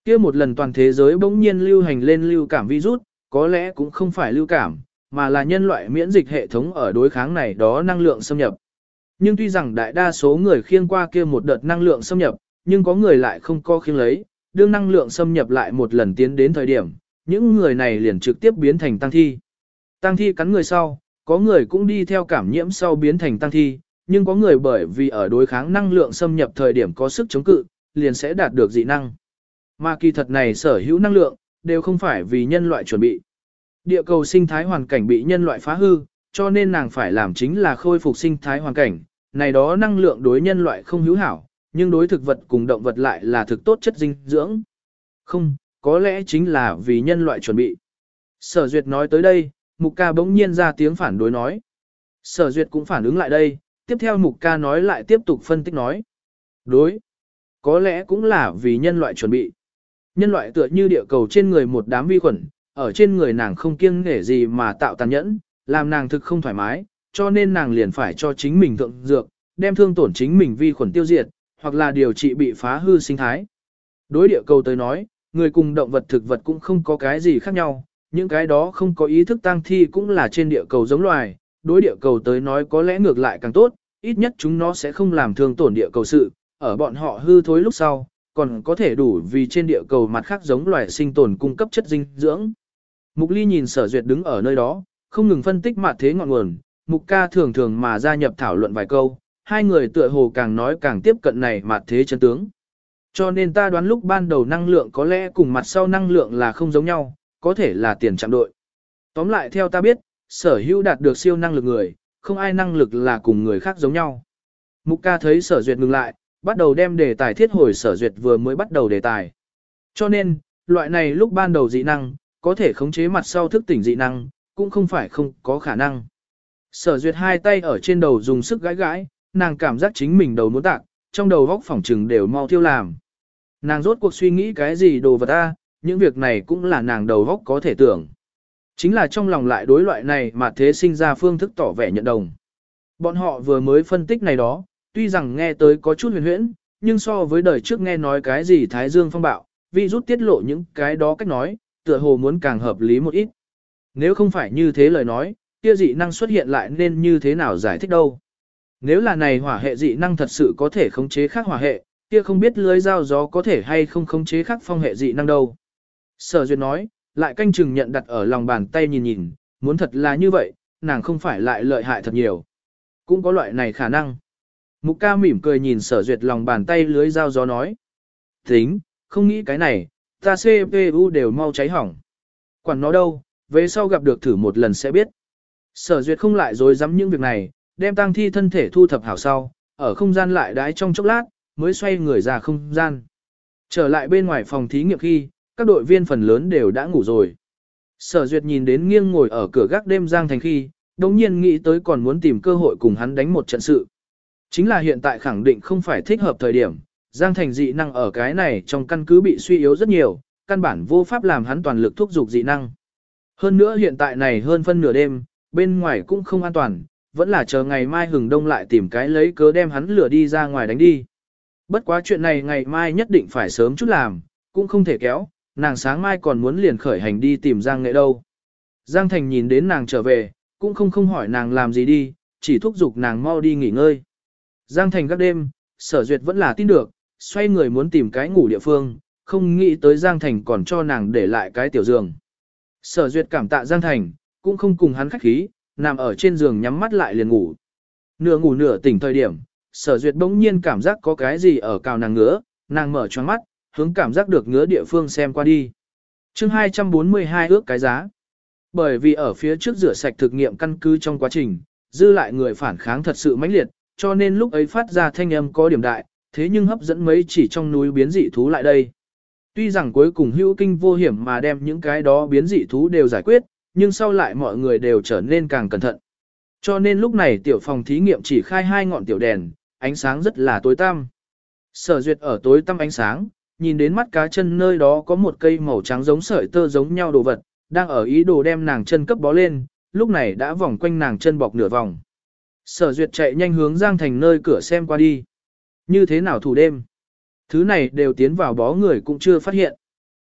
Kia một lần toàn thế giới bỗng nhiên lưu hành lên lưu cảm virus, có lẽ cũng không phải lưu cảm, mà là nhân loại miễn dịch hệ thống ở đối kháng này đó năng lượng xâm nhập. Nhưng tuy rằng đại đa số người khiêng qua kia một đợt năng lượng xâm nhập, nhưng có người lại không có khiêng lấy, đương năng lượng xâm nhập lại một lần tiến đến thời điểm, những người này liền trực tiếp biến thành tăng thi. Tăng thi cắn người sau, có người cũng đi theo cảm nhiễm sau biến thành tăng thi, nhưng có người bởi vì ở đối kháng năng lượng xâm nhập thời điểm có sức chống cự, liền sẽ đạt được dị năng. Mà kỳ thật này sở hữu năng lượng, đều không phải vì nhân loại chuẩn bị. Địa cầu sinh thái hoàn cảnh bị nhân loại phá hư, cho nên nàng phải làm chính là khôi phục sinh thái hoàn cảnh, này đó năng lượng đối nhân loại không hữu hảo, nhưng đối thực vật cùng động vật lại là thực tốt chất dinh dưỡng. Không, có lẽ chính là vì nhân loại chuẩn bị. Sở Duyệt nói tới đây, Mục Ca bỗng nhiên ra tiếng phản đối nói. Sở Duyệt cũng phản ứng lại đây, tiếp theo Mục Ca nói lại tiếp tục phân tích nói. Đối, có lẽ cũng là vì nhân loại chuẩn bị. Nhân loại tựa như địa cầu trên người một đám vi khuẩn, ở trên người nàng không kiêng nể gì mà tạo tàn nhẫn, làm nàng thực không thoải mái, cho nên nàng liền phải cho chính mình thượng dược, đem thương tổn chính mình vi khuẩn tiêu diệt, hoặc là điều trị bị phá hư sinh thái. Đối địa cầu tới nói, người cùng động vật thực vật cũng không có cái gì khác nhau, những cái đó không có ý thức tăng thi cũng là trên địa cầu giống loài, đối địa cầu tới nói có lẽ ngược lại càng tốt, ít nhất chúng nó sẽ không làm thương tổn địa cầu sự, ở bọn họ hư thối lúc sau, còn có thể đủ vì trên địa cầu mặt khác giống loài sinh tồn cung cấp chất dinh dưỡng. Mục Ly nhìn sở duyệt đứng ở nơi đó, không ngừng phân tích mặt thế ngọn nguồn, Mục ca thường thường mà gia nhập thảo luận vài câu, hai người tựa hồ càng nói càng tiếp cận này mặt thế chân tướng. Cho nên ta đoán lúc ban đầu năng lượng có lẽ cùng mặt sau năng lượng là không giống nhau, có thể là tiền chạm đội. Tóm lại theo ta biết, sở hữu đạt được siêu năng lực người, không ai năng lực là cùng người khác giống nhau. Mục ca thấy sở duyệt ngừng lại, bắt đầu đem đề tài thiết hồi sở duyệt vừa mới bắt đầu đề tài. Cho nên, loại này lúc ban đầu dị năng, có thể khống chế mặt sau thức tỉnh dị năng, cũng không phải không có khả năng. Sở duyệt hai tay ở trên đầu dùng sức gãi gãi, nàng cảm giác chính mình đầu muốn tạc, trong đầu góc phỏng trừng đều mau thiêu làm. Nàng rốt cuộc suy nghĩ cái gì đồ vật ta, những việc này cũng là nàng đầu góc có thể tưởng. Chính là trong lòng lại đối loại này mà thế sinh ra phương thức tỏ vẻ nhận đồng. Bọn họ vừa mới phân tích này đó, tuy rằng nghe tới có chút huyền huyễn, nhưng so với đời trước nghe nói cái gì Thái Dương phong bạo, vi rút tiết lộ những cái đó cách nói, tựa hồ muốn càng hợp lý một ít. Nếu không phải như thế lời nói, kia dị năng xuất hiện lại nên như thế nào giải thích đâu. Nếu là này hỏa hệ dị năng thật sự có thể khống chế khác hỏa hệ, kia không biết lưới dao gió có thể hay không khống chế khác phong hệ dị năng đâu. Sở Duyệt nói, lại canh chừng nhận đặt ở lòng bàn tay nhìn nhìn, muốn thật là như vậy, nàng không phải lại lợi hại thật nhiều. Cũng có loại này khả năng. Mục ca mỉm cười nhìn sở duyệt lòng bàn tay lưới dao gió nói. Tính, không nghĩ cái này, ta CPU đều mau cháy hỏng. Quản nó đâu, về sau gặp được thử một lần sẽ biết. Sở duyệt không lại dối dám những việc này, đem tang thi thân thể thu thập hảo sau, ở không gian lại đái trong chốc lát, mới xoay người ra không gian. Trở lại bên ngoài phòng thí nghiệm khi, các đội viên phần lớn đều đã ngủ rồi. Sở duyệt nhìn đến nghiêng ngồi ở cửa gác đêm Giang Thành khi, đồng nhiên nghĩ tới còn muốn tìm cơ hội cùng hắn đánh một trận sự. Chính là hiện tại khẳng định không phải thích hợp thời điểm, Giang Thành dị năng ở cái này trong căn cứ bị suy yếu rất nhiều, căn bản vô pháp làm hắn toàn lực thúc giục dị năng. Hơn nữa hiện tại này hơn phân nửa đêm, bên ngoài cũng không an toàn, vẫn là chờ ngày mai hừng đông lại tìm cái lấy cớ đem hắn lửa đi ra ngoài đánh đi. Bất quá chuyện này ngày mai nhất định phải sớm chút làm, cũng không thể kéo, nàng sáng mai còn muốn liền khởi hành đi tìm Giang Nghệ đâu. Giang Thành nhìn đến nàng trở về, cũng không không hỏi nàng làm gì đi, chỉ thúc giục nàng mau đi nghỉ ngơi. Giang Thành các đêm, sở duyệt vẫn là tin được, xoay người muốn tìm cái ngủ địa phương, không nghĩ tới Giang Thành còn cho nàng để lại cái tiểu giường. Sở duyệt cảm tạ Giang Thành, cũng không cùng hắn khách khí, nằm ở trên giường nhắm mắt lại liền ngủ. Nửa ngủ nửa tỉnh thời điểm, sở duyệt bỗng nhiên cảm giác có cái gì ở cào nàng ngứa, nàng mở choáng mắt, hướng cảm giác được ngứa địa phương xem qua đi. chương 242 ước cái giá. Bởi vì ở phía trước rửa sạch thực nghiệm căn cứ trong quá trình, dư lại người phản kháng thật sự mãnh liệt, cho nên lúc ấy phát ra thanh âm có điểm đại, thế nhưng hấp dẫn mấy chỉ trong núi biến dị thú lại đây. Tuy rằng cuối cùng hữu kinh vô hiểm mà đem những cái đó biến dị thú đều giải quyết, nhưng sau lại mọi người đều trở nên càng cẩn thận. Cho nên lúc này tiểu phòng thí nghiệm chỉ khai hai ngọn tiểu đèn, ánh sáng rất là tối tăm. Sở duyệt ở tối tăm ánh sáng, nhìn đến mắt cá chân nơi đó có một cây màu trắng giống sợi tơ giống nhau đồ vật, đang ở ý đồ đem nàng chân cấp bó lên, lúc này đã vòng quanh nàng chân bọc nửa vòng. Sở duyệt chạy nhanh hướng Giang Thành nơi cửa xem qua đi. Như thế nào thủ đêm? Thứ này đều tiến vào bó người cũng chưa phát hiện.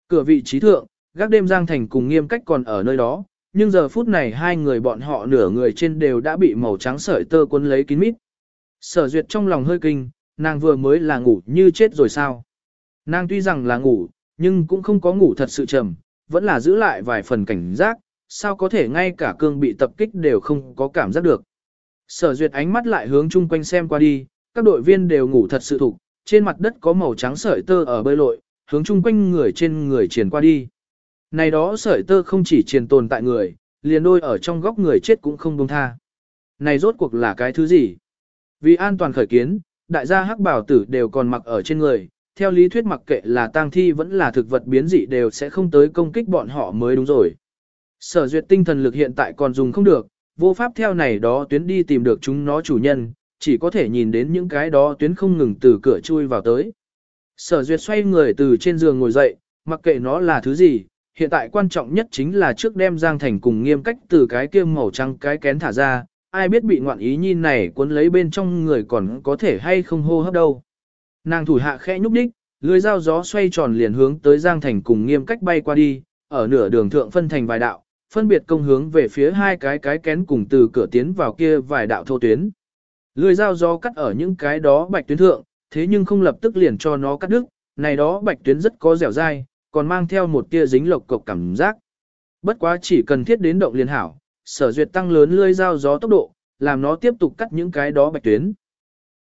Cửa vị trí thượng, gác đêm Giang Thành cùng nghiêm cách còn ở nơi đó, nhưng giờ phút này hai người bọn họ nửa người trên đều đã bị màu trắng sợi tơ cuốn lấy kín mít. Sở duyệt trong lòng hơi kinh, nàng vừa mới là ngủ như chết rồi sao? Nàng tuy rằng là ngủ, nhưng cũng không có ngủ thật sự trầm, vẫn là giữ lại vài phần cảnh giác, sao có thể ngay cả cương bị tập kích đều không có cảm giác được. Sở duyệt ánh mắt lại hướng chung quanh xem qua đi, các đội viên đều ngủ thật sự thục, trên mặt đất có màu trắng sợi tơ ở bơi lội, hướng chung quanh người trên người truyền qua đi. Này đó sợi tơ không chỉ truyền tồn tại người, liền đôi ở trong góc người chết cũng không buông tha. Này rốt cuộc là cái thứ gì? Vì an toàn khởi kiến, đại gia hắc bảo tử đều còn mặc ở trên người, theo lý thuyết mặc kệ là tang thi vẫn là thực vật biến dị đều sẽ không tới công kích bọn họ mới đúng rồi. Sở duyệt tinh thần lực hiện tại còn dùng không được, vô pháp theo này đó tuyến đi tìm được chúng nó chủ nhân, chỉ có thể nhìn đến những cái đó tuyến không ngừng từ cửa chui vào tới. Sở duyệt xoay người từ trên giường ngồi dậy, mặc kệ nó là thứ gì, hiện tại quan trọng nhất chính là trước đem Giang Thành cùng nghiêm cách từ cái kia màu trắng cái kén thả ra, ai biết bị ngoạn ý nhìn này cuốn lấy bên trong người còn có thể hay không hô hấp đâu. Nàng thủ hạ khẽ nhúc đích, lưới dao gió xoay tròn liền hướng tới Giang Thành cùng nghiêm cách bay qua đi, ở nửa đường thượng phân thành vài đạo, phân biệt công hướng về phía hai cái cái kén cùng từ cửa tiến vào kia vài đạo thô tuyến. Lưới dao gió cắt ở những cái đó bạch tuyến thượng, thế nhưng không lập tức liền cho nó cắt đứt, này đó bạch tuyến rất có dẻo dai, còn mang theo một tia dính lộc cộc cảm giác. Bất quá chỉ cần thiết đến động liền hảo, sở duyệt tăng lớn lưới dao gió tốc độ, làm nó tiếp tục cắt những cái đó bạch tuyến.